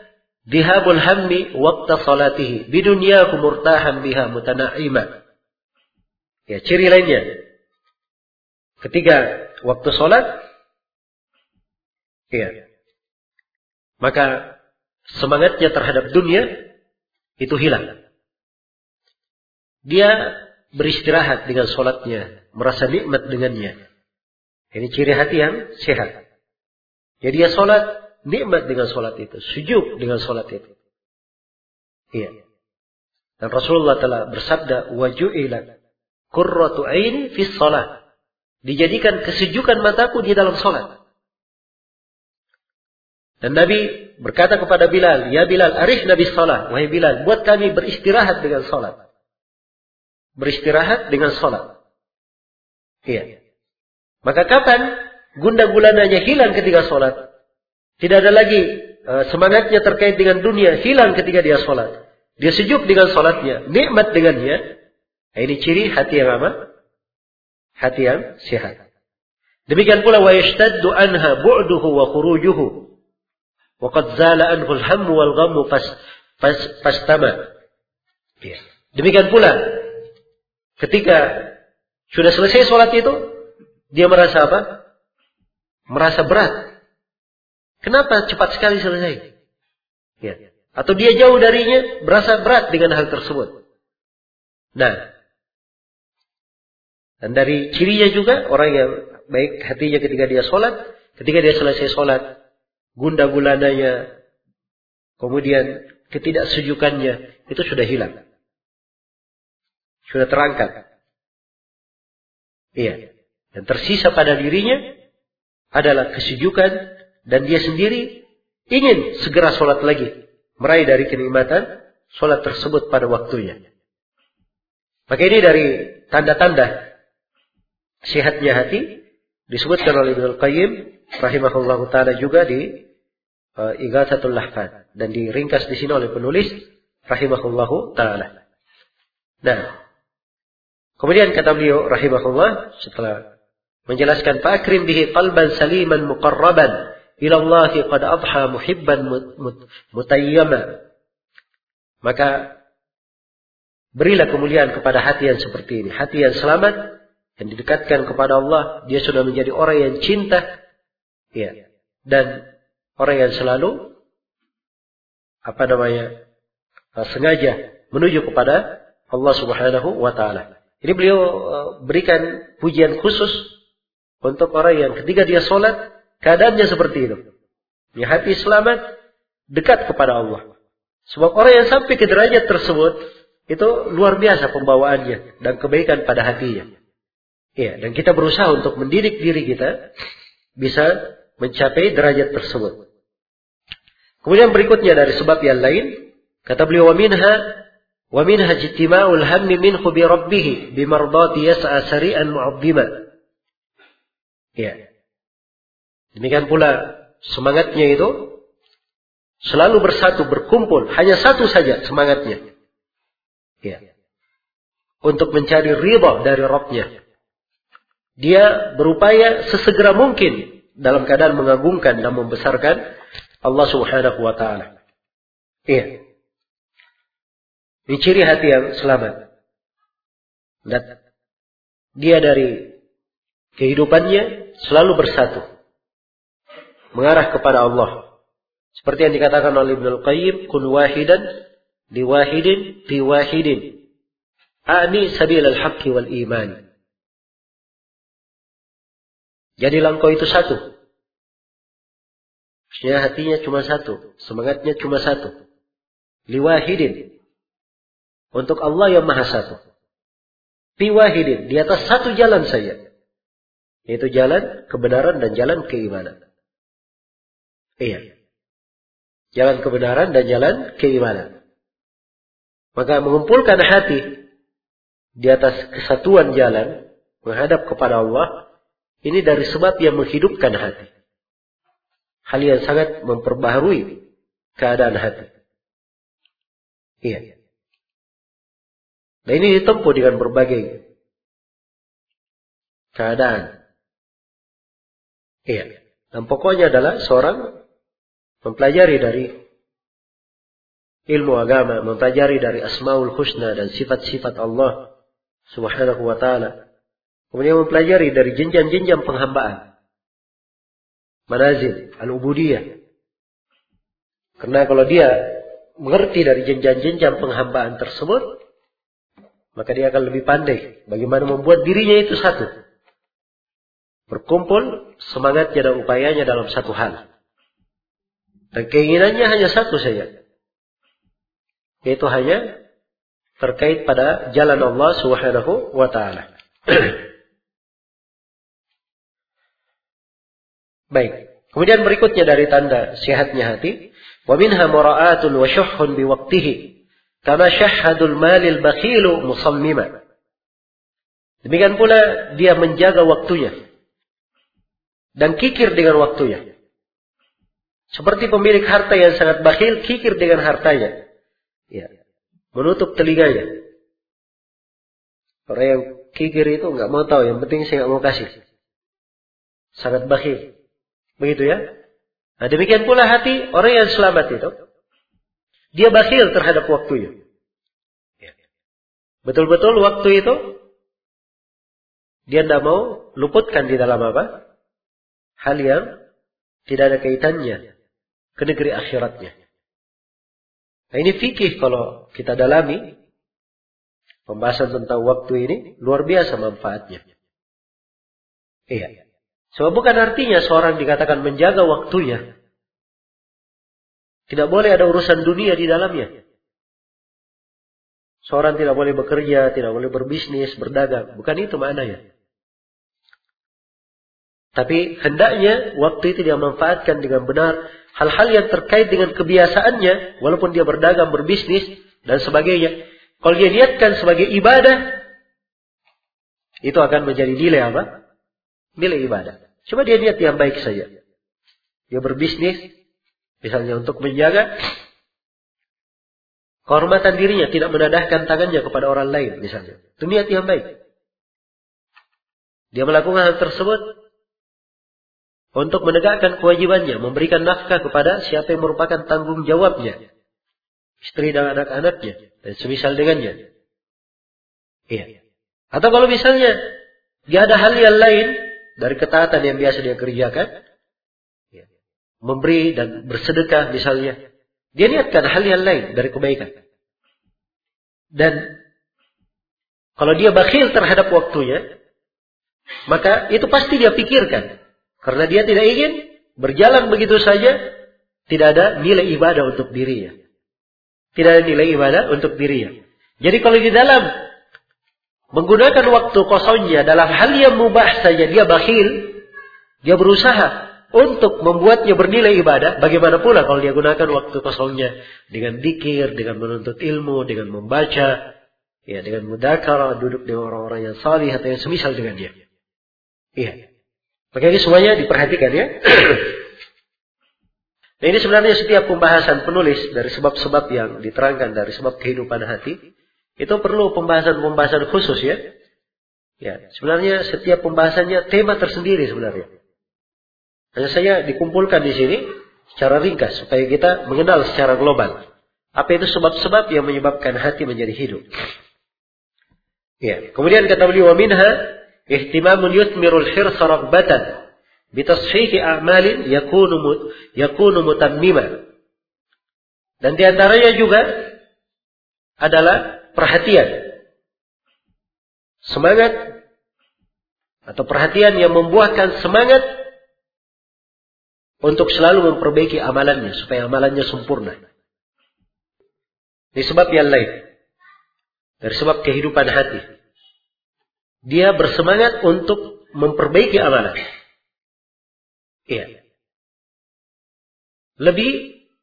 Dihabul hammi waqta salatihi. Bidunyaku murtahan biha mutana'ima. Ya, ciri lainnya. Ketika waktu sholat, ya, maka semangatnya terhadap dunia itu hilang. Dia beristirahat dengan sholatnya, merasa nikmat dengannya. Ini ciri hati yang sehat. Jadi dia sholat nikmat dengan sholat itu, sujud dengan sholat itu. Iya. Dan Rasulullah telah bersabda, waju'ilat kurratu aini fi sholat. Dijadikan kesejukan mataku di dalam sholat. Dan Nabi berkata kepada Bilal, Ya Bilal, arif Nabi sholat. Wahai Bilal, buat kami beristirahat dengan sholat. Beristirahat dengan sholat. Iya. Maka kapan gunda gulananya hilang ketika sholat? Tidak ada lagi uh, semangatnya terkait dengan dunia hilang ketika dia sholat. Dia sejuk dengan sholatnya, nikmat dengannya. Nah, ini ciri hati yang apa? Hati yang sehat. Demikian pula wa yashtaddu anha bu'duhu wa khurujuhu. Wa qad zala anhu al-hamm wal ghammu fas, fas, fastama. Ya. Demikian pula ketika sudah selesai sholat itu, dia merasa apa? Merasa berat Kenapa cepat sekali selesai? Ya. Atau dia jauh darinya, berasa berat dengan hal tersebut. Nah, dan dari cirinya juga orang yang baik hatinya ketika dia sholat, ketika dia selesai sholat, gunda gulananya, kemudian ketidaksejukannya itu sudah hilang, sudah terangkat. Iya. Dan tersisa pada dirinya adalah kesejukan dan dia sendiri ingin segera sholat lagi, meraih dari kenikmatan sholat tersebut pada waktunya. Maka ini dari tanda-tanda sehatnya hati disebutkan oleh Ibnu Qayyim rahimahullah taala juga di uh, Ighathatul Lahfan. Dan diringkas di sini oleh penulis rahimahullah taala. Nah, kemudian kata beliau rahimahullah setelah menjelaskan fakrim bihi qalban saliman muqarraban ila Allah qad adha muhibban mutayyama. Maka berilah kemuliaan kepada hati yang seperti ini. Hati yang selamat yang didekatkan kepada Allah dia sudah menjadi orang yang cinta ya dan orang yang selalu apa namanya sengaja menuju kepada Allah Subhanahu wa taala. Ini beliau eh, berikan pujian khusus untuk orang yang ketika dia sholat keadaannya seperti itu. Ya, hati selamat dekat kepada Allah. Sebab orang yang sampai ke derajat tersebut itu luar biasa pembawaannya dan kebaikan pada hatinya. Ya, dan kita berusaha untuk mendidik diri kita bisa mencapai derajat tersebut. Kemudian berikutnya dari sebab yang lain, kata beliau wa minha wa minha ijtima'ul hammi minhu bi rabbih bi mardati yas'a sari'an mu'azzima. Ya. Demikian pula semangatnya itu selalu bersatu, berkumpul, hanya satu saja semangatnya. Ya. Untuk mencari ridha dari Rabbnya. Dia berupaya sesegera mungkin dalam keadaan mengagungkan dan membesarkan Allah Subhanahu wa taala. Iya. Ini ciri hati yang selamat. Dan dia dari kehidupannya selalu bersatu. Mengarah kepada Allah. Seperti yang dikatakan oleh Ibnu Al-Qayyim, kun wahidan li wahidin fi wahidin. Ani sabil al-haqqi wal iman. Jadi langkau itu satu. Maksudnya hatinya cuma satu. Semangatnya cuma satu. Liwahidin. Untuk Allah yang maha satu. Piwahidin. Di atas satu jalan saja. Yaitu jalan kebenaran dan jalan keimanan. Iya. Jalan kebenaran dan jalan keimanan. Maka mengumpulkan hati di atas kesatuan jalan menghadap kepada Allah ini dari sebab yang menghidupkan hati. Hal yang sangat memperbaharui keadaan hati. Iya. Nah ini ditempuh dengan berbagai keadaan. Iya. Dan pokoknya adalah seorang mempelajari dari ilmu agama, mempelajari dari asmaul husna dan sifat-sifat Allah subhanahu wa ta'ala. Kemudian mempelajari dari jenjang-jenjang penghambaan. Manazil, al-ubudiyah. Karena kalau dia mengerti dari jenjang-jenjang penghambaan tersebut, maka dia akan lebih pandai bagaimana membuat dirinya itu satu. Berkumpul semangatnya dan upayanya dalam satu hal. Dan keinginannya hanya satu saja. Yaitu hanya terkait pada jalan Allah Subhanahu wa taala. Baik. Kemudian berikutnya dari tanda sehatnya hati, wa minha mura'atun wa syuhhun bi waqtihi, kama syahhadul malil bakhilu musammima. Demikian pula dia menjaga waktunya dan kikir dengan waktunya. Seperti pemilik harta yang sangat bakhil, kikir dengan hartanya. Ya. Menutup telinganya. Orang yang kikir itu nggak mau tahu, yang penting saya nggak mau kasih. Sangat bakhil. Begitu ya. Nah demikian pula hati orang yang selamat itu. Dia bakhil terhadap waktunya. Ya. Betul-betul waktu itu dia tidak mau luputkan di dalam apa? Hal yang tidak ada kaitannya ke negeri akhiratnya. Nah ini fikih kalau kita dalami pembahasan tentang waktu ini luar biasa manfaatnya. Iya. Sebab bukan artinya seorang dikatakan menjaga waktunya. Tidak boleh ada urusan dunia di dalamnya. Seorang tidak boleh bekerja, tidak boleh berbisnis, berdagang. Bukan itu maknanya. Tapi hendaknya waktu itu dia manfaatkan dengan benar. Hal-hal yang terkait dengan kebiasaannya. Walaupun dia berdagang, berbisnis, dan sebagainya. Kalau dia niatkan sebagai ibadah. Itu akan menjadi nilai apa? Milik ibadah. Cuma dia niat yang baik saja. Dia berbisnis, misalnya untuk menjaga kehormatan dirinya, tidak menadahkan tangannya kepada orang lain, misalnya. Itu niat yang baik. Dia melakukan hal tersebut untuk menegakkan kewajibannya, memberikan nafkah kepada siapa yang merupakan tanggung jawabnya. Istri dan anak-anaknya, dan semisal dengannya. Iya. Atau kalau misalnya dia ada hal yang lain dari ketaatan yang biasa dia kerjakan, ya, memberi dan bersedekah misalnya, dia niatkan hal yang lain dari kebaikan. Dan kalau dia bakhil terhadap waktunya, maka itu pasti dia pikirkan. Karena dia tidak ingin berjalan begitu saja, tidak ada nilai ibadah untuk dirinya. Tidak ada nilai ibadah untuk dirinya. Jadi kalau di dalam menggunakan waktu kosongnya dalam hal yang mubah saja dia bakhil, dia berusaha untuk membuatnya bernilai ibadah, bagaimana pula kalau dia gunakan waktu kosongnya dengan dikir, dengan menuntut ilmu, dengan membaca, ya dengan mudakara, duduk dengan orang-orang yang salih atau yang semisal dengan dia. Iya. Maka ini semuanya diperhatikan ya. nah ini sebenarnya setiap pembahasan penulis dari sebab-sebab yang diterangkan dari sebab kehidupan hati itu perlu pembahasan-pembahasan khusus ya. Ya, sebenarnya setiap pembahasannya tema tersendiri sebenarnya. Hanya saya dikumpulkan di sini secara ringkas supaya kita mengenal secara global. Apa itu sebab-sebab yang menyebabkan hati menjadi hidup. Ya. Kemudian kata beliau minha ihtimamun yuthmirul hirsa raghbatan bitashihi a'malin yakunu yakunu mutammima. Dan di antaranya juga adalah perhatian. Semangat atau perhatian yang membuahkan semangat untuk selalu memperbaiki amalannya supaya amalannya sempurna. Ini sebab yang lain. Dari sebab kehidupan hati. Dia bersemangat untuk memperbaiki amalan. Iya. Lebih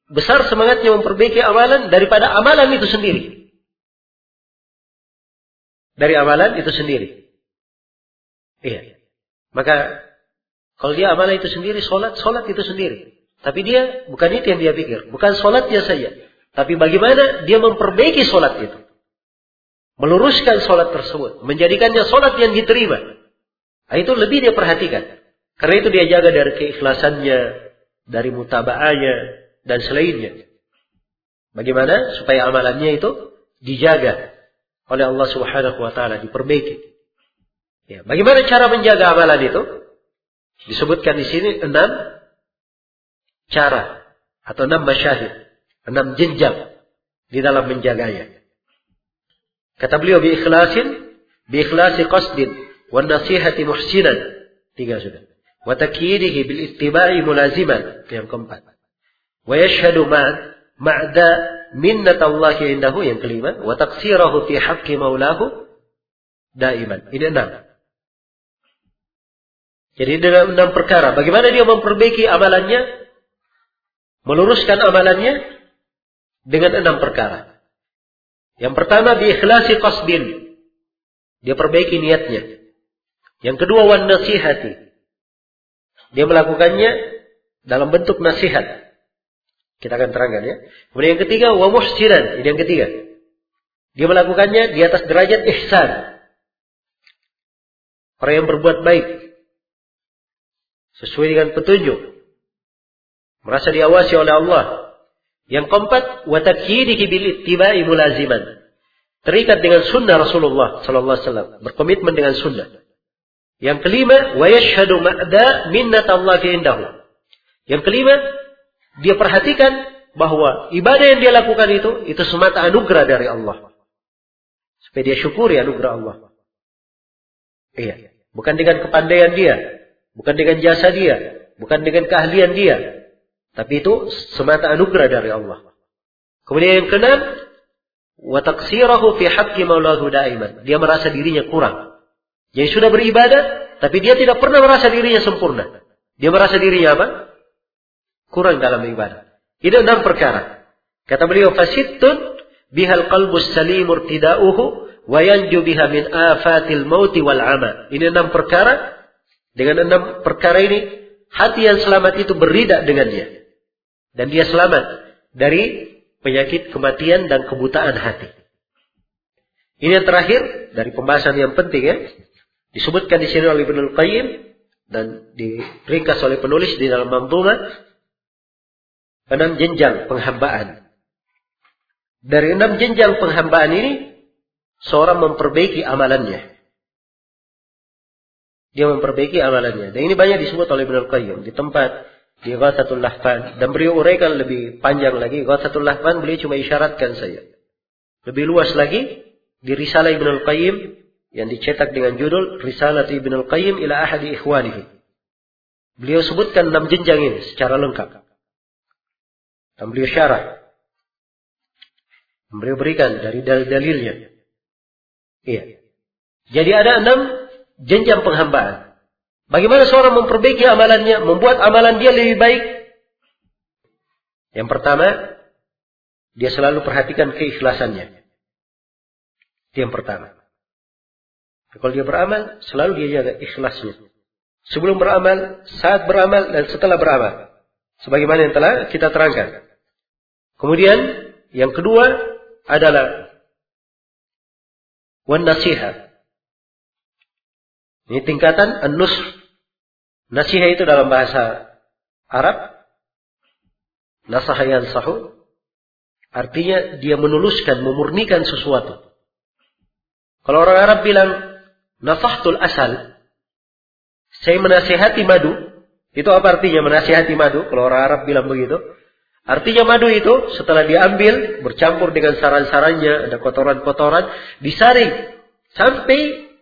besar semangatnya memperbaiki amalan daripada amalan itu sendiri. Dari amalan itu sendiri. Iya. Maka kalau dia amalan itu sendiri, sholat, sholat itu sendiri. Tapi dia, bukan itu yang dia pikir. Bukan sholatnya saja. Tapi bagaimana dia memperbaiki sholat itu. Meluruskan sholat tersebut. Menjadikannya sholat yang diterima. Nah, itu lebih dia perhatikan. Karena itu dia jaga dari keikhlasannya, dari mutabaahnya, dan selainnya. Bagaimana supaya amalannya itu dijaga oleh Allah Subhanahu wa taala, diperbaiki. Ya, bagaimana cara menjaga amalan itu? Disebutkan di sini enam cara atau enam masyahid, enam jenjang di dalam menjaganya. Kata beliau bi ikhlasin, bi ikhlasi qasdin, wa nasihati muhsinan. Tiga sudah. Wa takyidihi bil ittiba'i mulaziman. Yang keempat. Wa yashhadu ma'da minnat Allah indahu. Yang kelima. Wa taksirahu fi haqqi maulahu daiman. Ini enam. Jadi dalam enam perkara. Bagaimana dia memperbaiki amalannya? Meluruskan amalannya dengan enam perkara. Yang pertama ikhlasi qasdin. Dia perbaiki niatnya. Yang kedua wan nasihati. Dia melakukannya dalam bentuk nasihat. Kita akan terangkan ya. Kemudian yang ketiga wa muhsinan. Ini yang ketiga. Dia melakukannya di atas derajat ihsan. Orang yang berbuat baik sesuai dengan petunjuk. Merasa diawasi oleh Allah. Yang keempat, watakidihi bil ittiba'i mulaziman. Terikat dengan sunnah Rasulullah sallallahu alaihi berkomitmen dengan sunnah. Yang kelima, wa yashhadu ma'da minnat Allah indahu. Yang kelima, dia perhatikan bahwa ibadah yang dia lakukan itu itu semata anugerah dari Allah. Supaya dia syukuri anugerah Allah. Iya, bukan dengan kepandaian dia, Bukan dengan jasa dia. Bukan dengan keahlian dia. Tapi itu semata anugerah dari Allah. Kemudian yang keenam, wa taqsirahu fi haqqi maulahu daiman. Dia merasa dirinya kurang. Jadi sudah beribadah, tapi dia tidak pernah merasa dirinya sempurna. Dia merasa dirinya apa? Kurang dalam ibadah. Ini enam perkara. Kata beliau, fasittun bihal qalbus salimur tida'uhu wa yanju biha min afatil mauti wal ama. Ini enam perkara dengan enam perkara ini, hati yang selamat itu berida dengannya. Dan dia selamat dari penyakit kematian dan kebutaan hati. Ini yang terakhir dari pembahasan yang penting ya. Disebutkan di sini oleh Ibnu Qayyim dan diringkas oleh penulis di dalam manzumah enam jenjang penghambaan. Dari enam jenjang penghambaan ini seorang memperbaiki amalannya. Dia memperbaiki amalannya. Dan ini banyak disebut oleh Ibnu Qayyim di tempat di Ghasatul Lahfan dan beliau uraikan lebih panjang lagi. Ghasatul Lahfan beliau cuma isyaratkan saja. Lebih luas lagi di Risalah Ibnu Qayyim yang dicetak dengan judul Risalah Ibnu Qayyim ila ahadi ikhwanihi. Beliau sebutkan enam jenjang ini secara lengkap. Dan beliau syarah. Beliau berikan dari dalil-dalilnya. Iya. Jadi ada enam jenjang penghambaan. Bagaimana seorang memperbaiki amalannya, membuat amalan dia lebih baik? Yang pertama, dia selalu perhatikan keikhlasannya. Itu yang pertama. Kalau dia beramal, selalu dia jaga ikhlasnya. Sebelum beramal, saat beramal, dan setelah beramal. Sebagaimana yang telah kita terangkan. Kemudian, yang kedua adalah wan nasihat. Ini tingkatan an-nusr. Nasihat itu dalam bahasa Arab. Nasahayan sahu. Artinya dia menuluskan, memurnikan sesuatu. Kalau orang Arab bilang Nafahtul asal. Saya menasihati madu. Itu apa artinya menasihati madu? Kalau orang Arab bilang begitu. Artinya madu itu setelah diambil, bercampur dengan saran-sarannya, ada kotoran-kotoran, disaring. Sampai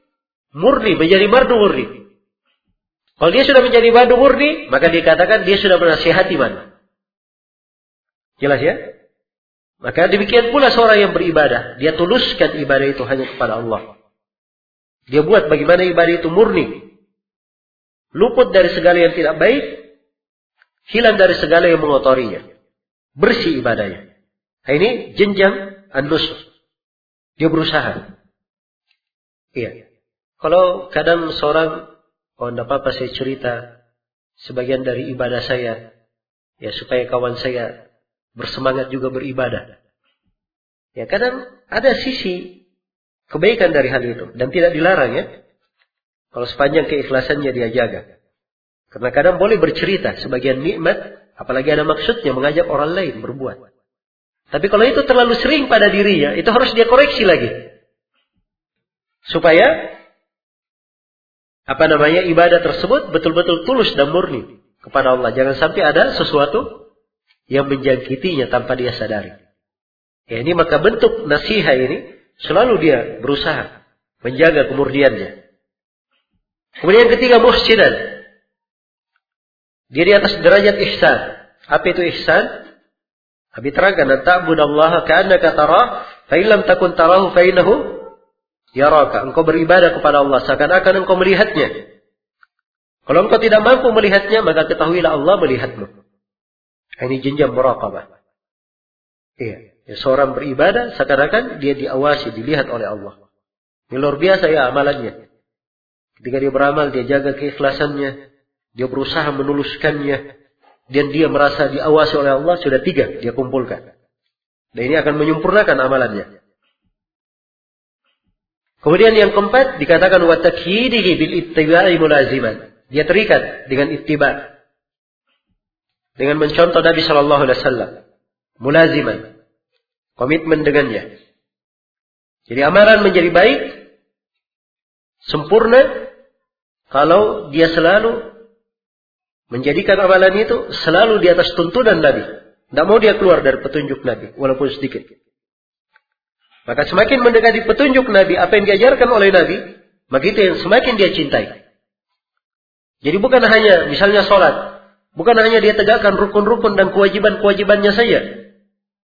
murni, menjadi madu murni. Kalau dia sudah menjadi madu murni, maka dikatakan dia sudah menasihati madu. Jelas ya? Maka demikian pula seorang yang beribadah. Dia tuluskan ibadah itu hanya kepada Allah. Dia buat bagaimana ibadah itu murni. Luput dari segala yang tidak baik. Hilang dari segala yang mengotorinya. Bersih ibadahnya. Nah, ini jenjang andus. Dia berusaha. Iya. Kalau kadang seorang, oh tidak apa-apa saya cerita sebagian dari ibadah saya. Ya supaya kawan saya bersemangat juga beribadah. Ya kadang ada sisi kebaikan dari hal itu dan tidak dilarang ya. Kalau sepanjang keikhlasannya dia jaga. Karena kadang boleh bercerita sebagian nikmat, apalagi ada maksudnya mengajak orang lain berbuat. Tapi kalau itu terlalu sering pada dirinya, itu harus dia koreksi lagi. Supaya apa namanya ibadah tersebut betul-betul tulus dan murni kepada Allah. Jangan sampai ada sesuatu yang menjangkitinya tanpa dia sadari. Ya, ini maka bentuk nasihat ini Selalu dia berusaha menjaga kemurniannya. Kemudian yang ketiga muhsinan. Dia di atas derajat ihsan. Apa itu ihsan? Abi terangkan, "Ta'bud Allah ka'annaka tarah, fa illam takun tarahu fa innahu yaraka." Engkau beribadah kepada Allah seakan-akan engkau melihatnya. Kalau engkau tidak mampu melihatnya, maka ketahuilah Allah melihatmu. Ini jenjang muraqabah. Iya. Ya, seorang beribadah seakan-akan dia diawasi, dilihat oleh Allah. Ini luar biasa ya amalannya. Ketika dia beramal, dia jaga keikhlasannya. Dia berusaha menuluskannya. Dan dia merasa diawasi oleh Allah, sudah tiga dia kumpulkan. Dan ini akan menyempurnakan amalannya. Kemudian yang keempat dikatakan wa takhidihi bil ittiba'i mulaziman. Dia terikat dengan ittiba. Dengan mencontoh Nabi sallallahu alaihi wasallam. Mulaziman komitmen dengannya. Jadi amalan menjadi baik, sempurna, kalau dia selalu menjadikan amalan itu selalu di atas tuntunan Nabi. Tidak mau dia keluar dari petunjuk Nabi, walaupun sedikit. Maka semakin mendekati petunjuk Nabi, apa yang diajarkan oleh Nabi, maka itu yang semakin dia cintai. Jadi bukan hanya misalnya sholat, bukan hanya dia tegakkan rukun-rukun dan kewajiban-kewajibannya saja,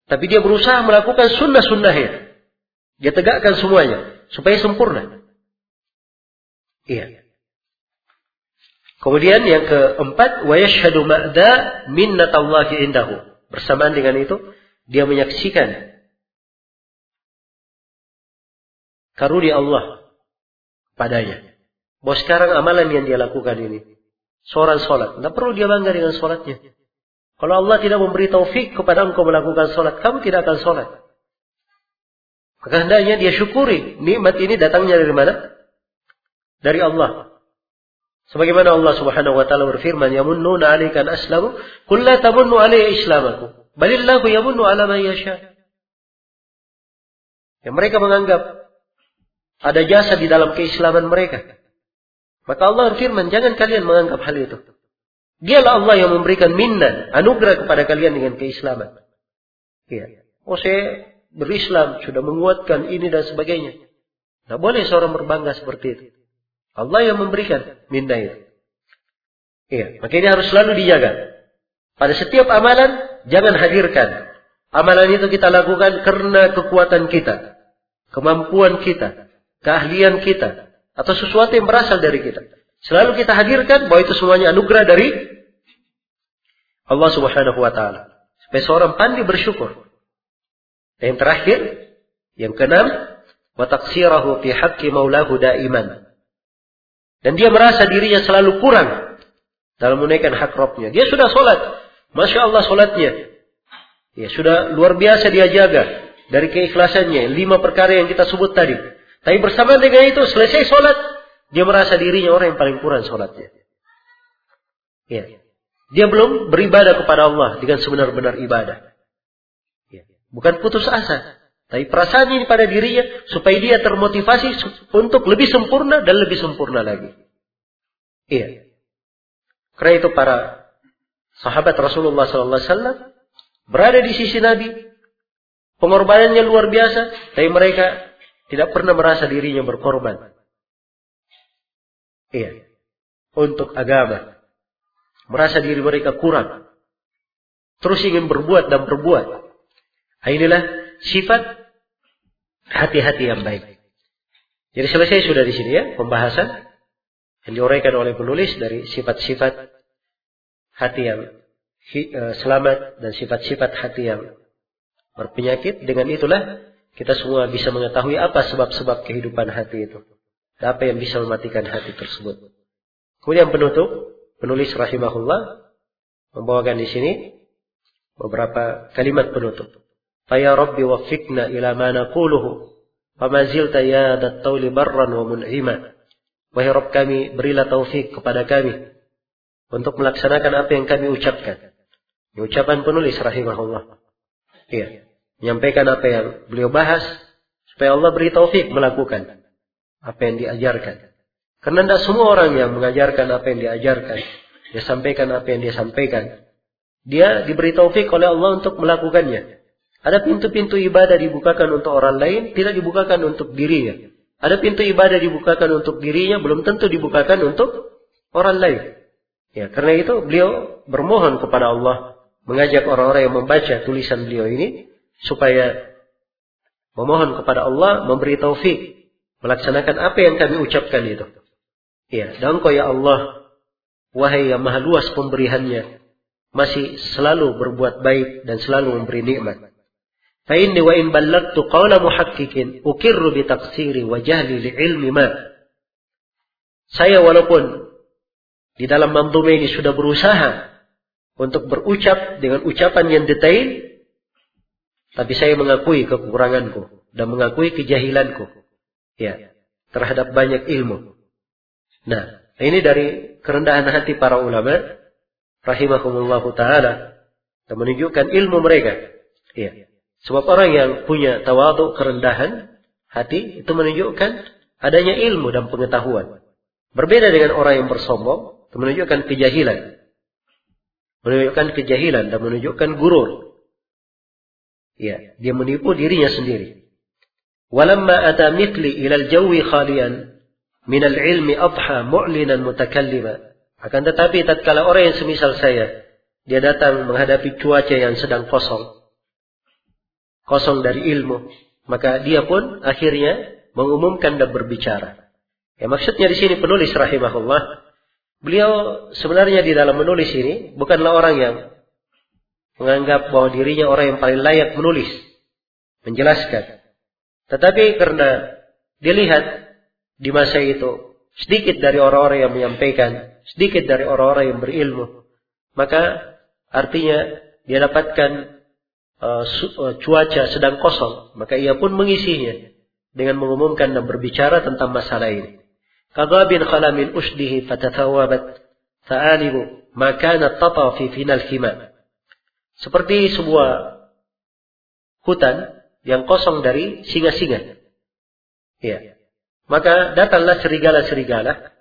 tapi dia berusaha melakukan sunnah-sunnahnya. Dia tegakkan semuanya. Supaya sempurna. Iya. Kemudian yang keempat, wa yashhadu ma'da minnatallahi indahu. Bersamaan dengan itu, dia menyaksikan karunia Allah padanya. Bahwa sekarang amalan yang dia lakukan ini, seorang sholat, tidak perlu dia bangga dengan sholatnya. Kalau Allah tidak memberi taufik kepada engkau melakukan sholat, kamu tidak akan sholat. Maka hendaknya dia syukuri nikmat ini datangnya dari mana? dari Allah. Sebagaimana Allah Subhanahu wa taala berfirman, "Yamunnuna 'alaika an aslamu, qul la tamunnu 'alayya islamakum, balillahu yamunnu 'ala man yasha." Yang mereka menganggap ada jasa di dalam keislaman mereka. Maka Allah berfirman, jangan kalian menganggap hal itu. Dialah Allah yang memberikan minna, anugerah kepada kalian dengan keislaman. Iya. Oh saya berislam, sudah menguatkan ini dan sebagainya. Tidak boleh seorang berbangga seperti itu. Allah yang memberikan minna itu. Iya, maka ini harus selalu dijaga. Pada setiap amalan, jangan hadirkan. Amalan itu kita lakukan karena kekuatan kita, kemampuan kita, keahlian kita, atau sesuatu yang berasal dari kita. Selalu kita hadirkan bahwa itu semuanya anugerah dari Allah Subhanahu wa taala. Supaya seorang pandai bersyukur. Yang terakhir, yang keenam, wa taqsirahu fi haqqi maulahu daiman. Dan dia merasa dirinya selalu kurang dalam menunaikan hak Rabbnya. Dia sudah sholat. Masya Allah sholatnya. Ya, sudah luar biasa dia jaga. Dari keikhlasannya. Lima perkara yang kita sebut tadi. Tapi bersama dengan itu, selesai sholat. Dia merasa dirinya orang yang paling kurang sholatnya. Ya. Dia belum beribadah kepada Allah dengan sebenar-benar ibadah. Ya. Bukan putus asa. Tapi perasaan ini pada dirinya supaya dia termotivasi untuk lebih sempurna dan lebih sempurna lagi. Iya. Karena itu para sahabat Rasulullah SAW berada di sisi Nabi. Pengorbanannya luar biasa, tapi mereka tidak pernah merasa dirinya berkorban. Iya. Untuk agama. Merasa diri mereka kurang. Terus ingin berbuat dan berbuat. Inilah sifat hati-hati yang baik. Jadi selesai sudah di sini ya pembahasan yang diuraikan oleh penulis dari sifat-sifat hati yang eh, selamat dan sifat-sifat hati yang berpenyakit. Dengan itulah kita semua bisa mengetahui apa sebab-sebab kehidupan hati itu. Dan apa yang bisa mematikan hati tersebut. Kemudian penutup, penulis rahimahullah membawakan di sini beberapa kalimat penutup. Faya Rabbi wafikna ila ma naquluhu. Fama zilta ya dattauli barran wa mun'ima. Wahai Rabb kami, berilah taufik kepada kami. Untuk melaksanakan apa yang kami ucapkan. Ini ucapan penulis rahimahullah. Iya. Menyampaikan apa yang beliau bahas. Supaya Allah beri taufik melakukan. Apa yang diajarkan. Karena tidak semua orang yang mengajarkan apa yang diajarkan. Dia sampaikan apa yang dia sampaikan. Dia diberi taufik oleh Allah untuk melakukannya. Ada pintu-pintu ibadah dibukakan untuk orang lain, tidak dibukakan untuk dirinya. Ada pintu ibadah dibukakan untuk dirinya, belum tentu dibukakan untuk orang lain. Ya, karena itu beliau bermohon kepada Allah mengajak orang-orang yang membaca tulisan beliau ini supaya memohon kepada Allah memberi taufik melaksanakan apa yang kami ucapkan itu. Ya, dan kau ya Allah, wahai yang maha luas pemberiannya, masih selalu berbuat baik dan selalu memberi nikmat. فإني وإن بلغت قول محقق أكر بتقصيري وجهلي لعلم ما saya walaupun di dalam mandume ini sudah berusaha untuk berucap dengan ucapan yang detail, tapi saya mengakui kekuranganku dan mengakui kejahilanku, ya, terhadap banyak ilmu. Nah, ini dari kerendahan hati para ulama, rahimahumullahu taala, dan menunjukkan ilmu mereka. Ya. Sebab orang yang punya tawadu kerendahan hati itu menunjukkan adanya ilmu dan pengetahuan. Berbeda dengan orang yang bersombong, itu menunjukkan kejahilan. Menunjukkan kejahilan dan menunjukkan gurur. Ya, dia menipu dirinya sendiri. Walamma ata mithli ila al-jawi khalian min al-ilmi adha mu'linan mutakallima. Akan tetapi tatkala orang yang semisal saya, dia datang menghadapi cuaca yang sedang kosong, kosong dari ilmu, maka dia pun akhirnya mengumumkan dan berbicara. Ya maksudnya di sini penulis rahimahullah, beliau sebenarnya di dalam menulis ini bukanlah orang yang menganggap bahwa dirinya orang yang paling layak menulis, menjelaskan. Tetapi karena dilihat di masa itu sedikit dari orang-orang yang menyampaikan, sedikit dari orang-orang yang berilmu, maka artinya dia dapatkan uh, cuaca sedang kosong, maka ia pun mengisinya dengan mengumumkan dan berbicara tentang masalah ini. Kagabin khala min usdihi fatathawabat fa'alimu ma kana tata fi final khima. Seperti sebuah hutan yang kosong dari singa-singa. Ya. Maka datanglah serigala-serigala.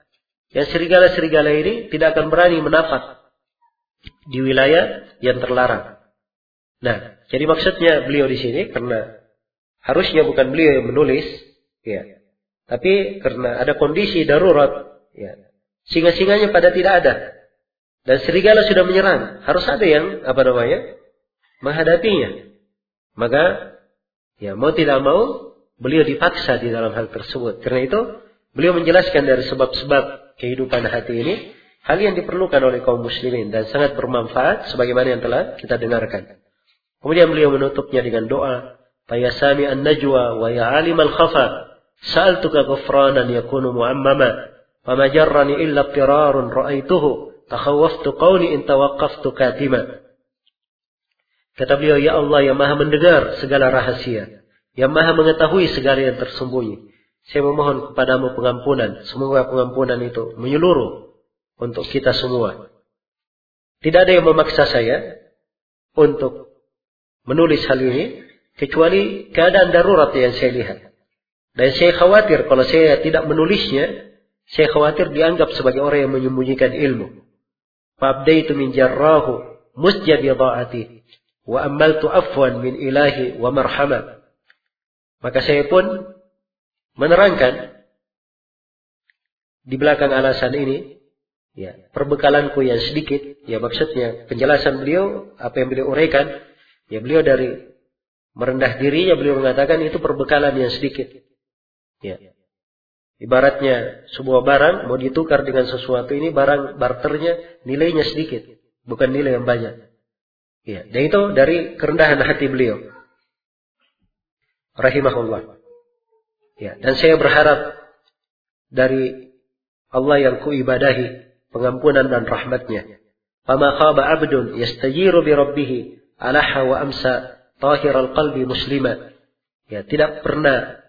Yang serigala-serigala ini tidak akan berani menapak di wilayah yang terlarang. Nah, jadi maksudnya beliau di sini karena harusnya bukan beliau yang menulis, ya. Tapi karena ada kondisi darurat, ya. Singa-singanya pada tidak ada. Dan serigala sudah menyerang. Harus ada yang, apa namanya, menghadapinya. Maka, ya mau tidak mau, beliau dipaksa di dalam hal tersebut. Karena itu, beliau menjelaskan dari sebab-sebab kehidupan hati ini, hal yang diperlukan oleh kaum muslimin dan sangat bermanfaat sebagaimana yang telah kita dengarkan. Kemudian beliau menutupnya dengan doa, "Ya sami an-najwa wa ya alim al-khafa, sa'altuka ghufranan yakunu mu'ammama, fama jarrani illa tirarun ra'aituhu, takhawwaftu qawli in tawaqqaftu katima." Kata beliau, "Ya Allah yang Maha mendengar segala rahasia, yang Maha mengetahui segala yang tersembunyi. Saya memohon kepadamu pengampunan. Semoga pengampunan itu menyeluruh untuk kita semua. Tidak ada yang memaksa saya untuk menulis hal ini kecuali keadaan darurat yang saya lihat. Dan saya khawatir kalau saya tidak menulisnya, saya khawatir dianggap sebagai orang yang menyembunyikan ilmu. Fabdaitu min jarrahu musjadi dha'ati wa ammaltu afwan min ilahi wa marhama. Maka saya pun menerangkan di belakang alasan ini ya perbekalanku yang sedikit ya maksudnya penjelasan beliau apa yang beliau uraikan Ya beliau dari merendah dirinya beliau mengatakan itu perbekalan yang sedikit. Ya. Ibaratnya sebuah barang mau ditukar dengan sesuatu ini barang barternya nilainya sedikit, bukan nilai yang banyak. Ya, dan itu dari kerendahan hati beliau. Rahimahullah. Ya, dan saya berharap dari Allah yang kuibadahi pengampunan dan rahmatnya. Fama khaba abdun yastajiru bi rabbih alaha wa amsa tahiral qalbi muslima. Ya, tidak pernah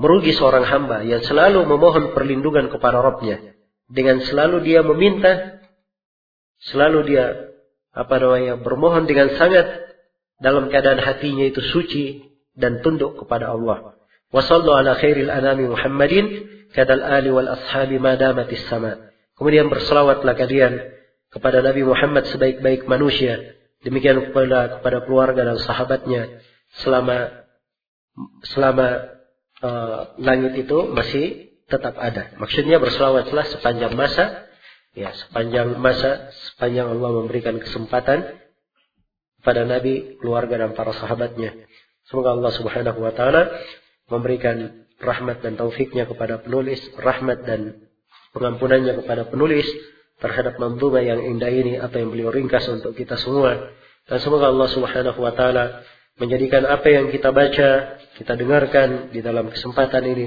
merugi seorang hamba yang selalu memohon perlindungan kepada Rabbnya. Dengan selalu dia meminta, selalu dia apa namanya bermohon dengan sangat dalam keadaan hatinya itu suci dan tunduk kepada Allah. Wasallu ala khairil anami Muhammadin kadal ali wal ashabi madamatis sama. Kemudian berselawatlah kalian kepada Nabi Muhammad sebaik-baik manusia Demikian kepada kepada keluarga dan sahabatnya selama selama uh, langit itu masih tetap ada. Maksudnya berselawatlah sepanjang masa, ya sepanjang masa, sepanjang Allah memberikan kesempatan pada Nabi, keluarga dan para sahabatnya. Semoga Allah Subhanahu wa taala memberikan rahmat dan taufiknya kepada penulis, rahmat dan pengampunannya kepada penulis, terhadap manzumah yang indah ini apa yang beliau ringkas untuk kita semua dan semoga Allah Subhanahu wa taala menjadikan apa yang kita baca, kita dengarkan di dalam kesempatan ini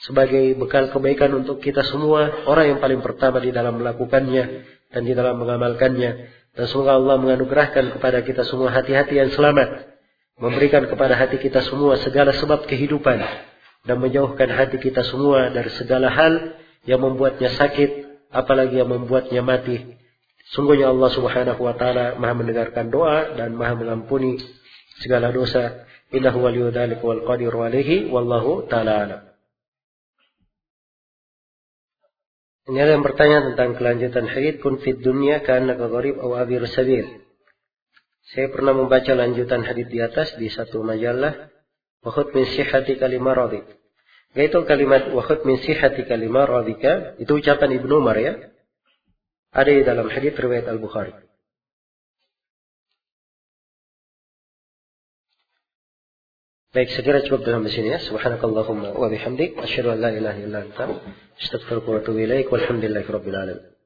sebagai bekal kebaikan untuk kita semua, orang yang paling pertama di dalam melakukannya dan di dalam mengamalkannya. Dan semoga Allah menganugerahkan kepada kita semua hati-hati yang selamat, memberikan kepada hati kita semua segala sebab kehidupan dan menjauhkan hati kita semua dari segala hal yang membuatnya sakit apalagi yang membuatnya mati. Sungguhnya Allah Subhanahu wa taala Maha mendengarkan doa dan Maha mengampuni segala dosa. Innahu waliyyu dzalika wal qadiru alaihi wallahu taala. Ini ada yang bertanya tentang kelanjutan hadis kun fid dunya kana gharib aw abir sabil. Saya pernah membaca lanjutan hadis di atas di satu majalah wa khut min sihhati kalimah radhi. Yaitu kalimat wahud min sihati kalimah radika. Itu ucapan Ibnu Umar ya. Ada di dalam hadis riwayat Al-Bukhari. Baik, segera cukup dalam di sini ya. Subhanakallahumma wa bihamdik. Asyhadu an la ilaha illa anta. Astaghfiruka wa atubu ilaik. Walhamdulillahi rabbil alamin.